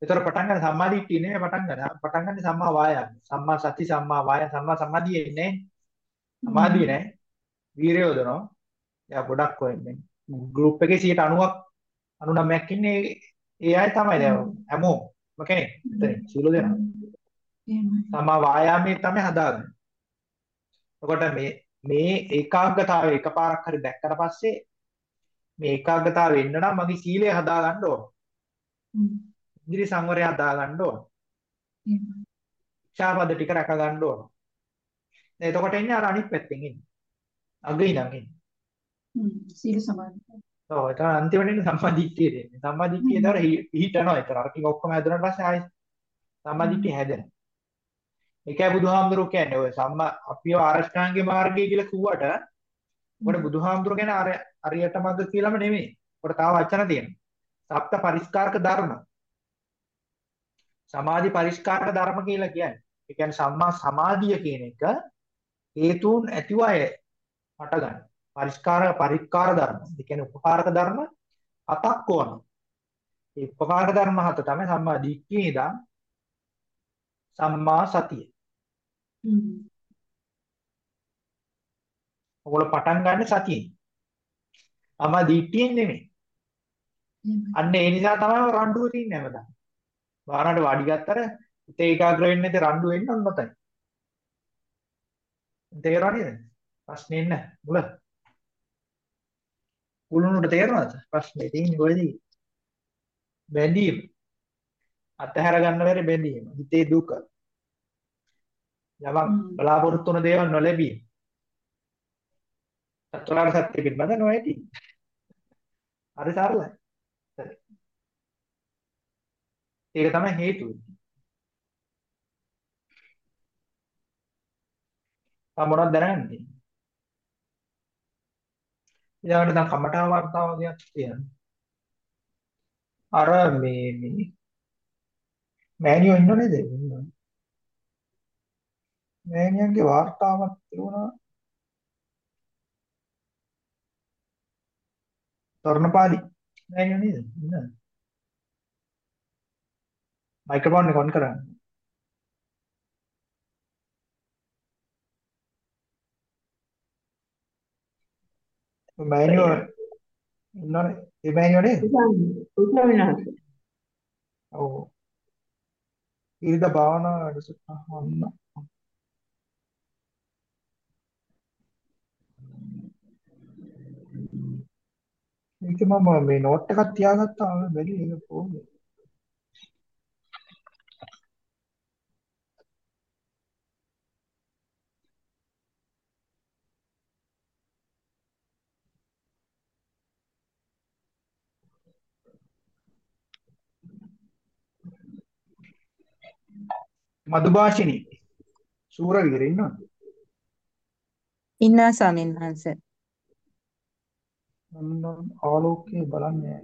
ඒතර පටන් ගන්න සම්මාදිට්ඨිය නෙමෙයි පටන් ගන්න. පටන් ගන්න සම්මා වායාම. සම්මා සති සම්මා වායාම සම්මා සමාධිය ඉන්නේ. සමාධිය නෑ. වීරය යොදනවා. එයා ගොඩක් මේ ගෲප් එකේ 90ක් 99ක් ඉන්නේ ඒ අය තමයි දැන් හැමෝම කෙනෙක්. එතන සීල දෙනවා. සම්මා වායාමයේ තමයි හදාගන්නේ. එතකොට මේ මේ ඒකාග්‍රතාවය එකපාරක් හරි දැක්කට පස්සේ මේ ඒකාග්‍රතාවය එන්න නම් මගේ සීලය හදා ගන්න ඕන. ඉන්ද්‍රිය සංවරය හදා ගන්න ඕන. ශික්ෂාපද ටික රැක ගන්න ඕන. එතකොට එන්නේ අර අනිත් පැත්තෙන් එන්නේ. අග ඉඳන් එන්නේ. හ්ම් සීල සමාධි. ඔව් ඒක අන්තිමට සම්මාදිට්ඨිය දෙන්නේ. සම්මාදිට්ඨිය දර හිටනවා ඒතර. අර ටික ඔක්කොම හැදුනට පස්සේ ආයෙ සම්මාදිට්ඨිය හැදෙනවා. ඒකයි බුදුහාමුදුරුවෝ කියන්නේ ඔය සම්මා අපිව ආරෂ්ඨාංගේ මාර්ගය කියලා කිව්වට ඔකට බුදුහාමුදුරුවෝ කියන්නේ අර අරියට මඟ කියලාම නෙමෙයි. ඔකට තව වචන තියෙනවා. සප්ත පරිස්කාරක ධර්ම. සමාධි පරිස්කාරක ධර්ම කියලා කියන්නේ. ඒ කියන්නේ සම්මා සමාධිය කියන එක හේතුන් ඇතිව අය හටගන්න. පරිස්කාර පරික්කාර ධර්ම. ඒ කියන්නේ උපකාරක ධර්ම හතක් ඕන. ඒ උපකාරක ධර්ම හත තමයි සම්මා දිට්ඨිය ඉඳන් සම්මා සතිය. හ්ම්. ඔයගොල්ලෝ පටන් ගන්න සතියෙන්. සම්මා දිට්ඨියෙන් නෙමෙයි. අන්න ඒ නිසා තමයි රණ්ඩුව තියෙන්නේ හැමදාම. වාරණට වාඩි ගත්තර හිත ඒකාග්‍ර වෙන්නේ නැති රණ්ඩු වෙන්න ඔන්න ඔතයි. තේරෙනවද? ප්‍රශ්නේ නැහැ. මුල. කුළුණුට තේරෙනවද? ප්‍රශ්නේ තියෙන්නේ කොහෙද? බැඳීම. අතහැර ගන්න බැරි බැඳීම. හිතේ දුක. යමක් බලාපොරොත්තු වන දේවල් නොලැබීම. චතුරාර්ය සත්‍ය පිළිබඳ නොඇති. හරි සරලයි. ඒක තමයි හේතුව. තා මොනවද දැනගන්නේ? ඊළඟට දැන් කමඨා වර්තාව දෙයක් තියෙනවා. අර මේ මේ මෑනියෝ ඉන්නෝ නේද? මෑනියන්ගේ වර්තාවක් තිබුණා. තරුණපාලි මෑනියෝ නේද? මයික්‍රොෆෝන් එක ඔන් කරන්න. මෑනියෝ ඉන්නවනේ. ඒ මෑනියෝ නේද? උසාවිනාස. ඔව්. ඊරිද භාවනා වැඩසටහන මේක මම මේ නෝට් එකක් තියාගත්තා බැරි ඒක කොහොමද මදුභාෂිනී සූරවිගර ඉන්නවද? ඉන්නා ස්වාමීන් වහන්සේ. මම ආලෝකයේ බලන්නේ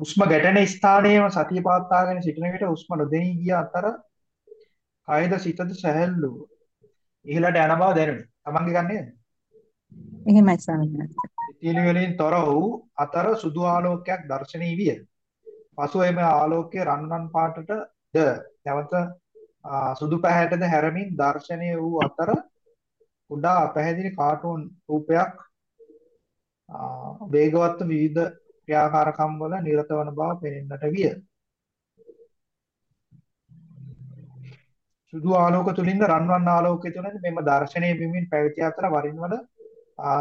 උස්ම ගැටෙන ස්ථානයේම සතිය පාත්තාගෙන සිටින විට උස්ම නොදෙනී ගිය අතර ආයද සිතද සැහැල්ලු ඉහළට යන බව දැනුනි. තමන්ගේ ගන්නේ නේද? එහෙමයි ස්වාමීන් වහන්සේ. සිතිවිලි වලින් තොර වූ අතර සුදු ආලෝකයක් දැర్శණී විය. පසු එම ආලෝකයේ රන්වන් පාටට ද නැවත සුදු පැහැයටද හැරමින් දැర్శණය වූ අතර කුඩා අපැහැදිලි කාටුන් රූපයක් වේගවත් විවිධ ක්‍රියාකාරකම් වල නිරත වන බව පෙනෙන්නට විය. සුදු ආලෝක තුලින්ද රන්වන් ආලෝකය තුලින්ද මෙම දර්ශනීය බිමින් පැවති අතර වරින් වර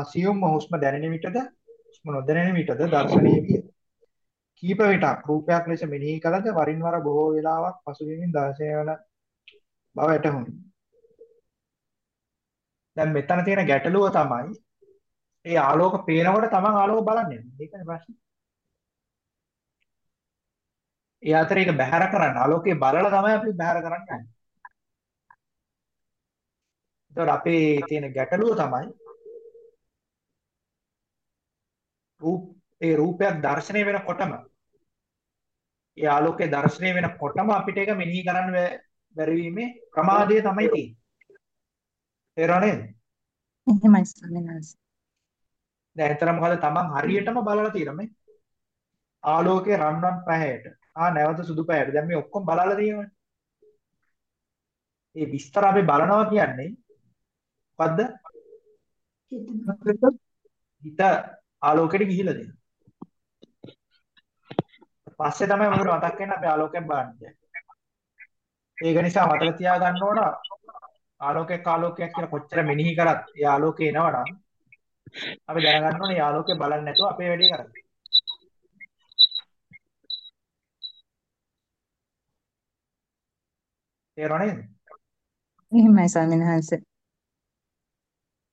සියුම් හුස්ම දැනෙන විටද හුස්ම නොදැනෙන විටද දර්ශනීය විය. කීප විටක් රූපයක් ලෙස මෙනෙහි කළද වරින් වර බොහෝ වේලාවක් පසුබිමින් දර්ශනය වන බව වැටහුණි. දැන් මෙතන තියෙන ගැටලුව තමයි ඒ ආලෝක පේනකොට තමන් ආලෝක බලන්නේ. ඒකනේ ප්‍රශ්නේ. ඒ අතර ඒක බැහැර කරන්න ආලෝකේ බලලා තමයි අපි බැහැර කරන්නේ. ඒතකොට අපේ තියෙන ගැටලුව තමයි රූප ඒ රූපයක් දැర్శණය වෙනකොටම ඒ ආලෝකයේ දැర్శණය වෙනකොටම අපිට ඒක මෙනෙහි කරන්න බැරි වීමේ ප්‍රමාදය තමයි තියෙන්නේ. තේරෙනවද? එහෙමයි ස්වාමීන් වහන්සේ. දැන් හිතලා මොකද තමන් හරියටම බලලා තියෙන මේ ආලෝකයේ රන්වන් පැහැයට ආ නැවත සුදු පැහැයට දැන් මේ ඔක්කොම බලලා තියෙනවනේ. ඒ විස්තර අපි බලනවා කියන්නේ මොකද්ද? හිත ආලෝකයට ගිහිලා දෙනවා. පස්සේ තමයි මොකද මතක් වෙන්නේ අපි ආලෝකයෙන් බලන්නේ ඒක නිසා මතක තියාගන්න ඕන ආලෝකයක් ආලෝකයක් කියලා කොච්චර මෙනෙහි කරත් ඒ ආලෝකේ එනවනම් අපි දැනගන්න ඕනේ යාළුවෝකේ බලන්නේ නැතුව අපේ වැඩේ කරන්න. තේරුණා නේද? එහෙමයි ස්වාමීන් වහන්සේ.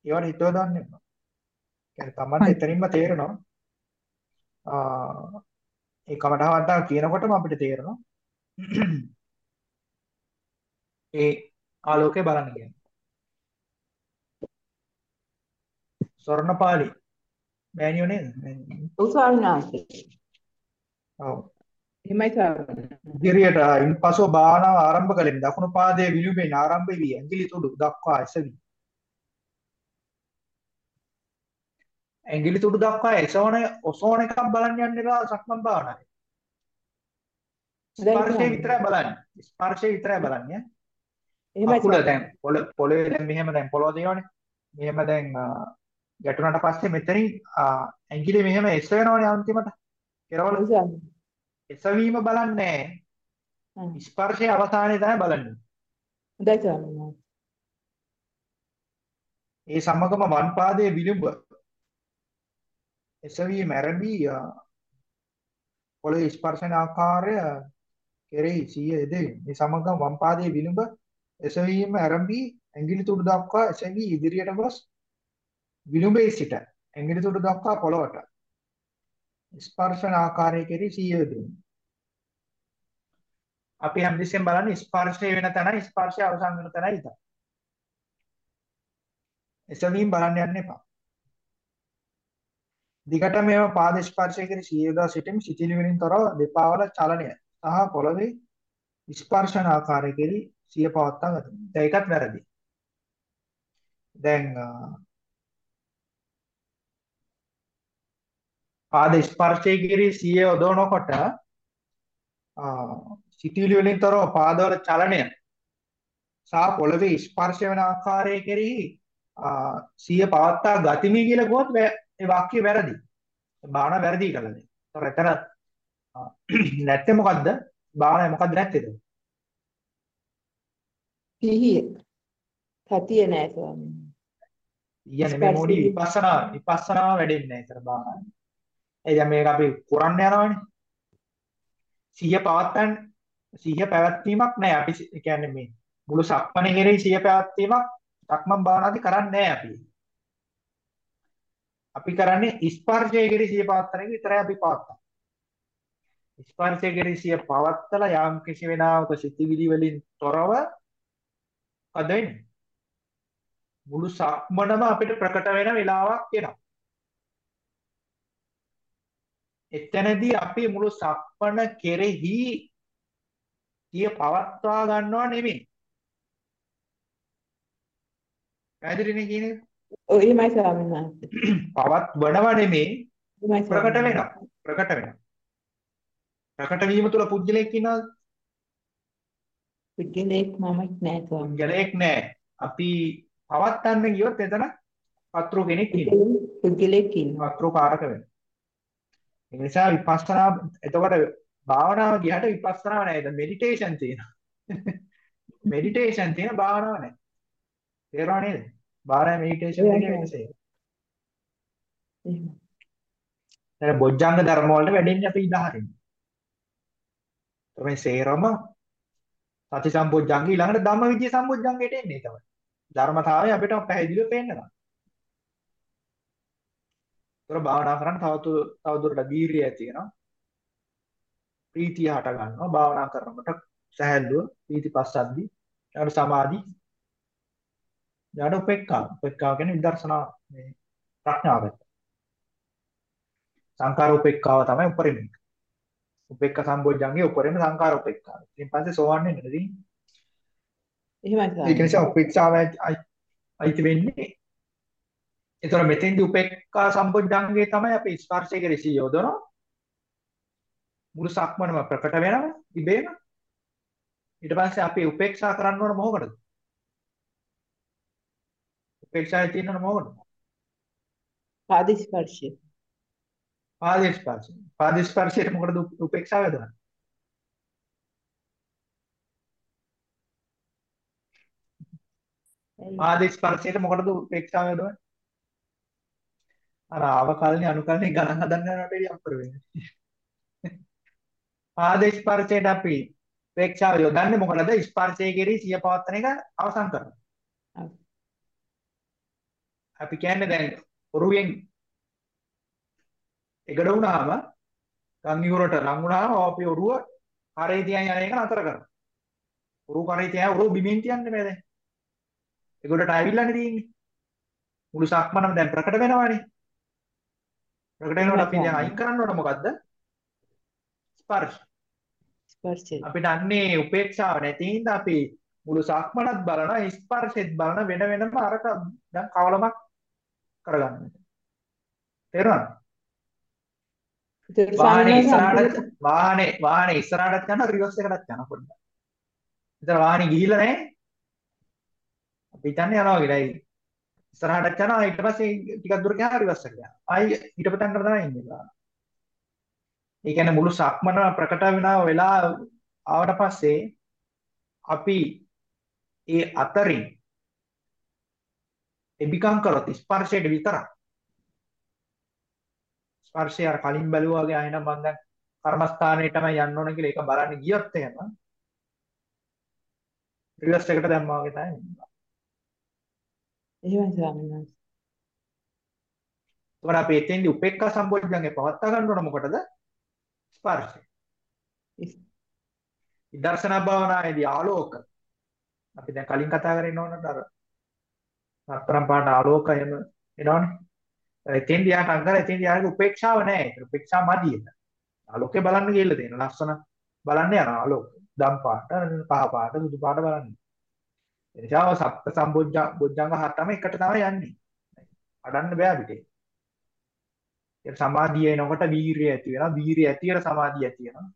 ඒවට හිතව දාන්න එපා. කියන්නේ Tamanට එතනින්ම තේරෙනවා. ආ ඒ කමටහන් වටා කියනකොටම අපිට තේරෙනවා. ඒ ආලෝකය බලන්න කියන්නේ. ස්වර්ණපාලි මෑනියෝ නේද? ඔව් ස්වාමීන් වහන්සේ. ඔව්. එහෙමයි ස්වාමීන් ඉදිරියට ඉන්පසුව භාවනාව ආරම්භ කළෙමි. දකුණු පාදයේ විලුඹෙන් ආරම්භ වී ඇඟිලි තුඩු දක්වා එසවි. ඇඟිලි තුඩු දක්වා එසවන ඔසවන එකක් බලන්න යන්න එපා සක්මන් භාවනාවේ. ස්පර්ශය විතරයි බලන්නේ. ස්පර්ශය විතරයි බලන්නේ. එහෙමයි අකුල දැන් පොළ පොළවේ දැන් මෙහෙම දැන් පොළව දිනවනේ. මෙහෙම දැන් ගැටුණාට පස්සේ මෙතනින් ඇඟිලි මෙහෙම එස වෙනවනේ අන්තිමට. කෙරවල එසවීම බලන්නේ ස්පර්ශයේ අවසානයේ තමයි බලන්නේ. හොඳයි. ඒ සමගම වම් පාදයේ විලුඹ එසවීම ආරම්භී පොළවේ ස්පර්ශන ආකාරය කෙරෙහි සිය යෙදේ. මේ සමගම වම් පාදයේ විලුඹ එසවීම ආරම්භී ඇඟිලි තුඩු දක්වා එසවි ඉදිරියට ගොස් විලුඹේ සිට ඇඟිලි තුඩු දක්වා පොළවට ස්පර්ශන ආකාරය කෙරෙහි සිය යෙදේ. අපි හැමතිස්සෙම බලන්නේ ස්පර්ශය වෙන තැනයි ස්පර්ශය අවසන් වෙන තැනයි විතරයි. එසවීම බලන්න යන්න එපා. දිගට මේව පාද ස්පර්ශය කෙරෙහි සිය යොදා සිටීම සිතිලි වලින් තොරව දෙපා වල චලනය සහ පොළවේ ස්පර්ශන ආකාරය කෙරෙහි සිය පවත්වා ගත. දැන් ඒකත් වැරදි. දැන් පාද ස්පර්ශය කෙරෙහි සිය යොදවනකොට සිතිවිලි වලින් තොරව පාදවල චලනය සහ පොළවේ ස්පර්ශ වෙන ආකාරය කෙරෙහි සිය පවත්තා ගතිමි කියලා ගොත් ඒ වාක්‍ය වැරදි. බාහන වැරදි කියලා නේ. ඒතර එතන නැත්තේ මොකද්ද? බාහන මොකද්ද නැත්තේද? සිහිය. සතිය නෑ ස්වාමීන් කියන්නේ මේ මොඩි විපස්සනා විපස්සනා වැඩෙන්නේ නැහැ ඒතර බාහන. ඒ දැන් මේක අපි කරන්න යනවනේ. සිහිය පවත්තන්න සිහිය පැවැත්වීමක් නැහැ. අපි කියන්නේ මේ මුළු සක්මණේ කෙරෙහි සිහිය පැවැත්වීමක් සක්මන් භාවනාදී කරන්නේ නැහැ අපි. අපි කරන්නේ ස්පර්ශය කෙරෙහි සිහිය පවත්තන එක විතරයි අපි පවත්තන්නේ. ස්පර්ශය කෙරෙහි සිහිය පවත්තලා යම් කිසි වෙනාවක සිතිවිලි වලින් තොරව අද වෙන්නේ. මුළු සක්මනම අපිට ප්‍රකට වෙන වෙලාවක් එනවා. එතනදී අපි මුළු සක්මන කෙරෙහි සිය පවත්වා ගන්නවා නෙමෙයි. පැහැදිලිනේ කියන්නේ? එහෙමයි ස්වාමීන් වහන්සේ. පවත් වඩව එහෙමයි ප්‍රකට වෙනවා. ප්‍රකට වෙනවා. ප්‍රකට වීම තුළ පුජ්‍යලයක් ඉන්නවද? පුජ්‍යලයක් මමක් නෑ ස්වාමීන් පුජ්‍යලයක් නෑ. අපි පවත්තන්න ගියොත් එතන පත්‍රු කෙනෙක් ඉන්නවා. පුජ්‍යලයක් ඉන්නවා. පත්‍රු කාරක වෙනවා. ඒ නිසා විපස්සනා එතකොට භාවනාව ගියහට විපස්සනාව නෑ. දැන් මෙඩිටේෂන් තියෙනවා. මෙඩිටේෂන් තියෙන භාවනාව නෑ. තේරුණා නේද? භාවනා මෙඩිටේෂන් දෙකේ වෙනස ඒක. දැන් බොජ්ජංග ධර්ම වලට වැඩෙන්නේ අපි ඉදහරින්. තමයි සේරම සති සම්බොජ්ජංග ඊළඟට ධම්මවිද්‍ය සම්බොජ්ජංගයට එන්නේ තමයි. ධර්මතාවය අපිට පැහැදිලිව පේනවා. ඒතර භාවනා කරන්න තව තවදුරටත් වීරිය ඇති වෙනවා. ප්‍රීතිය හට ගන්නවා භාවනා කරනකොට සහැල්ලුව ප්‍රීති පස්සද්දි ඊට සමාධි ඊට උපේක්ඛා. උපේක්ඛා කියන්නේ විදර්ශනා මේ ප්‍රඥාව. සංකාර උපේක්ඛාව තමයි උපරිම උපේක්ඛ සම්බොජ්ජංගේ උපරිම සංකාර උපේක්ඛාව. ඊට පස්සේ සෝවන් වෙන්න නේද එහෙමයි ඒක නිසා උපේක්ෂාව අයිති වෙන්නේ. ඒතර මෙතෙන්දී උපේක්ඛා සම්බොජ්ජංගේ තමයි අපි ස්පර්ශය කෙරෙහි යොදනවා. මුළු සක්මනම ප්‍රකට වෙනවා ඉබේම. ඊට පස්සේ අපි උපේක්ෂා කරන්න ඕන මොකටද උපේක්ෂාවේ තියෙනව මොකටද පාද ස්පර්ශය පාද ස්පර්ශය පාද ස්පර්ශයට මොකටද උපේක්ෂාව යොදවන්නේ? පාද ස්පර්ශයට මොකටද උපේක්ෂාව යොදවන්නේ? අර ආවකල්නේ අනුකල්නේ ගණන් හදන්න යනකොට එළිය අපර වෙන්නේ. පාද ස්පර්ශයට අපි උපේක්ෂාව යොදන්නේ මොකටද? ස්පර්ශයේ කෙරෙහි සිය පවත්තන එක අවසන් කරනවා. අපි කියන්නේ දැන් ඔරුවෙන් එගඩ වුණාම ගම් ඉවුරට ලං වුණාම අපි ඔරුව කරේ තියන් යන එක නතර කරනවා. ඔරුව කරේ තියන් ඔරුව බිමින් තියන්නේ මේ දැන්. ඒගොල්ලට ඇවිල්ලානේ තියෙන්නේ. මුළු සක්මනම දැන් ප්‍රකට වෙනවානේ. ප්‍රකට වෙනකොට අපි දැන් අයින් කරන්න ඕන මොකද්ද? ස්පර්ශ. ස්පර්ශය. අපිට අන්නේ උපේක්ෂාව නැති හින්දා අපි මුළු සක්මනත් බලනවා ස්පර්ශෙත් බලන වෙන වෙනම අරක දැන් කවලමක් කරගන්න. තේරුණාද? ඒතර වාහනේ ඉස්සරහට වාහනේ වාහනේ ඉස්සරහටත් යනවා රිවර්ස් එකටත් යනවා පොඩ්ඩක්. ඒතර වාහනේ ගිහිල්ලා නැහැ. අපි හිතන්නේ යනවා කියලා. ඉස්සරහටත් යනවා ඊට පස්සේ ටිකක් දුර ගියාම රිවර්ස් එකට යනවා. ආයි කරලා තමයි ඉන්නේ. ඒ කියන්නේ මුළු සක්මන ප්‍රකට වෙනවා වෙලා ආවට පස්සේ අපි ඒ අතරින් එබිකම් කරොත් ස්පර්ශයට විතරක් ස්පර්ශය අර කලින් බැලුවා වගේ ආයෙනම් මම දැන් කර්මස්ථානයේ තමයි යන්න ඕන කියලා ඒක බලන්න ගියොත් එහෙම රිවර්ස් එකට දැම්මා වගේ තමයි වෙන්නේ. එහෙමයි ස්වාමීන් වහන්සේ. ඒකට අපි එතෙන්දි උපේක්ඛා සම්බොජ්ජංගේ පවත්වා ගන්න ඕන මොකටද? ස්පර්ශය. විදර්ශනා භාවනාවේදී ආලෝක අපි දැන් කලින් කතා කරගෙන ඕනට අර රත්තරන් පාට ආලෝක එහෙම එනවනේ. එතෙන්දි යාට අංගර එතෙන්දි යාගේ උපේක්ෂාව නැහැ. ඒක උපේක්ෂා මදි එක. ආලෝකේ බලන්න ගිහලා තියෙන ලස්සන බලන්න යනවා ආලෝක. දම් පාට, කහ පාට, සුදු පාට බලන්න. ඒ නිසා සප්ත සම්බොජ්ජ බොජ්ජංග හතම එකට තමයි යන්නේ. අඩන්න බෑ අපිට. ඒ සමාධිය එනකොට වීරිය ඇති වෙනවා. වීරිය ඇතියට සමාධිය ඇති වෙනවා.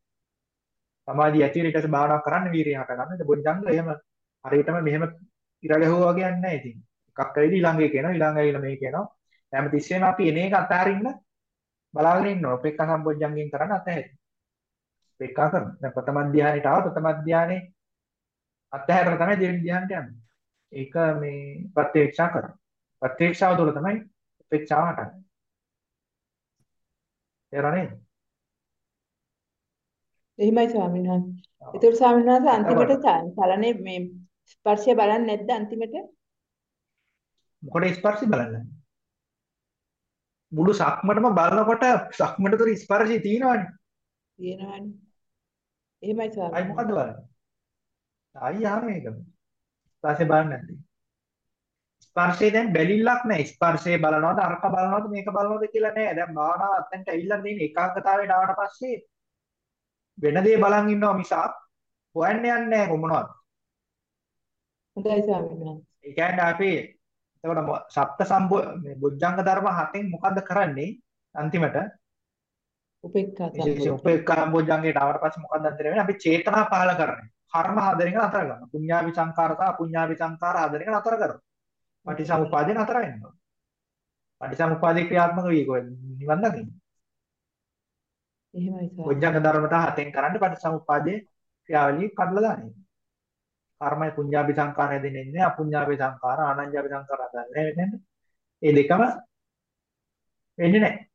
සමාධිය ඇතියට ඊට පස්සේ භාවනා කරන්න වීරිය හට ගන්න. ඒ බොජ්ජංග එහෙම හරියටම මෙහෙම ඉර ගැහුවා වගේ යන්නේ නැහැ ඉතින්. එකක් ඇවිත් ඊළඟ එක එනවා ඊළඟ ඇවිල්ලා මේක එනවා. හැම තිස්සෙම අපි එන එක අතාරින්න බලාගෙන ඉන්නවා. උපේක්ඛා සම්බොජ්ජංගෙන් කරන්න අතහැරෙන්න. උපේක්ඛා කරනවා. දැන් ප්‍රථම ධානයට ආව ප්‍රථම ධානයේ අතහැරලා තමයි දෙවෙනි ධානයට යන්නේ. ඒක මේ ප්‍රත්‍යක්ෂා කරනවා. ප්‍රත්‍යක්ෂාව තුළ තමයි උපේක්ෂාව හටගන්නේ. තේරෙනවද? එහෙමයි ස්වාමීන් වහන්සේ. ඒතර ස්වාමීන් වහන්සේ අන්තිමට චලනේ මේ ස්පර්ශය බලන්නේ නැද්ද අන්තිමට? මොකද ස්පර්ශي බලන්නේ? මුළු සක්මටම බලනකොට සක්මට තුර ස්පර්ශي තියෙනවනේ. තියෙනවනේ. එහෙමයි අයි ස්වාමීන් මොකද්ද බලන්නේ? අයි අහන මේක. ස්පර්ශය බලන්නේ නැද්ද? ස්පර්ශය දැන් බැලිල්ලක් නැහැ. ස්පර්ශය බලනවද අරක බලනවද මේක බලනවද කියලා නෑ. දැන් භාවනාව අතෙන්ට ඇවිල්ලා තියෙන ඒකාග්‍රතාවයට ආවට පස්සේ වෙන දේ බලන් ඉන්නවා මිසක් හොයන්න යන්නේ නැහැ කොමනවත්. හොඳයි ස්වාමීන් වහන්සේ. ඒ කියන්නේ අපි එතකොට සප්ත සම්බෝ මේ බොජ්ජංග ධර්ම හතෙන් මොකද්ද කරන්නේ? අන්තිමට උපේක්ඛා සම්බොජ්ජංග. උපේක්ඛා සම්බොජ්ජංගයට ආවට පස්සේ මොකද්ද අන්තිමට වෙන්නේ? අපි චේතනා පහල කරන්නේ කර්ම හදන එක නතර කරනවා. පුඤ්ඤාවි සංකාර සහ අපුඤ්ඤාවි සංකාර හදන එක නතර කරනවා. පටිසමුපාදේ නතර වෙනවා. පටිසමුපාදේ ක්‍රියාත්මක වෙයි කොහෙද? නිවන් දකින්න. එහෙමයි ස්වාමීන් බොජ්ජංග ධර්මත හතෙන් කරන්නේ පටිසමුපාදේ ක්‍රියාවලිය කඩලා දාන්නේ කර්මය පුඤ්ඤාවි සංකාර හැදෙන්නේ නැහැ අපුඤ්ඤාවි සංකාර ආනන්ජාවි සංකාර හදන්නේ වෙන්නේ ඒ දෙකම වෙන්නේ නැහැ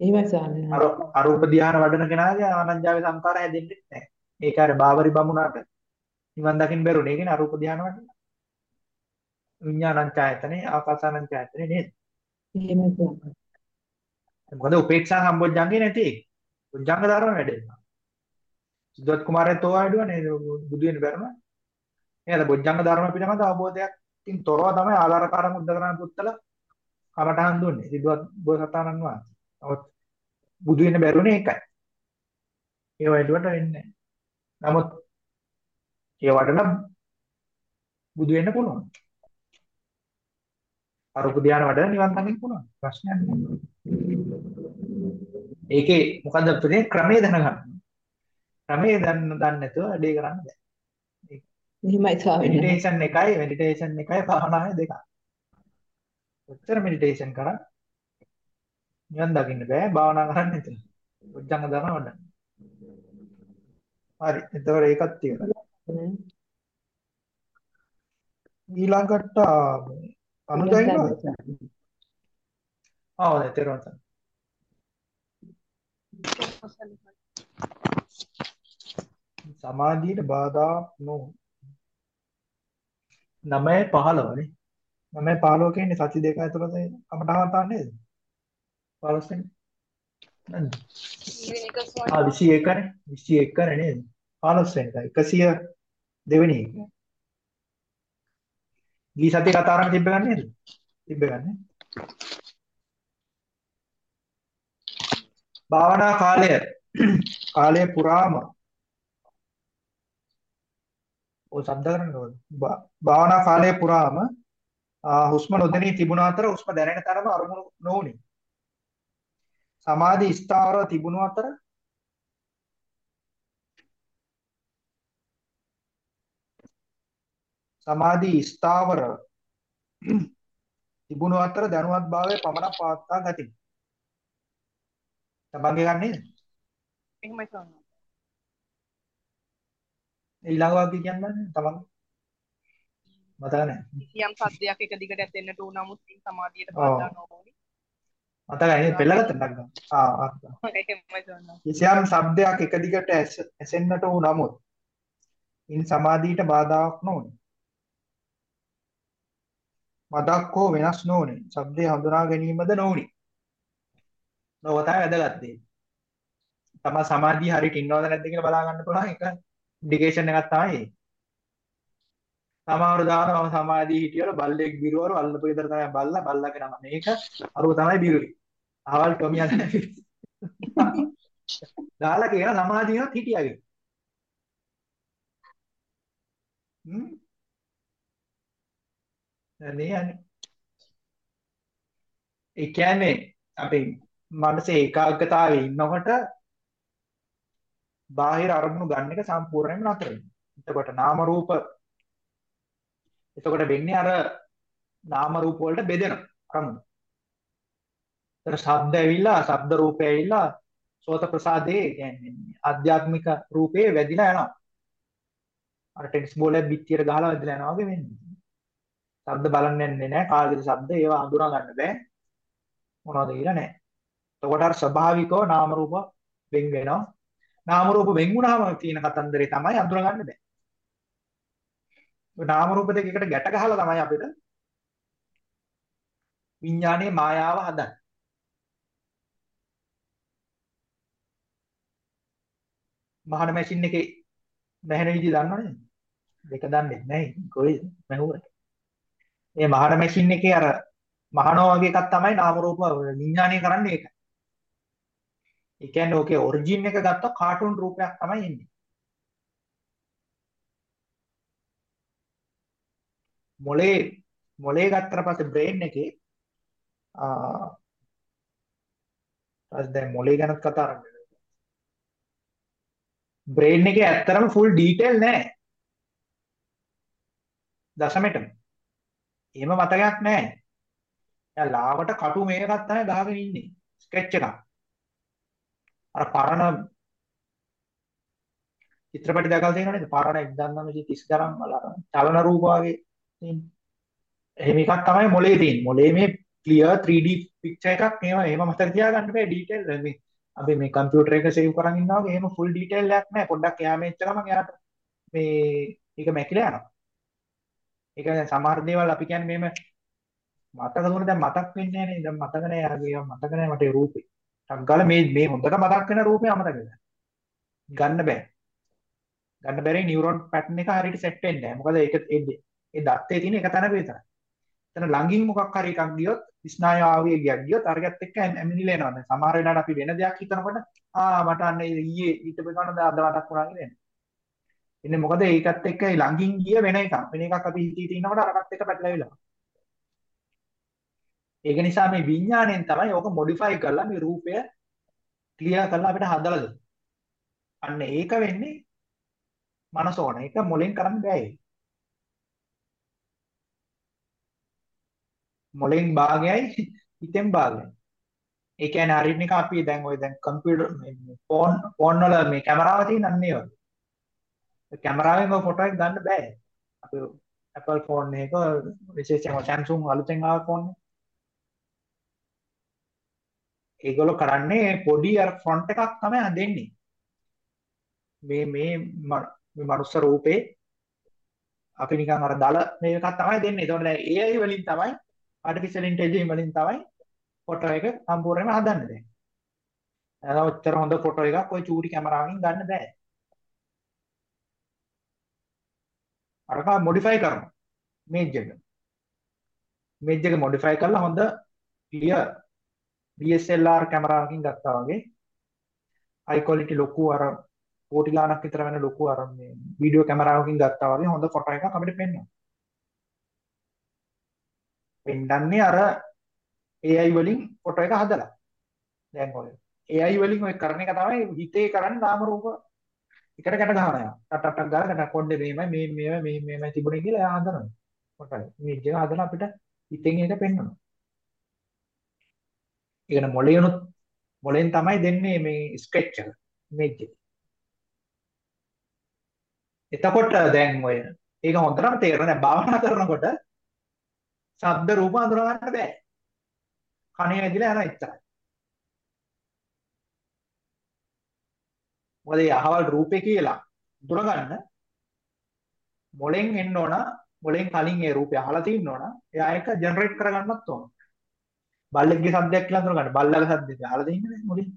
එහෙමයි ස්වාමීන් අර. අරූප ධානය වඩන කෙනාගේ ආනන්ජාවේ සංකාර හැදෙන්නේ නැහැ. ඒක අර බාවරි බමුණාට නිවන් දකින්න බැරුනේ. ඒ කියන්නේ අරූප ධානය වඩන. විඥානං ඡායතනේ ආකාසානං ඡායතනේ නේද? එහෙමයි ස්වාමීන් මොකද උපේක්ෂා සම්බොජ්ජංගේ නැති. උජ්ජංග ධර්ම වැඩෙනවා. සිද්ධාර්ථ කුමාරයත් ඕවා වැඩුවා නේද? බුදු වෙන්න බැරම. නේද? බොජ්ජංග ධර්ම පිළිබඳ අවබෝධයක්කින් තොරව තමයි ආලාරකාර මුද්දකරණ පුත්තල කමටහන් දුන්නේ. සිද්ධාර්ථ බෝසතාණන් වහන්සේ. නමුත් බුදු වෙන්න බැරුනේ ඒකයි. ඒ වලට වෙන්නේ නැහැ. නමුත් ඒ වඩන බුදු වෙන්න පුළුවන්. අරූප ධානය වඩන නිවන් දකින්න පුළුවන්. ප්‍රශ්නයක් නෑ. ඒකේ මොකද්ද ප්‍රතිනේ ක්‍රමයේ දැනගන්න. ක්‍රමයේ දන්න දන්නේ නැතුව වැඩේ කරන්න බෑ. එහෙමයි ස්වාමීන්. මෙඩිටේෂන් එකයි මෙඩිටේෂන් එකයි භාවනාවේ දෙකක්. ඔච්චර මෙඩිටේෂන් කරා නිවන් දකින්න බෑ භාවනා කරන්න නැතුව. උජ්ජංග ධර්ම වඩන්න. හරි. එතකොට ඒකත් තියෙනවා. ඊළඟට අනුජා ඉන්නවද? ආ තේරුම් ගන්න. සමාධියට බාධා නොවන 9 15 නේ 9 15 කියන්නේ සති දෙක ඇතුළත කමටහන් තාන්න නේද? 15 වෙනි නේද ආ 21 නේ 21 නේ නේද? 15 වෙනිදා 100 දෙවෙනි එක. ගී සතිය කතා කරන්න තිබ්බ ගන්න නේද? තිබ්බ ගන්න. භාවනා කාලය. කාලය පුරාම ඔය ශබ්ද කරන්න ඕන භාවනා කාලය පුරාම හුස්ම නොදැනී තිබුණ අතර හුස්ම දැනෙන තරම අරමුණු නොඋනි සමාධි ස්ථාවරව තිබුණු අතර සමාධි ස්ථාවර තිබුණු අතර දැනුවත් භාවය පමණක් පවත්වා ගතිමි. තමන්ගේ ගන්න නේද? එහෙමයි සෝනවා. ඊළඟ වාක්‍ය කියන්නේ තමන් මතක නැහැ. යම් සද්දයක් එක දිගට ඇතෙන්නට උන නමුත් සමාධියට. බාධා නොවුනි. මතකයි නේද? පෙළගත්ත නක්ගා. ආ. කිසියම් ශබ්දයක් එක දිගට ඇස- ඇසෙන්නට වූ නමුත් ඉන් සමාධියට බාධාක් නොවුනි. මදක් හෝ වෙනස් නොවුනි. ශබ්දය හඳුනා ගැනීමද නොවුනි. නෝ තමයි වැදගත් දේ. තමයි සමාධිය හරියට ඉන්නවද නැද්ද කියලා බලා ගන්න පුළුවන් එක ඉන්ඩිකේෂන් එකක් තමයි. සමහරව දානවා මම සමාධිය හිටියවල බල්ලෙක් බිරුවරු අල්ලපු විතර තමයි බල්ලා බල්ලාගේ නම මේක අරුව තමයි බිරුවි. අවල් ටොමියන් දාලා කියන සමාධියවත් හිටියාගේ. හ්ම් නේ යන්නේ. ඒ කියන්නේ අපේ මනසේ ඒකාග්‍රතාවයේ ඉන්නකොට බාහිර අරමුණු ගන්න එක සම්පූර්ණයෙන්ම නතර වෙනවා. එතකොට නාම රූප එතකොට වෙන්නේ අර නාම රූප වලට බෙදෙනවා අරමුණු. එතන ශබ්ද ඇවිල්ලා ශබ්ද රූපය ඇවිල්ලා සෝත ප්‍රසාදේ කියන්නේ ආධ්‍යාත්මික රූපේ වැදිලා යනවා. අර ටෙනිස් බෝලයක් පිටියට ගහලා වැදිලා යනවා වගේ වෙන්නේ. ශබ්ද බලන්න යන්නේ නැහැ. කාගේද ශබ්ද ඒවා අඳුනා ගන්න බෑ. මොනවද කියලා නැහැ. එතකොට අර ස්වභාවිකව නාම රූප වෙන් වෙනවා. නාම රූප වෙන් වුණාම තියෙන කතන්දරේ තමයි අඳුර ගන්න බෑ. නාම රූප දෙක එකට ගැට ගහලා තමයි අපිට විඥානයේ මායාව හදන්නේ. මහාන මැෂින් එකේ මැහෙන විදිහ දන්නවනේ. දෙක දන්නේ නැහැ. කොහෙද මැහුවට. මේ මහාන මැෂින් එකේ අර මහානෝ වගේ එකක් තමයි නාම රූප විඥානය කරන්නේ ඒක. ඒ කියන්නේ ඕකේ ඔරිජින් එක ගත්තා කාටුන් රූපයක් තමයි එන්නේ. මොලේ මොලේ ගත්තට පස්සේ බ්‍රේන් එකේ ආ ඊට දැන් මොලේ ගැන කතා කරන්නේ. බ්‍රේන් එකේ ඇත්තරම ෆුල් ඩීටේල් නැහැ. දශමෙටම. එහෙම මතකයක් නැහැ. එයා ලාවට කටු මේකක් තමයි ගහගෙන ඉන්නේ. ස්කෙච් එකක්. අර පරණ චිත්‍රපටි දැකලා තියෙනව නේද? පරණ 1930 ගණන් වල අර චලන රූප වගේ තියෙන. එහෙම එකක් තමයි මොලේ තියෙන්නේ. මොලේ මේ ක්ලියර් 3D පික්චර් එකක් මේව එහෙම මතක තියාගන්න බෑ ඩීටේල් මේ අපි මේ කම්පියුටර් එක සේව් කරන් ඉන්නවා වගේ එහෙම ෆුල් ඩීටේල් එකක් නෑ. පොඩ්ඩක් එහා මෙච්ච ගමන් එයාට මේ ඒක මැකිලා යනවා. ඒක දැන් සමහර දේවල් අපි කියන්නේ මේම මතක දුන්න දැන් මතක් වෙන්නේ නැහැ නේ. දැන් මතක නැහැ යාගේ මතක නැහැ මට ඒ රූපේ. ටක් ගාලා මේ මේ හොඳට මතක් වෙන රූපේ අමතක වෙනවා. ගන්න බෑ. ගන්න බැරි නියුරෝන් පැටර්න් එක හරියට සෙට් වෙන්නේ නැහැ. මොකද ඒක ඒ ඒ දත්තේ තියෙන එක තැනක විතරයි. එතන ළඟින් මොකක් හරි එකක් ගියොත් ස්නායු ආවේ ගියක් ගියොත් අරකට එක්ක ඇමිනිලා එනවා. දැන් සමහර වෙලාවට අපි වෙන දෙයක් හිතනකොට ආ මට අන්න ඊයේ ඊට පෙකන අද මතක් වුණා කියලා එන්නේ. ඉන්නේ මොකද ඒකත් එක්ක ළඟින් ගිය වෙන එකක්. වෙන එකක් අපි හිතී තිනකොට අරකට එක්ක පැටලවිලා. ඒක නිසා මේ විඥාණයෙන් තමයි ඕක මොඩිෆයි කරලා මේ රූපය ක්ලියර් කරලා අපිට හදලා දෙන්නේ. අන්න ඒක වෙන්නේ මනස ඕන. ඒක මොලෙන් කරන්න බෑ ඒක. මොලෙන් භාගයයි හිතෙන් භාගයයි. ඒ කියන්නේ හරියට නිකන් අපි දැන් ওই දැන් කම්පියුටර් ෆෝන් ෆෝන් වල මේ කැමරාව තියෙන අන්නේ වගේ. ඒ කැමරාවෙන් ඔය ෆොටෝ එක ගන්න බෑ. අපි Apple ෆෝන් එක විශේෂයෙන්ම Samsung අලුතෙන් ආව ෆෝන් එක. ඒගොල්ලෝ කරන්නේ පොඩි අර ෆ්‍රොන්ට් එකක් තමයි හදෙන්නේ. මේ මේ ම- මේ මනුස්ස රූපේ අපි නිකන් අර දල මේකක් තමයි දෙන්නේ. ඒතකොට දැන් AI වලින් තමයි artificial intelligence වලින් තමයි ෆොටෝ එක සම්පූර්ණයෙන්ම හදන්නේ දැන්. එහෙනම් ඔච්චර හොඳ ෆොටෝ එකක් ওই චූටි කැමරාවකින් ගන්න බෑ. අරක මොඩිෆයි කරනවා මේජ් එක. මේජ් එක මොඩිෆයි කරලා හොඳ ක්ලියර් DSLR කැමරාවකින් ගත්තා වගේ හයි ක්වොලිටි ලොකු අර කෝටි ගාණක් විතර වෙන ලොකු අර මේ වීඩියෝ කැමරාවකින් ගත්තා වගේ හොඳ ෆොටෝ එකක් අපිට පෙන්වනවා. පෙන්වන්නේ අර AI වලින් ෆොටෝ එක හදලා. දැන් ඔය AI වලින් ඔය කරන එක තමයි හිතේ කරන්නේ නාම රූප එකට ගැට ගන්නවා. ටක් ටක් ටක් ගාලා ගැට කොණ්ඩේ මෙහෙමයි මේ මේමයි මේ මේමයි තිබුණේ කියලා එයා හදනවා. ෆොටෝ එක. මේ ඉජ්ජක හදලා අපිට හිතෙන් ඒක පෙන්වනවා. ඒකන මොළයනොත් මොළෙන් තමයි දෙන්නේ මේ ස්කෙච් එක ඉමේජ් එක. එතකොට දැන් ඔය ඒක හොඳටම තේරෙනවා දැන් භාවනා කරනකොට ශබ්ද රූප අඳුර ගන්න බෑ. කණේ වැදිලා යනවා එච්චරයි. මොකද මේ අහවල් රූපේ කියලා අඳුර ගන්න මොළෙන් එන්න ඕන මොළෙන් කලින් ඒ රූපය අහලා තින්න ඕන එයා ඒක ජෙනරේට් කරගන්නත් ඕන. බල්ලෙක්ගේ සද්දයක් කියලා අඳුරගන්න බල්ලගේ සද්දෙද අහලා දෙන්නේ මුලින්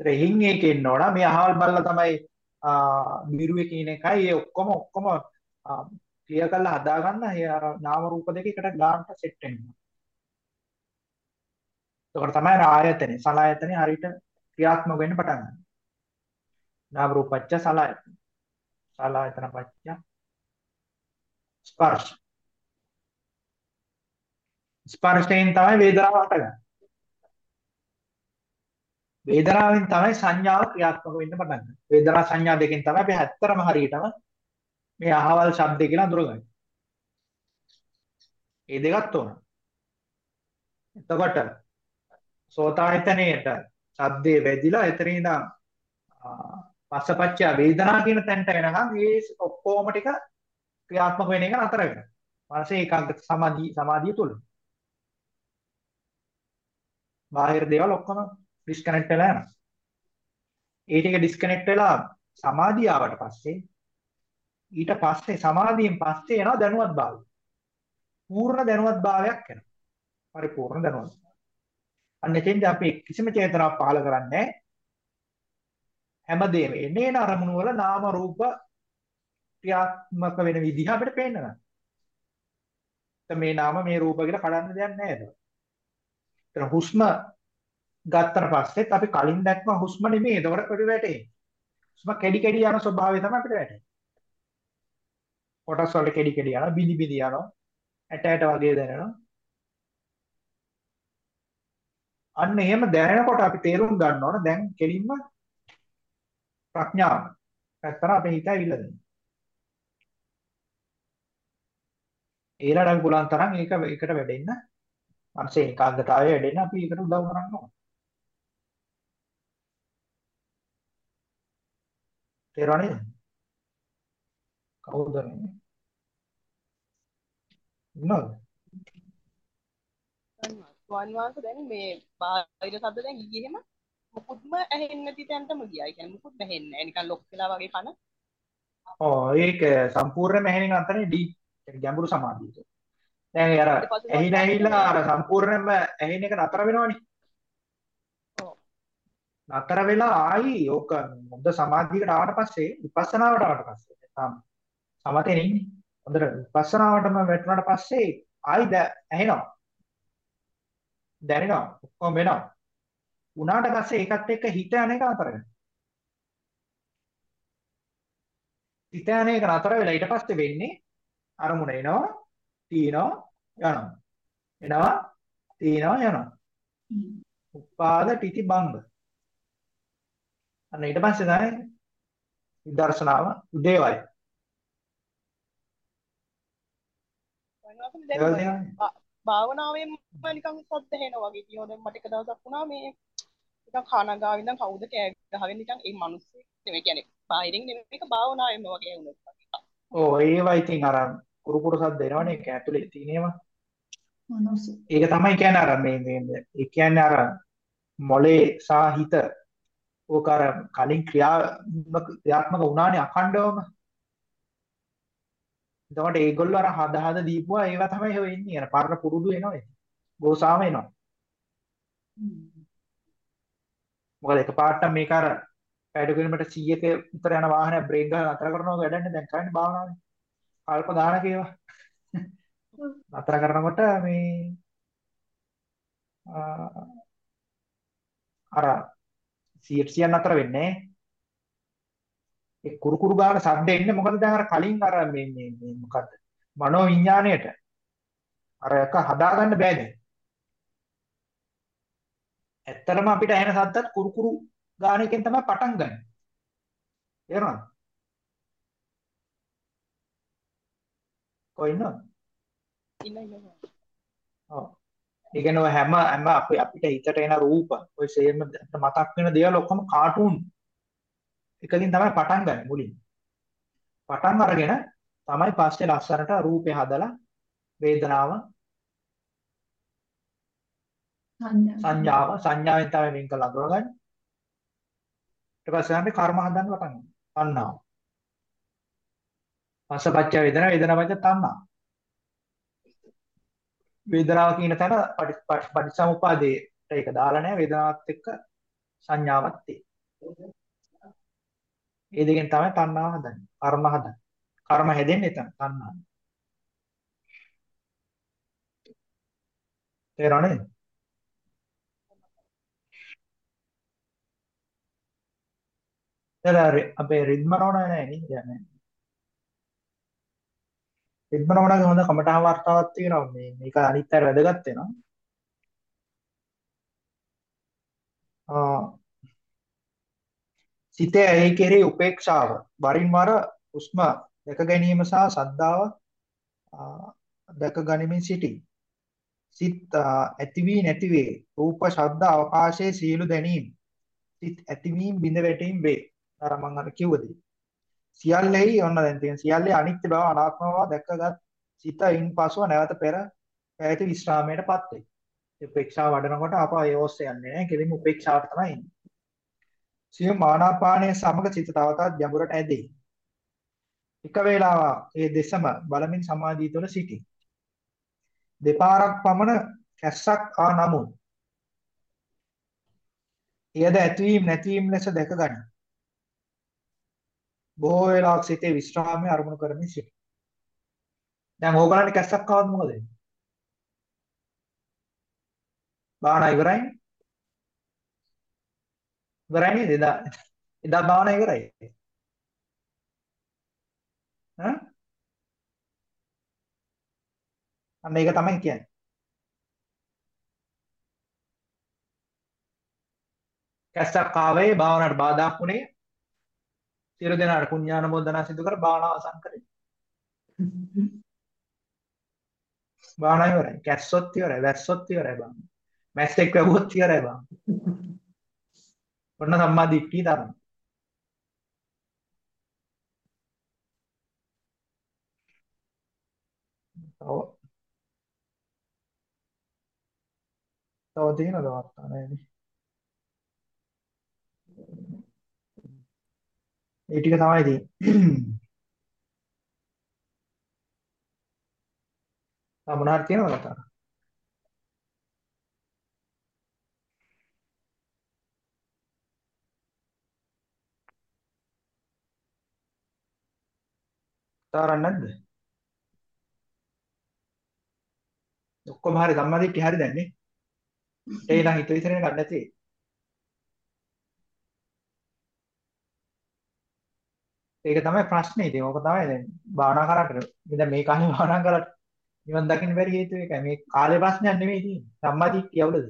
රෙහින් එකේ ඉන්නවනා මේ අහවල් බල්ලා තමයි බිරුවේ කියන එකයි. ඒ ඔක්කොම ඔක්කොම ක්ලියර් කරලා හදාගන්න. ඒ අර නාම රූප දෙක එකට ගානට සෙට් වෙනවා. ඒකට තමයි ආයතනේ සලායතනේ හරියට ක්‍රියාත්මක වෙන්න පටන් ගන්නවා. නාම රූපච්ච සලායතන. සලායතන පච්ච ස්පර්ශ. ස්පර්ශයෙන් තමයි වේදනාව හටගන්නේ. වේදනාවෙන් තමයි සංඥාව ක්‍රියාත්මක වෙන්න පටන් ගන්නේ. වේදනා සංඥා දෙකෙන් තමයි අපි ඇත්තරම හරියටම මේ අහවල් ශබ්ද කියලා අඳුරගන්නේ. ඒ දෙකත් ඕන. එතකොට සෝතායතනයේට ශබ්දේ වැදිලා එතන ඉඳන් පස්සපච්චය වේදනා කියන තැනට එනකම් මේ ඔක්කොම ටික ක්‍රියාත්මක වෙන එක නතර වෙනවා. මනසේ ඒකාග්‍ර සමාධි සමාධිය තුල. බාහිර දේවල් ඔක්කොම ඩිස්කනෙක්ට් වෙලා යනවා. ඒ ටික ඩිස්කනෙක්ට් වෙලා සමාධිය ආවට පස්සේ ඊට පස්සේ සමාධියෙන් පස්සේ එනවා දැනුවත් භාවය. පූර්ණ දැනුවත් භාවයක් එනවා. පරිපූර්ණ දැනුවත්. අන්න එතෙන්දී අපි කිසිම චේතනාවක් පහළ කරන්නේ හැමදේම එනේන අරමුණු වල නාම රූප ක්‍රියාත්මක වෙන විදිහ අපිට පේනවා. මේ නාම මේ රූප කියලා කඩන්න දෙයක් නැහැ ඒක. ඒතර හුස්ම ගත්තට පස්සෙත් අපි කලින් දැක්ම හුස්ම නෙමෙයි ඒකට අපිට වැටේ. හුස්ම කැඩි කැඩි යන ස්වභාවය තමයි අපිට වැටෙන්නේ. කොටස් වල කැඩි කැඩි යනවා බිනි බිනි යනවා ඇට ඇට වගේ දැනෙනවා. අන්න එහෙම දැනෙනකොට අපි තේරුම් ගන්න ඕන දැන් කෙලින්ම ප්‍රඥාව. පැත්තට අපේ හිත ඇවිල්ලා දෙනවා. ඒලට අපි පුළුවන් තරම් ඒක එකට වැඩෙන්න මනසේ ඒකාග්‍රතාවය වැඩෙන්න අපි ඒකට උදව් කරන්න ඕන. තේරුණානේ? කවුද මේ? ඉන්නවද? වන්වාස දැන් මේ බාහිර શબ્ද දැන් ගියේම මුකුත්ම ඇහෙන්නේ නැති තැනටම ගියා. ඒ කියන්නේ මුකුත් ඇහෙන්නේ නැහැ. නිකන් ලොක් වෙලා වගේ කන. ඔව් ඒක සම්පූර්ණයෙන්ම ඇහෙන එක තමයි ඩීප් ගැඹුරු සමාධිය. දැන් අර ඇහිලා ඇහිලා අර සම්පූර්ණයෙන්ම ඇහෙන එක නතර වෙනවනේ. නතර වෙලා ආයි ඕක හොඳ සමාධියකට ආවට පස්සේ විපස්සනාවට ආවට පස්සේ තාම සමතේ නෙන්නේ. හොඳට විපස්සනාවටම වැටුණාට පස්සේ ආයි ඇහෙනවා. දැනෙනවා. ඔක්කොම වෙනවා. උනාට පස්සේ ඒකත් එක්ක හිත යන එක නතර වෙනවා. හිත යන එක නතර වෙලා ඊට පස්සේ වෙන්නේ අරමුණ එනවා, තියෙනවා, යනවා. එනවා, තියෙනවා, යනවා. උපාද තිති බංග. අන්න ඊට පස්සේ තමයි විදර්ශනාව උදේවයි. භාවනාවෙන්ම නිකන් සද්ද ඇහෙනවා වගේ කියනවා දැන් මට එක දවසක් වුණා මේ නිකන් කනගාව ඉඳන් කවුද කෑ ගහගෙන නිකන් ඒ මිනිස්සේ නෙමෙයි කියන්නේ බාහිරින් නෙමෙයි මේක භාවනාවෙන්ම වගේ වුණා. ඔව් ඒවා ඉතින් අර කුරු කුරු සද්ද එනවනේ ඒක ඇතුලේ තියෙනේවා. ඒක තමයි කියන්නේ අර මේ මේ ඒ කියන්නේ අර මොලේ සහ හිත ඕක අර කලින් ක්‍රියාත්මක ක්‍රියාත්මක වුණානේ අඛණ්ඩවම. එතකොට ඒගොල්ලෝ අර හද හද දීපුවා ඒවා තමයි වෙන්නේ. අර පරණ පුරුදු එනවා. ගෝසාම එනවා. මොකද එකපාරට මේක අර පැය කිලෝමීටර් 100ක විතර යන වාහනයක් බ්‍රේක් ගහලා නතර කරනවා වැඩන්නේ දැන් කරන්නේ භාවනාවේ. කල්ප ගානක ඒවා. නතර කරනකොට මේ අර 100 නතර වෙන්නේ ඒ කුරු කුරු ගාන ශබ්ද එන්නේ මොකද දැන් අර කලින් අර මේ මේ මේ මොකද්ද මනෝ විඥාණයට අර එක හදාගන්න බෑ දැන් ඇත්තටම අපිට ඇහෙන සද්දත් කුරු කුරු ගානකින් තමයි පටන් ගන්න. තේරුණාද? කොයින්ද? ඉන්න. ඔව්. ඒ කියන්නේ හැම හැම අපි අපිට හිතට එන රූප ඔය සේම මතක් වෙන දේවල් ඔක්කොම කාටුන් එකකින් තමයි පටන් ගන්න මුලින්. පටන් අරගෙන තමයි පස්සේ ලස්සනට රූපේ හදලා වේදනාව සංඥාව සංඥාවෙන් තමයි වෙන් කළ අඳුරගන්නේ. ඊට පස්සේ අපි කර්ම හදන්න පටන් ගන්නවා. තණ්හාව. පස්සපච්ච වේදනා වේදනාපච්ච තණ්හා. වේදනාව කියන තැන පටිච්චසමුප්පාදේට ඒක දාලා නැහැ වේදනාවත් එක්ක සංඥාවක් තියෙනවා. ඒ දෙකෙන් තමයි තණ්හාව හදන්නේ. කර්ම හදන්නේ. කර්ම හැදෙන්නේ එතන තණ්හාව. තේරෙනවද? එතන අපේ රිද්මනෝණ නැහැ නේද? ඉක්මන මඩක හොඳ කමටහන් වර්තාවක් තියෙනවා. මේ මේක අනිත් අය වැදගත් වෙනවා. ආ සිතේ ඇහි කෙරේ උපේක්ෂාව වරින් වර උස්ම දැක ගැනීම සහ සද්ධාව දැක ගනිමින් සිටි. සිත ඇති වී නැති වේ. රූප ශබ්ද අවකාශයේ සීලු දැනීම සිත ඇතිවීම බිඳ වැටීම වේ. අර මම අර කිව්වදී. සියල්ලෙහි ඔන්න දැන් තියෙන සියල්ලේ අනිත්‍ය බව අනාත්ම බව දැකගත් සිතින් පසුව නැවත පෙර පැවති විශ්‍රාමයටපත් වේ. උපේක්ෂාව වඩනකොට අප ඒ ඔස්සේ යන්නේ නැහැ. කෙලින්ම උපේක්ෂාවට තමයි එන්නේ. සියුම් ආනාපානයේ සමග සිත තව තවත් ගැඹුරට ඇදේ. එක වේලාවක් ඒ දෙසම බලමින් සමාධිය තුළ සිටි. දෙපාරක් පමණ කැස්සක් ආ නමුත් එයද ඇතවීම නැතිවීම ලෙස දැක ගනී. බොහෝ වෙලාවක් සිටේ විශ්‍රාමයේ අරමුණු කරමින් සිටි. දැන් ඕගලන්ට කැස්සක් ආවොත් මොකද වෙන්නේ? බාහන ඉවරයි. ඉවරයි නේද? එදා එදා බාහන ඉවරයි. ඈ? අන්න ඒක තමයි කියන්නේ. කැස්සක් ආවේ භාවනාවට බාධාක් වුණේ සියලු දෙනාට පුණ්‍යානුමෝදනා සිදු කර භාවනාව අවසන් කරේ. භාවනාව ඉවරයි. කැස්සොත් ඉවරයි. වැස්සොත් ඉවරයි බං. මැස්සෙක් වැවුවොත් ඉවරයි බං. ඔන්න සම්මා දිට්ඨිය ධර්ම. තව තව තියෙනවද වාර්තා නැහැ ඒ ටික තමයි තියෙන්නේ. ආ මොනවාරි තියෙනවද කතා? තාරක් නැද්ද? ඔක්කොම හරි සම්මාදිට්ඨිය හරි දැන් නේ. ඒ නම් හිත විතරේ ගන්න නැති. ඒක තමයි ප්‍රශ්නේ. ඉතින් ඕක තමයි දැන් භාවනා කරාට දැන් මේ කාලේ භාවනා කරාට නිවන් දකින්න බැරි හේතුව ඒකයි. මේ කාලේ ප්‍රශ්නයක් නෙමෙයි තියෙන්නේ. සම්මාදිට්ඨිය අවුලද?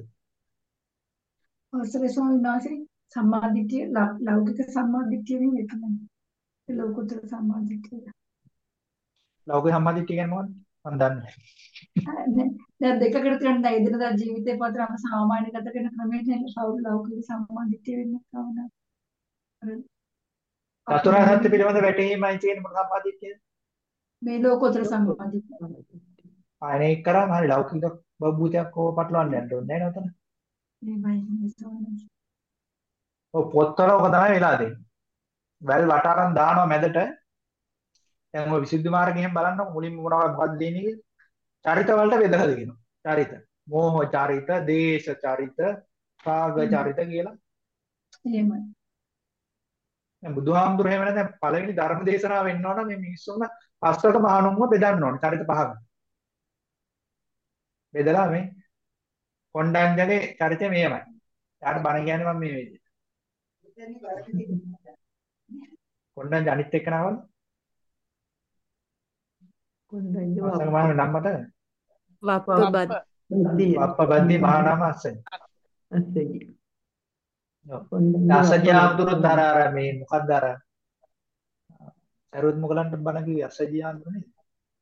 අවසරයි ස්වාමීන් වහන්සේ සම්මාදිට්ඨිය ලෞකික සම්මාදිට්ඨිය නෙමෙයි තමයි. ඒ ලෝකෝත්තර සම්මාදිට්ඨිය. ලෞකික සම්මාදිට්ඨිය කියන්නේ මොකක්ද? මම දන්නේ නැහැ. දැන් දෙකකට තියෙන එදිනදා ජීවිතේ පතර අප සාමාන්‍ය ගත කරන ක්‍රමයෙන් ලෞකික සම්මාදිට්ඨිය වෙන්නේ කවුනා? චතුරාර්ය සත්‍ය පිළිබඳ වැටහීමයි තියෙන මොන සම්මාදිට්ඨියද? මේ ලෝකෝත්තර. ආයෙ ඒක කරාම හරි ලෞකික බබූතයක් ඕව පටලවන්න යන්න ඕනේ නෑ නේද? මේ වයින් ඔය පොත්වල ඔක තමයි වෙලා තියෙන්නේ. වැල් වටාරන් දානවා මැදට. දැන් ඔය විසුද්ධි මාර්ගයෙන් බලන්න මුලින්ම මොනවද මොකක්ද දෙන්නේ කියලා. චරිත වලට බෙදලා දෙනවා. චරිත. මෝහ චරිත, දේශ චරිත, රාග චරිත කියලා. එහෙමයි. දැන් බුදුහාමුදුරු එහෙම නැත්නම් පළවෙනි ධර්ම දේශනාව වෙන්න ඕන මේ මිනිස්සුන්ව පස්සට මහණුන්ව බෙදන්න ඕනේ චරිත පහකට. බෙදලා මේ කොණ්ඩඤ්ඤගේ චරිතය මෙහෙමයි. යාට බණ කියන්නේ මම මේ විදිහට. කොණ්ඩඤ්ඤ අනිත් එක්ක නවල කොණ්ඩඤ්ඤ අසල මහණ නම් මතකද? වප්ප බද්දිය. වප්ප බද්දී මහානාම අස්සයි. අස්සජි. අස්සජි ආම්දුරුත් අර අර මේ මොකක්ද අර සරුවත් මොගලන්ට බණ කිව්වේ අස්සජි ආම්දුරුනේ.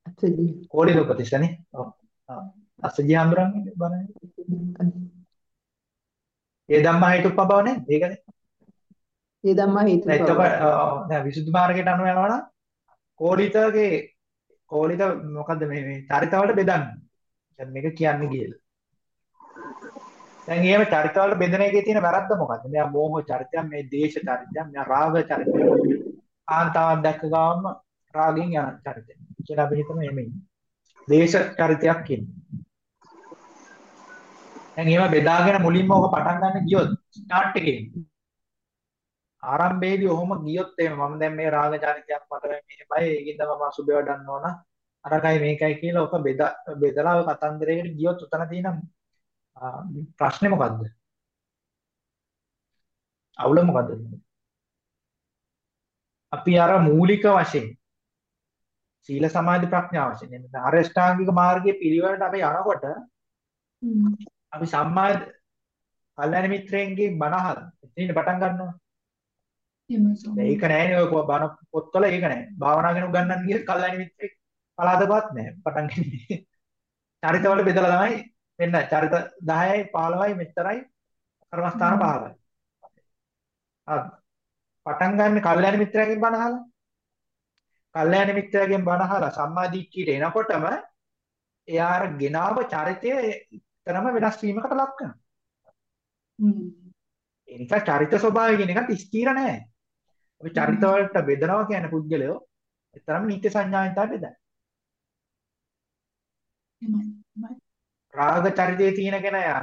අස්සජි. කෝඩි උපතිස්සනේ. ඔව්. ආ. අස්සජි ආම්දුරන්ගේ බණ. ඒ ධම්මා හේතුප්පබව නේ? ඒකනේ. ඒ ධම්මා හේතු දැන් එතකොට දැන් විසුද්ධි මාර්ගයට අනුව යනවා නම් කෝලිතගේ කෝලිත මොකද්ද මේ මේ චරිතවලට බෙදන්න. දැන් මේක කියන්නේ කියලා. දැන් එහෙම චරිතවලට බෙදෙන එකේ තියෙන වැරද්ද මොකද්ද? මෙයා මෝහ චරිතයක්, මේ දේශ චරිතයක්, මෙයා රාග චරිතයක්. කාන්තාවක් දැක්ක ගාම රාගෙන් යන චරිතය. කියලා අපි හිතමු එමෙ. දේශ චරිතයක් කියන්නේ. දැන් ඒවා බෙදාගෙන මුලින්ම ඔක පටන් ගන්න ගියොත් ස්ටාර්ට් එකේ ආරම්භයේදී ඔහොම ගියොත් එහෙම මම දැන් මේ රාග චරිතයක් මට මෙහෙමයි ඒකින්ද මම අසුබය වඩන්න ඕන අරකයි මේකයි කියලා ඔක බෙදා බෙදලා ඔය කතන්දරයකට ගියොත් උතන තියෙන ප්‍රශ්නේ මොකද්ද? අවුල මොකද්ද? අපි අර මූලික වශයෙන් සීල සමාධි ප්‍රඥා වශයෙන් එන්න අරෂ්ඨාංගික මාර්ගයේ පිළිවෙලට අපි යනකොට අපි සම්මා කල්යාණ මිත්‍රයන්ගේ බණහල් එතනින් පටන් ගන්නවා. ඒක නෑනේ ඔය බණ පොත්වල ඒක නෑ. භාවනා කෙනෙක් ගන්නන් ගිය කල්යාණ මිත්‍රෙක් පලාතපත් නෑ පටන් ගන්නේ. චරිතවල බෙදලා තමයි වෙන්න චරිත 10යි 15යි මෙච්චරයි කර්මස්ථාන 15යි. හරි. පටන් ගන්න කල්යාණ මිත්‍රයෙක්ගෙන් බණ අහලා. කල්යාණ මිත්‍රයෙක්ගෙන් බණ අහලා සම්මා දිට්ඨියට එනකොටම එයා අර ගෙනාව චරිතය තරම වෙනස් වීමකට ලක් වෙනවා. ඒ නිසා චරිත ස්වභාවය කියන එකත් ස්ථිර නෑ. අපි චරිත වලට බෙදනවා කියන පුද්ගලයෝ ඒතරම් නිත්‍ය සංඥාවෙන් තමයි බෙදන්නේ. රාග චරිතයේ තියෙන කෙනා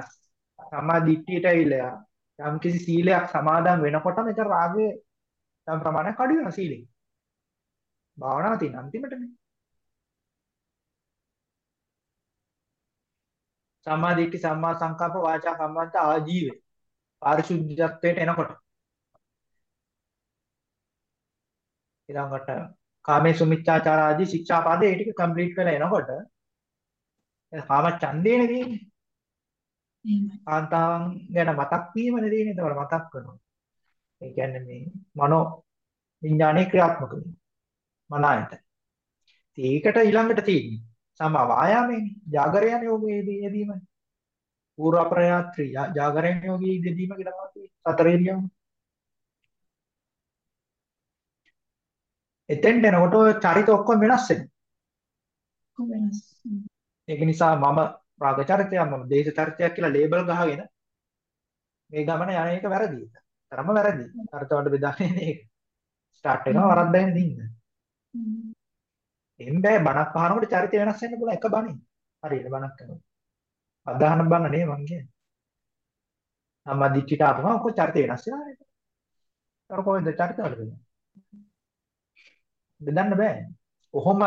සම්මා දිට්ඨියට ඇවිල්ලා යම් කිසි සීලයක් සමාදන් වෙනකොටම ඒක රාගයේ යම් ප්‍රමාණයක් අඩු වෙනවා සීලෙන්. භාවනාව තියෙන අන්තිමටනේ. සම්මා දිට්ඨි සම්මා සංකප්ප වාචා කම්මන්ත ආජීවය පාරිශුද්ධත්වයට එනකොට ඊළඟට කාමේ සුමිච්ඡාචාර ආදී ශික්ෂාපද ඒ ටික කම්ප්ලීට් කරලා එනකොට කාම ඡන්දේනේ තියෙන්නේ. කාන්තාවන් ගැන මතක් වීමනේ තියෙන්නේ. ඒතකොට මතක් කරනවා. ඒ කියන්නේ මේ මනෝ විඥානයේ ක්‍රියාත්මක වෙනවා මනායට. ඒකට ඊළඟට තියෙන්නේ සමා වායාමයේනේ ජාගරයන යෝගයේදී යෙදීම. පූර්ව ප්‍රයාත්‍රි ජාගරයන යෝගයේ යෙදීම කියලා තමයි සතර ඉරියව්ව එතෙන්ට එනකොට චරිත ඔක්කොම වෙනස් වෙනවා. වෙනස් ඒක නිසා මම රාග චරිතයක් මම දේශ චරිතයක් කියලා ලේබල් ගහගෙන මේ ගමන යන එක වැරදි. තරම වැරදි. අර්ථවලට බෙදාගෙන ඒක ස්ටාර්ට් එකම වරද්දාගෙන දින්න. එම් බෑ බණක් අහනකොට චරිතය වෙනස් වෙන්න පුළුවන් එක බණින්. හරියට බණක් කරනවා. අදහන බණ නේ මං කියන්නේ. අම්මා දිච්චිට ආපුවම ඔක චරිතය වෙනස් වෙනවා නේද? අර කොහෙන්ද චරිතවල වෙන්නේ? බෙදන්න බෑ. කොහොම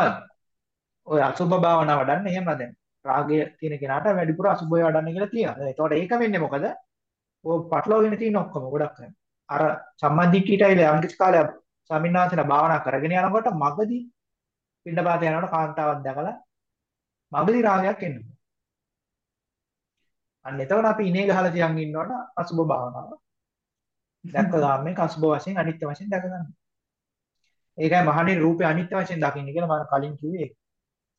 ඔය අසුභ භාවනා වඩන්න එහෙම දැන් රාගය තියෙන කෙනාට වැඩිපුර අසුභය වඩන්න කියලා තියෙනවා. එතකොට ඒක වෙන්නේ මොකද? ඔය පටලවාගෙන තියෙන ඔක්කොම ගොඩක් අර සම්මාදිට්ඨියට ඇවිල්ලා යම් කිසි කාලයක් ස්වාමින්වහන්සේලා භාවනා කරගෙන යනකොට මගදී පින්නපාත යනකොට කාන්තාවක් දැකලා මගදී රාගයක් එනවා. අන්න එතකොට අපි ඉනේ ගහලා තියන් ඉන්නවට අසුභ භාවනාව. දැක්ක ගාමේ අසුභ වශයෙන් අනිත්‍ය වශයෙන් දැක ගන්න. ඒකයි මහණේ රූපේ අනිත්‍ය වශයෙන් දකින්න කියලා මම කලින් කිව්වේ.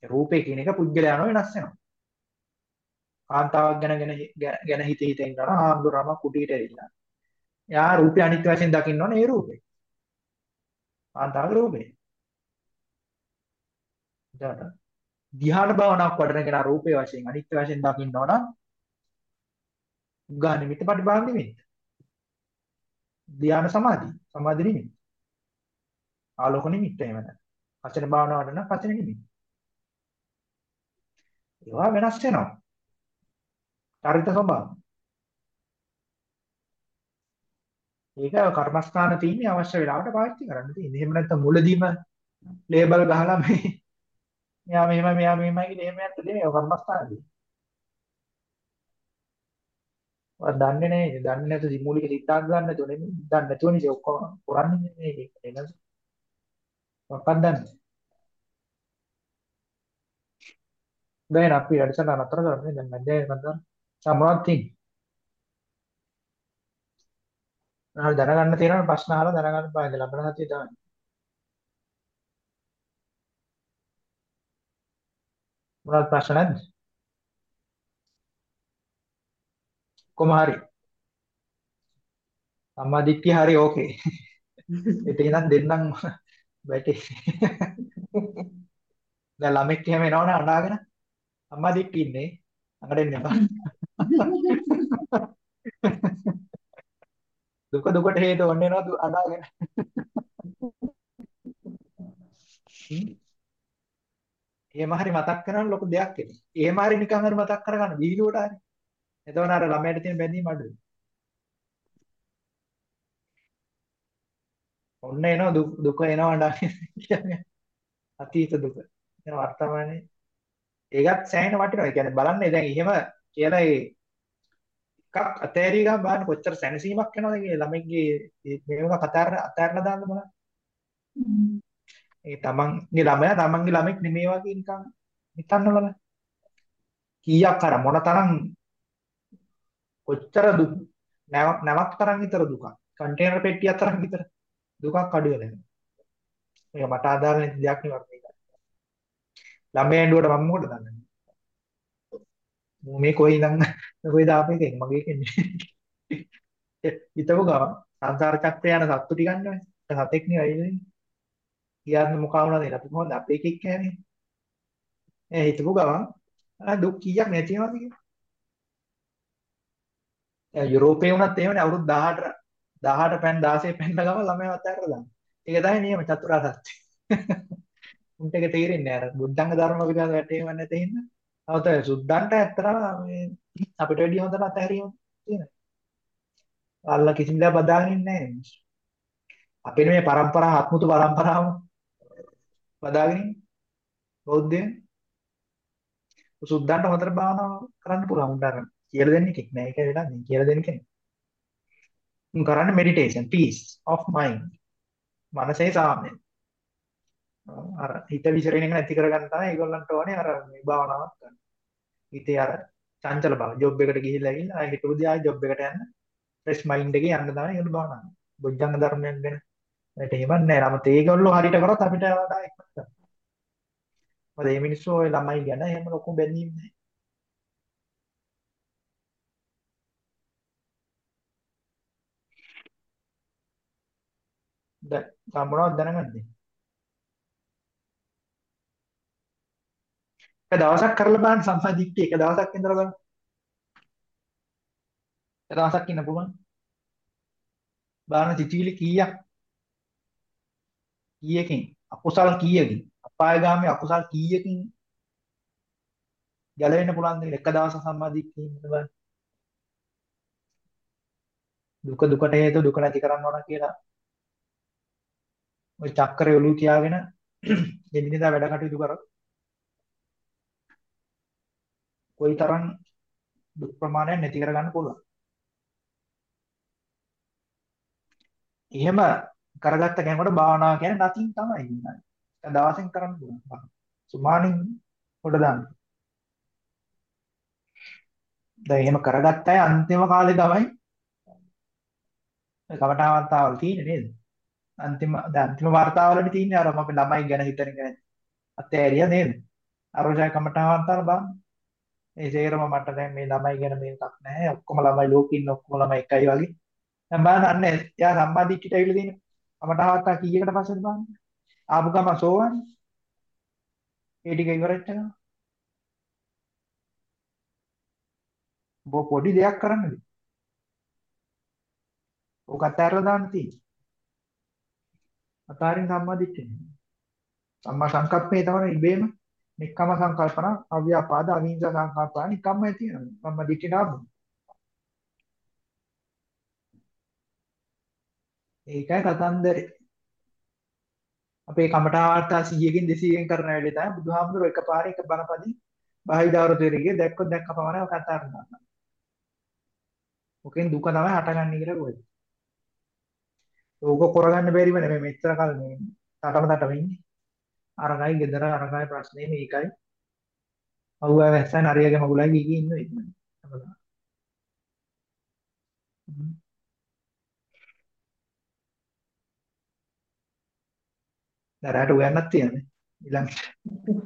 රූපේ කියන එක පුද්ගලයන්ව වෙනස් වෙනවා. කාන්තාවක් ගැන ගැන ගැන හිත හිත ඉන්නවා ආම්දුරම කුටියට ඇවිල්ලා. එයා රූපේ අනිත්‍ය වශයෙන් දකින්න ඕනේ ඒ රූපේ. කාන්තාවගේ රූපේ. එතකොට ධ්‍යාන භාවනාවක් වඩන කෙනා රූපේ වශයෙන් අනිත්‍ය වශයෙන් දකින්න ඕන. උගා නිමිත්ත පරිභාග නිමිත්ත. ධ්‍යාන සමාධි. සමාධි නිමිති. ආලෝක නිමිත්ත එහෙම නැත්නම්. වචන භාවනාවට නම් වචන නිමිති. ඒවා වෙනස් වෙනවා. චරිත ස්වභාව. ඒක කර්මස්ථාන තියෙන්නේ අවශ්‍ය වෙලාවට පාවිච්චි කරන්න තියෙන්නේ. එහෙම නැත්නම් මුලදීම ලේබල් ගහලා මේ මෙයා මෙහෙම මෙයා මෙහෙමයි කියලා එහෙම යන්න දෙන්නේ කර්මස්ථානදී. ඔයා දන්නේ නැහැ. දන්නේ නැතු මූලික සිද්ධාන්ත දන්නේ නැතුව නෙමෙයි. දන්නේ නැතුවනේ ඉතින් ඔක්කොම කරන්නේ මේ එනස. මොකක්ද දන්නේ? දැන් අපි වැඩසටහන අතර කරන්නේ දැන් මැදේ මන්ද සමවත් තියෙන්නේ. මොනවද දැනගන්න තියෙනවා ප්‍රශ්න අහලා දැනගන්න පායිද ලබන සතිය තමයි. මොනවද ප්‍රශ්න නැද්ද? කොහොම හරි. සම්මාදිට්ඨිය හරි ඕකේ. ඒක ඉතින් දෙන්නම් බැටේ. දැන් ළමෙක් එහෙම එනවනේ අඬාගෙන සම්මාදිට්ඨිය ඉන්නේ. අඟට එන්න එපා. දුක දුකට හේතු ඔන්න එනවා අඬාගෙන. එහෙම හරි මතක් කරගන්න ලොකු දෙයක් එන්නේ. එහෙම හරි නිකන් හරි මතක් කරගන්න වීඩියෝට හරි. එතකොට අර ළමයට තියෙන බැඳීම අඩුයි. ඔන්න එනවා දුක එනවා අඬාගෙන කියන්නේ. අතීත දුක. එන වර්තමානයේ ඒකත් සෑහෙන වටිනවා. ඒ කියන්නේ බලන්න දැන් එහෙම කියලා ඒ එකක් අතෑරිය ගමන් බලන්න කොච්චර සැනසීමක් එනවද කියලා ළමයිගේ මේක කතාර අතෑරලා දාන්න බලන්න. ඒ තමන්ගේ ළමයා තමන්ගේ ළමෙක් නෙමෙයි වගේ නිකන් හිතන්න බලන්න. කීයක් අර මොනතරම් කොච්චර දුක් නැවක් තරම් විතර දුකක්. කන්ටේනර් පෙට්ටියක් තරම් විතර දුකක් අඩු වෙලා යනවා. මේක මට ආදාළ නැති දෙයක් නෙවෙයි. ළමයා ඇඬුවට මම මොකටද දන්නේ? මේ කොයි ඉඳන් කොයිද ආපේකෙන් මගේ කියන්නේ. හිතව ගම සංසාර චක්‍රය යන සත්තු ටිකක් නෙවෙයි. සතෙක් නෙවෙයි. කියාන්න මොකා වුණාද කියලා අපි කොහොමද අපේ එකෙක් කියන්නේ. ඒ හිතපු ගමන් දුක් කීයක් නැති වෙනවද කියලා. යුරෝපේ වුණත් එහෙමනේ අවුරුදු 18 18 පෑන් 16 පෑන්න ගම ළමයා අතහැරලා දානවා. ඒක තමයි නියම චතුරාර්ය සත්‍ය. උන්ට ඒක තේරෙන්නේ අර බුද්ධංග ධර්ම පිළිබඳ වැටහීම නැති හින්දා. අවත සුද්ධන්ට ඇත්තටම මේ අපිට වැඩිය හොඳ නැතහැරීම තියෙනවා. අල්ලා කිසිම දෙයක් බදාගෙන ඉන්නේ නැහැ. අපේ මේ પરම්පරාව අත්මුතු પરම්පරාවම බදාගෙන බෞද්ධයන් සුද්ධන්ට හොඳට භාවනා කරන්න පුළුවන් උන්ට අර කියලා දෙන්න එකක් නෑ ඒක වෙලා නෑ කියලා දෙන්න කෙනෙක්. උන් කරන්නේ meditation peace of mind. මනසේ සාමය. අර හිත විසිරෙන එක නැති කරගන්න තමයි ඒගොල්ලන්ට ඕනේ අර මේ භාවනාවක් කරන්න. හිතේ අර චංචල බව ජොබ් එකට ගිහිල්ලා ඇවිල්ලා ආයෙ හිතුව දිහා ජොබ් එකට යන්න ෆ්‍රෙෂ් මයින්ඩ් එකේ යන්න තමයි ඒගොල්ලෝ භාවනා කරන්නේ. බොජ්ජංග ධර්මයන් ගැන ඒකට එහෙම නෑ. නමුත් ඒගොල්ලෝ හරියට කරොත් අපිට වඩා ඉක්මනට කරන්න. මොකද මේ මිනිස්සු ඔය ළමයි ගැන එහෙම ලොකු බැඳීම් නෑ. දැන් මොනවද දැනගන්නේ? එක දවසක් කරලා බලන්න සම්මාදිට්ඨිය එක දවසක් ඉඳලා බලන්න. එක දවසක් ඉන්න පුළුවන්. බලන්න සිතිවිලි කීයක්? කීයකින්? අකුසල් කීයකින්? අපායගාමී අකුසල් කීයකින්? ගැලවෙන්න පුළුවන් දෙයක් එක දවසක් සම්මාදිට්ඨිය ඉන්න බලන්න. දුක දුකට හේතු දුක නැති කරන්න ඕන කියලා. ওই චක්‍රය ඔලු තියාගෙන එදිනෙදා වැඩ කටයුතු කරා. කොයිතරම් දුක් ප්‍රමාණයක් නැති කරගන්න පුළුවන්. එහෙම කරගත්ත කෙනෙකුට භාවනා කියන්නේ නැතිනම් තමයි ඉන්නේ. දවසෙන් කරන්න පුළුවන්. සුමානින් පොඩ දාන්න. දැන් එහෙම කරගත්ත අය අන්තිම කාලේ තමයි කවටාවන්තාවල් තියෙන්නේ නේද? අන්තිම දැන් අන්තිම වර්තාවලදී තියෙන්නේ අර අපි ළමයි ගැන හිතන ගැන අතෑරියා නේද? අර ඔය කමටාවන්තාවල් බලන්න. ඒ සේරම මට දැන් මේ ළමයි ගැන මේකක් නැහැ. ඔක්කොම ළමයි ලෝකේ ඉන්න ඔක්කොම ළමයි එකයි වගේ. දැන් බලන්න අන්න එයා සම්මාදිට්ඨියට ඇවිල්ලා තියෙන කමටාවන්තා කීයකට පස්සේද බලන්න. ආපු ගම සෝවන්. ඒ ටික ඉවරෙච්ච ගමන්. පොඩි දෙයක් කරන්නද? ඕකත් ඇරලා දාන්න තියෙන්නේ. අතාරින් සම්මාදිට්ඨිය. සම්මා සංකප්පේ තමයි ඉබේම නික්කම සංකල්පන අව්‍යාපාද අවිහිංසා සංකල්පන නිකම්මයි තියෙනවා. සම්මාදිට්ඨිය නාමු. ඒකයි කතන්දරේ. අපේ කමඨා වාර්තා 100කින් 200කින් කරන වැඩේ තමයි බුදුහාමුදුරුවෝ එකපාරේ එක බණපදි බාහිදාවරතේරිගේ දැක්කොත් දැක්ක පමණයි කතා කරනවා. ඔකෙන් දුක තමයි හටගන්නේ කියලා කොහෙද? ඕක කරගන්න බැරිව නෙමෙයි මෙච්චර කල් මේ තටම තටම ඉන්නේ. අරගයි ගෙදර අරගයි ප්‍රශ්නේ මේකයි. අවුවා වැස්සන් අරියගේ මගුලයි ගිහී ඉන්නේ ඉතින්. දරාට උයන්නක් තියෙන්නේ. ඊළඟ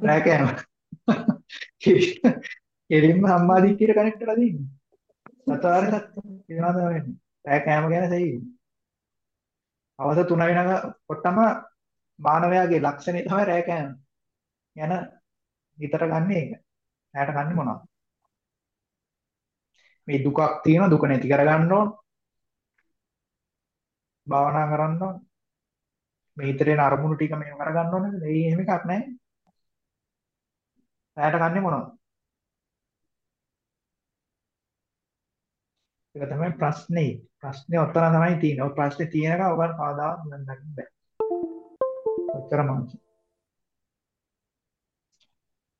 රෑ කෑම. එරින්ම සම්මාදිට්ඨියට කනෙක්ට් කරලා දෙන්නේ. සතරට වෙනවා තමයි. රෑ කෑම ගැන සෙයි. අවස 3 වෙනකොටම මානවයාගේ ලක්ෂණය තමයි රෑ කෑම. යන හිතට ගන්න එක. රෑට ගන්නේ මොනවද? මේ දුකක් තියෙන දුක නැති කරගන්න ඕන. භාවනා කරන්න ඕන. මේ හිතේ එන අරමුණු ටික මේව කරගන්න ඕනද? මේ එහෙම එකක් නැහැ. රෑට ගන්නේ මොනවද? ඒක තමයි ප්‍රශ්නේ. ප්‍රශ්නේ ඔතන තමයි තියෙන්නේ. ඔය ප්‍රශ්නේ තියෙනකම් ඔබට කවදාවත් නන්නන්න බෑ. ඔච්චර මාංශ.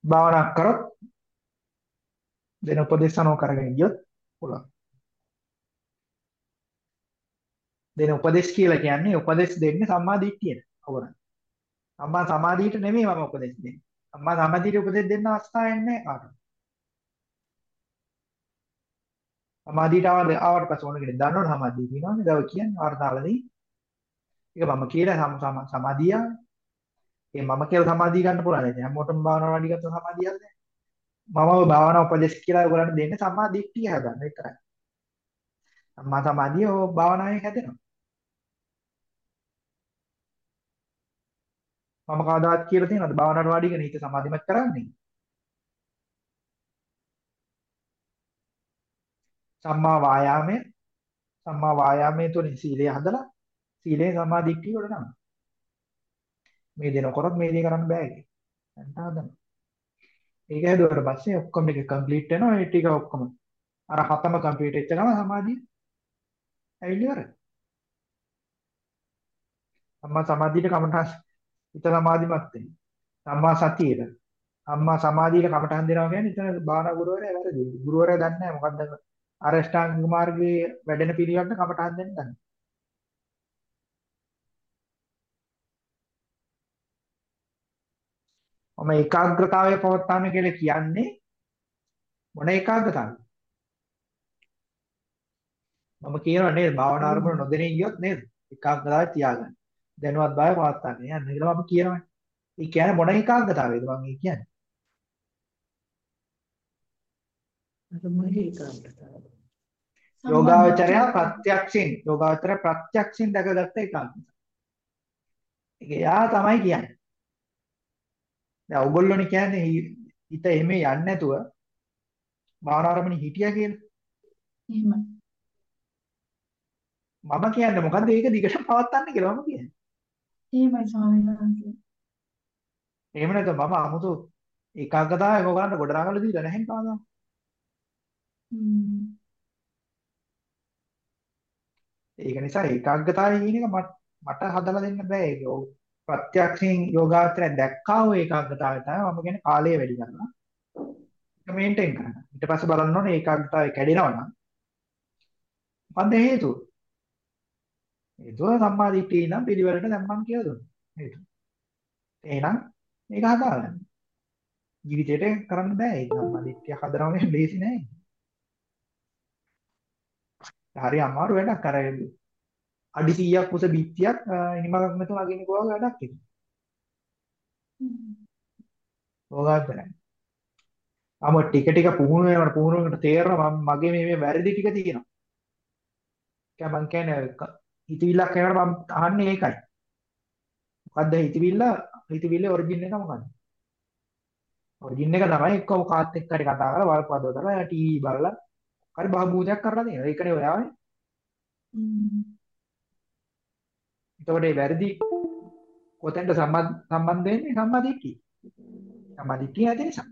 භාවනා කරොත් දෙන උපදේශ අනුව කරගෙන ගියොත් පුළුවන්. දෙන උපදේශ කියලා කියන්නේ උපදේශ දෙන්නේ සම්මා දිට්ඨියට. අවරණ. සම්මා සමාධියට නෙමෙයි මම උපදේශ දෙන්නේ. සම්මා සමාධියට උපදේශ දෙන්න අවස්ථාවක් නැහැ කාටවත්. සමාධියට ආවට ආවට පස්සේ ඕන කෙනෙක් දන්නවනේ සමාධිය කියනවානේ. දව කියන්නේ වර්තාවලදී. ඒක මම කියලා සම සමාධිය. ඒ මම කියලා සමාධිය ගන්න පුළුවන්. දැන් හැමෝටම භාවනාව වැඩි ගත්ත සමාධියක් නැහැ. මම භාවනා උපදේශ කියලා ඔයගොල්ලන්ට දෙන්නේ සම්මා දිට්ඨිය හදන්න විතරයි. සම්මා සමාධිය ඕ භාවනාවේ හැදෙනවා. මම කවදාවත් කියලා තියෙනවද භාවනාවට වාඩිගෙන හිත සමාධිමත් කරන්නේ? සම්මා වායාමය සම්මා වායාමයේ තුලින් සීලය හදලා සීලේ සමාධික්තිය වල නම් මේ දෙන කරොත් මේ දේ කරන්න බෑ කිය. දැන් හදන්න. ඒක හදුවට පස්සේ ඔක්කොම ටික කම්ප්ලීට් වෙනවා ඒ ටික ඔක්කොම අර හතම කම්ප්ලීට් වෙච්ච ගමන් සමාධිය ඇවිල්ලා ඉවරයි. සම්මා සමාධියට කමඨා හිත සමාධිමත් වෙනවා. සම්මා සතියට සම්මා සමාධියට කමඨහන් දෙනවා කියන්නේ එතන බාහනා ගුරුවරයා වැරදි. ගුරුවරයා දන්නේ නැහැ මොකද්ද අර ෂ්ටාංගික මාර්ගයේ වැඩෙන පිළිවෙලට කමටහන් දෙන්න ගන්න. මම ඒකාග්‍රතාවය පවත්වාන කියලා කියන්නේ මොන ඒකාග්‍රතාවද? මම කියනවා නේද භාවනා අරමුණ නොදෙනී ගියොත් නේද? ඒකාග්‍රතාවය තියාගන්න. දැනුවත් භාවය පවත්වාගෙන යන්න කියලා මම කියනවා. ඒ කියන්නේ මොන ඒකාග්‍රතාවයද මම කියන්නේ? අරමුණේ ඒකාග්‍රතාවය. යෝගාවචරය ප්‍රත්‍යක්ෂින් යෝගාවචරය ප්‍රත්‍යක්ෂින් දැකගත්ත ඒකාග්‍රතාවය. ඒක යා තමයි කියන්නේ. දැන් ඔයගොල්ලෝනේ කියන්නේ හිත එහෙම යන්නේ නැතුව භාවනාරමණි හිටියා කියලා. එහෙමයි. මම කියන්නේ මොකද්ද ඒක දිගට පවත්වන්න කියලා මම කියන්නේ. එහෙමයි ස්වාමීන් වහන්සේ. එහෙම නැත්නම් මම 아무තු ඒකාග්‍රතාවය ඔයගොල්ලන්ට ගොඩනගලා දීලා නැහැ කවදාවත්. ඒක නිසා ඒකාග්‍රතාවය කියන එක මට හදලා දෙන්න බෑ ඒක. ප්‍රත්‍යක්ෂයෙන් යෝගාචරය දැක්කා වූ ඒකාග්‍රතාවය තමයි මම කියන්නේ කාලය වැඩි කරනවා. ඒක මේන්ටේන් කරන්න. ඊට පස්සේ බලන්න ඕනේ ඒකාග්‍රතාවය කැඩෙනවා නම් මොකන්ද හේතුව? හේතුව සම්මාදිට්ඨිය නම් පිළිවෙලට දැම්මම කියලා දුන්නා. හේතුව. එහෙනම් මේක හදාගන්න. ජීවිතේට කරන්න බෑ ඒක සම්මාදිට්ඨිය හදනවා කියන්නේ ලේසි නෑ. හරි අමාරු වැඩක් අර අඩි 100ක් උස බිත්තියක් ඉනිමකක් නැතුව අගින්න කොහොම වැඩක් ඒක. ඕගාතරයි. අම ටික ටික පුහුණු වෙනකොට පුහුණු වෙනකොට තේරෙනවා මගේ මේ මේ වැරදි ටික තියෙනවා. ඒක මං කියන්නේ හිතවිල්ලක් එනකොට මම අහන්නේ ඒකයි. මොකද්ද හිතවිල්ල? හිතවිල්ලේ ඔරිජින් එක මොකද්ද? ඔරිජින් එක තමයි එක්ක කාත් එක්ක හරි කතා කරලා වල්පදව දාලා ටීවී බලලා හරි බහූතයක් කරලා තියෙනවා. ඒකනේ ඔයාවේ. එතකොට මේ වැරදි කොතෙන්ද සම්බන්ධ සම්බන්ධ වෙන්නේ සම්මාදිට්ඨිය. සම්මාදිට්ඨිය නැති නිසා.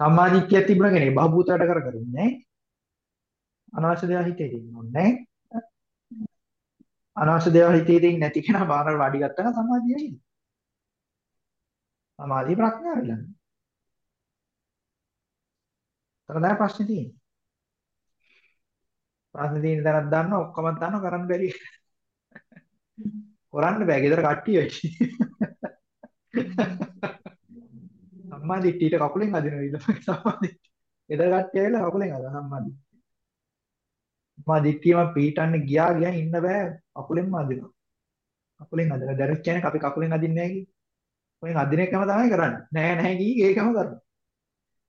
සම්මාදිට්ඨිය තිබුණ කෙනෙක් බහූත වැඩ කර කර ඉන්නේ නැහැ. අනවශ්‍ය දේවල් හිතේ තියෙන්නේ නැහැ. අනවශ්‍ය දේවල් හිතේ තියෙන්නේ නැති කෙනා බාහිර වාඩි ගත්තා නම් සමාධිය එන්නේ. සමාධිය ප්‍රඥාව ඊළඟ. තර දැන් ප්‍රශ්නේ තියෙන්නේ. ප්‍රශ්නේ තියෙන තරක් දන්නවා ඔක්කොම දන්නවා කරන්න බැරි. කරන්න බෑ ගෙදර කට්ටිය වෙච්චි. සම්මාදිට්ඨියට කකුලෙන් අදිනවා ඊට පස්සේ සම්මාදිට්ඨිය. ගෙදර කට්ටිය ඇවිල්ලා කකුලෙන් අදන සම්මාදිට්ඨිය. මා දික්කියම පීටන්න ගියා ගියා ඉන්න බෑ කකුලෙන්ම අදිනවා. කකුලෙන් අදලා දැනුත් කියන්නේ අපි කකුලෙන් අදින්නේ නැහැ කි. ඔයෙන් අදින එකම තමයි කරන්නේ. නෑ නැහැ කි ඒකම කරනවා.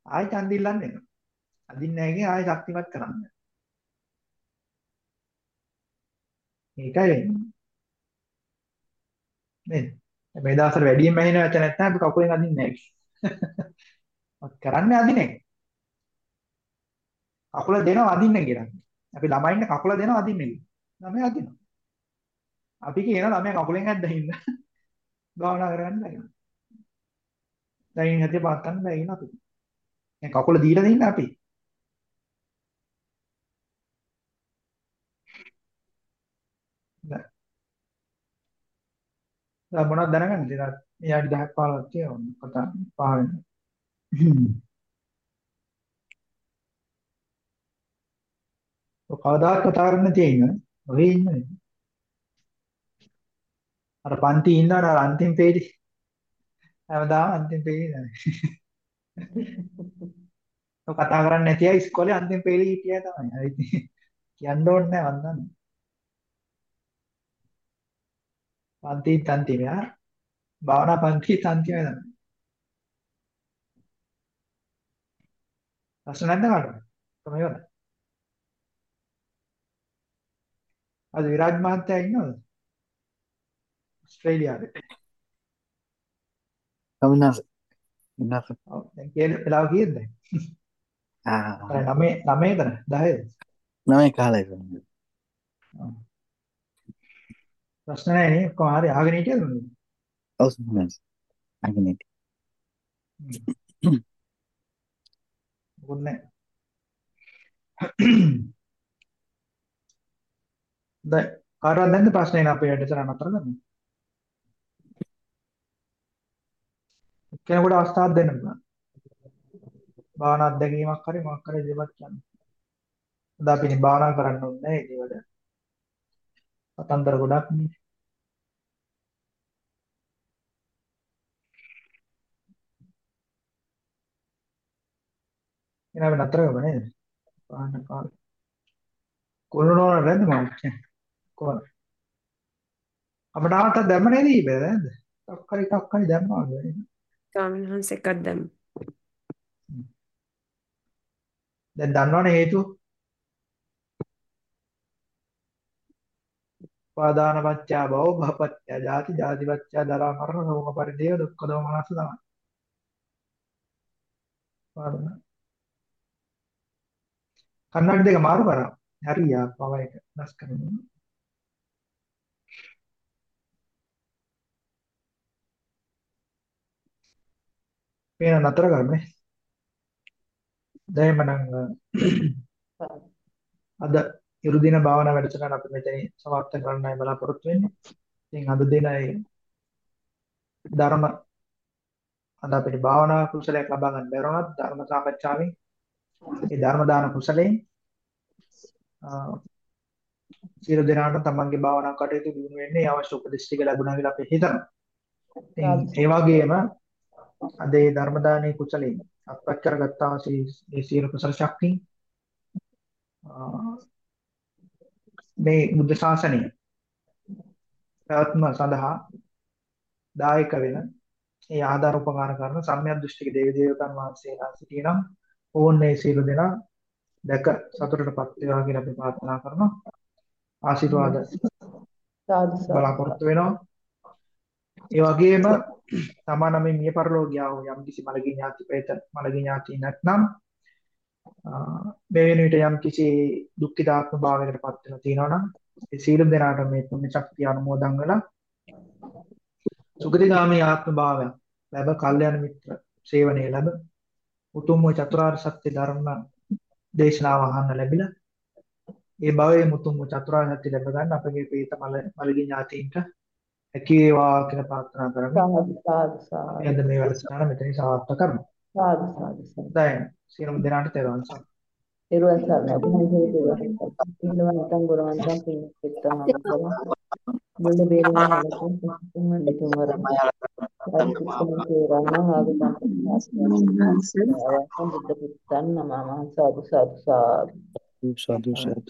ආයි ඡන්දිල්ලන්න එනවා. අදින්නේ නැහැ කි ආයි ශක්තිමත් කරන්න. මේකයි වෙන්නේ. නේද? මේ දවස්වල වැඩියෙන් ඇහෙන වචන නැත්නම් අපි කකුලෙන් අදින්නේ නැහැ කි. කරන්නේ අදින එක. කකුල දෙනවා අදින්න කියලා. අපි ළමයින්ට කකුල දෙනවා අදින්න කියලා. ළමයා අදිනවා. අපි කියනවා ළමයා කකුලෙන් ඇද්දින්න. භාවනා කරගන්න බැහැ. දැන් හැටි පාත් ගන්න බැහැ ඉන්න අපි. දැන් කකුල දීලා දෙන්න අපි. දැන් මොනවද දැනගන්නද? ඊට 10ක් 15ක් තියෙනවා කතා පහ වෙනවා. ඔය කවදාත් කතා කරන්න තියෙන්නේ ඔහේ ඉන්නේ. අර පන්ති ඉන්නවනේ අර අන්තිම පේජ් හැමදාම අන්තිම පේජ් නෑ. ඔය කතා කරන්නේ නැති අය ඉස්කෝලේ අන්තිම පේජ් හිටියා තමයි. හරි කියන්න ඕනේ නෑ වන්දන්න. පන්ති තන්ති මෙයා භාවනා පන්ති තන්ති නේද? ප්‍රශ්න නැද්ද කාටද? තමයි ඉවරයි. අද විරාජ් මහත්තයා ඉන්නවද? ඕස්ට්‍රේලියාවේ. කමිනාස ඉන්නස ඔව් දැන් කියන වෙලාව කීයද දැන්? ආ අර 9 9ද 10ද? නම කාලයි සම්මත ප්‍රශ්න නැහැ නේ කොහොම හරි අහගෙන හිටියද මොකද? ඔව් සම්මත අගිනෙට මොකුත් නැහැ. දැන් කාටවත් නැද්ද ප්‍රශ්නේ නේ අපේ වැඩසටහන නතර කරන්න? කෙනෙකුට අවස්ථාවක් දෙන්න පුළුවන්. භාවනා අත්දැකීමක් හරි මොකක් හරි ඉදිරිපත් කරන්න. අද අපි භාවනා කරන්න ඕනේ නැහැ ඒකවල. කතන්දර ගොඩක් නේ. එහෙනම් අපි නතර කරමු නේද? භාවනා කාලේ. කොරෝනා නැද්ද මාත්? කොහොමද? අපිට ආවත දැම්ම නේද ඊබේ නේද? ටක් හරි ටක් හරි දැම්මා නේද? ස්වාමීන් වහන්සේ එකක් දැම්ම. දැන් දන්නවනේ හේතුව. උපාදාන පත්‍ය භව භව පත්‍ය ජාති ජාති පත්‍ය දරා මරණ රෝග පරිදේව දුක්ඛ දෝමනස තමයි. පාදන. කන්නඩි දෙක මාරු කරා. හරියා පව එක නැස් කරනවා. මේන නතර කරන්නේ. දැන් මනම් අද ඉරුදින භාවනා වැඩසටහන අපි මෙතන සමාප්ත කරන්නයි බලාපොරොත්තු වෙන්නේ. ඉතින් අද දිනයි ධර්ම අද අපිට භාවනා කුසලයක් ලබා ගන්න බැරුණත් ධර්ම සාකච්ඡාවෙන් ඒ ධර්ම දාන කුසලයෙන් සියලු දෙනාට තමන්ගේ භාවනා කටයුතු දිනු වෙන්නේ අවශ්‍ය උපදෙස් ටික ලැබුණා කියලා අපි හිතනවා. ඉතින් ඒ වගේම අද මේ ධර්ම දානයේ කුසලයෙන් අත්පත් කරගත්තා මේ සියලු කුසල ශක්තිය මේ බුද්ධ ශාසනය පැවැත්ම සඳහා දායක වෙන ඒ ආධාර උපකාර කරන සම්‍යක් දෘෂ්ටික දේව දේවතාන් වහන්සේලා සිටිනම් ඕන්නේ සියලු දෙනා දැක සතුටටපත් වේවා කියලා අපි ප්‍රාර්ථනා කරනවා. ආශිර්වාද බලාපොරොත්තු වෙනවා. ඒ වගේම තමා නමේ මිය පරලෝකියා වූ යම් කිසි මළගිය ඥාති ප්‍රේත මළගිය ඥාති නැත්නම් මේ වෙන විට යම් කිසි දුක්ඛිතාත්ම භාවයකට පත් වෙලා තියෙනවා නම් ඒ සීලම් දෙනාට මේ පුණ්‍ය ශක්තිය අනුමෝදන් වෙලා සුගතිගාමී ආත්ම භාවය ලැබ කල්යාණ මිත්‍ර සේවනයේ ලැබ උතුම් වූ චතුරාර්ය සත්‍ය ධර්ම දේශනාව අහන්න ලැබිලා ඒ භවයේ මුතුම් වූ චතුරාර්ය සත්‍ය ලැබ ගන්න අපගේ ප්‍රේත මල මලගේ ඥාතීන්ට හැකි වේවා කියලා ප්‍රාර්ථනා කරමු. සාදු සාදු එයද මේ වැඩසටහන මෙතනින් සාර්ථක කරමු. සාදු සාදු දැන් සියලුම දෙනාට තෙරුවන් සරණයි. එරුවන් සරණයි ඔබ හැමෝටම තෙරුවන් පින්වන්තං ගුණවන්තං පින්සිතං අමතරං මුල්ල බේරුවන් අලතුන් පින්වන්දිතුන් වරම සාරිපුත්තමන් තේරණ ආගතං අවසන් බුද්ධ පුත්තන් නමම සාදු සාදු සාදු සාදු සාදු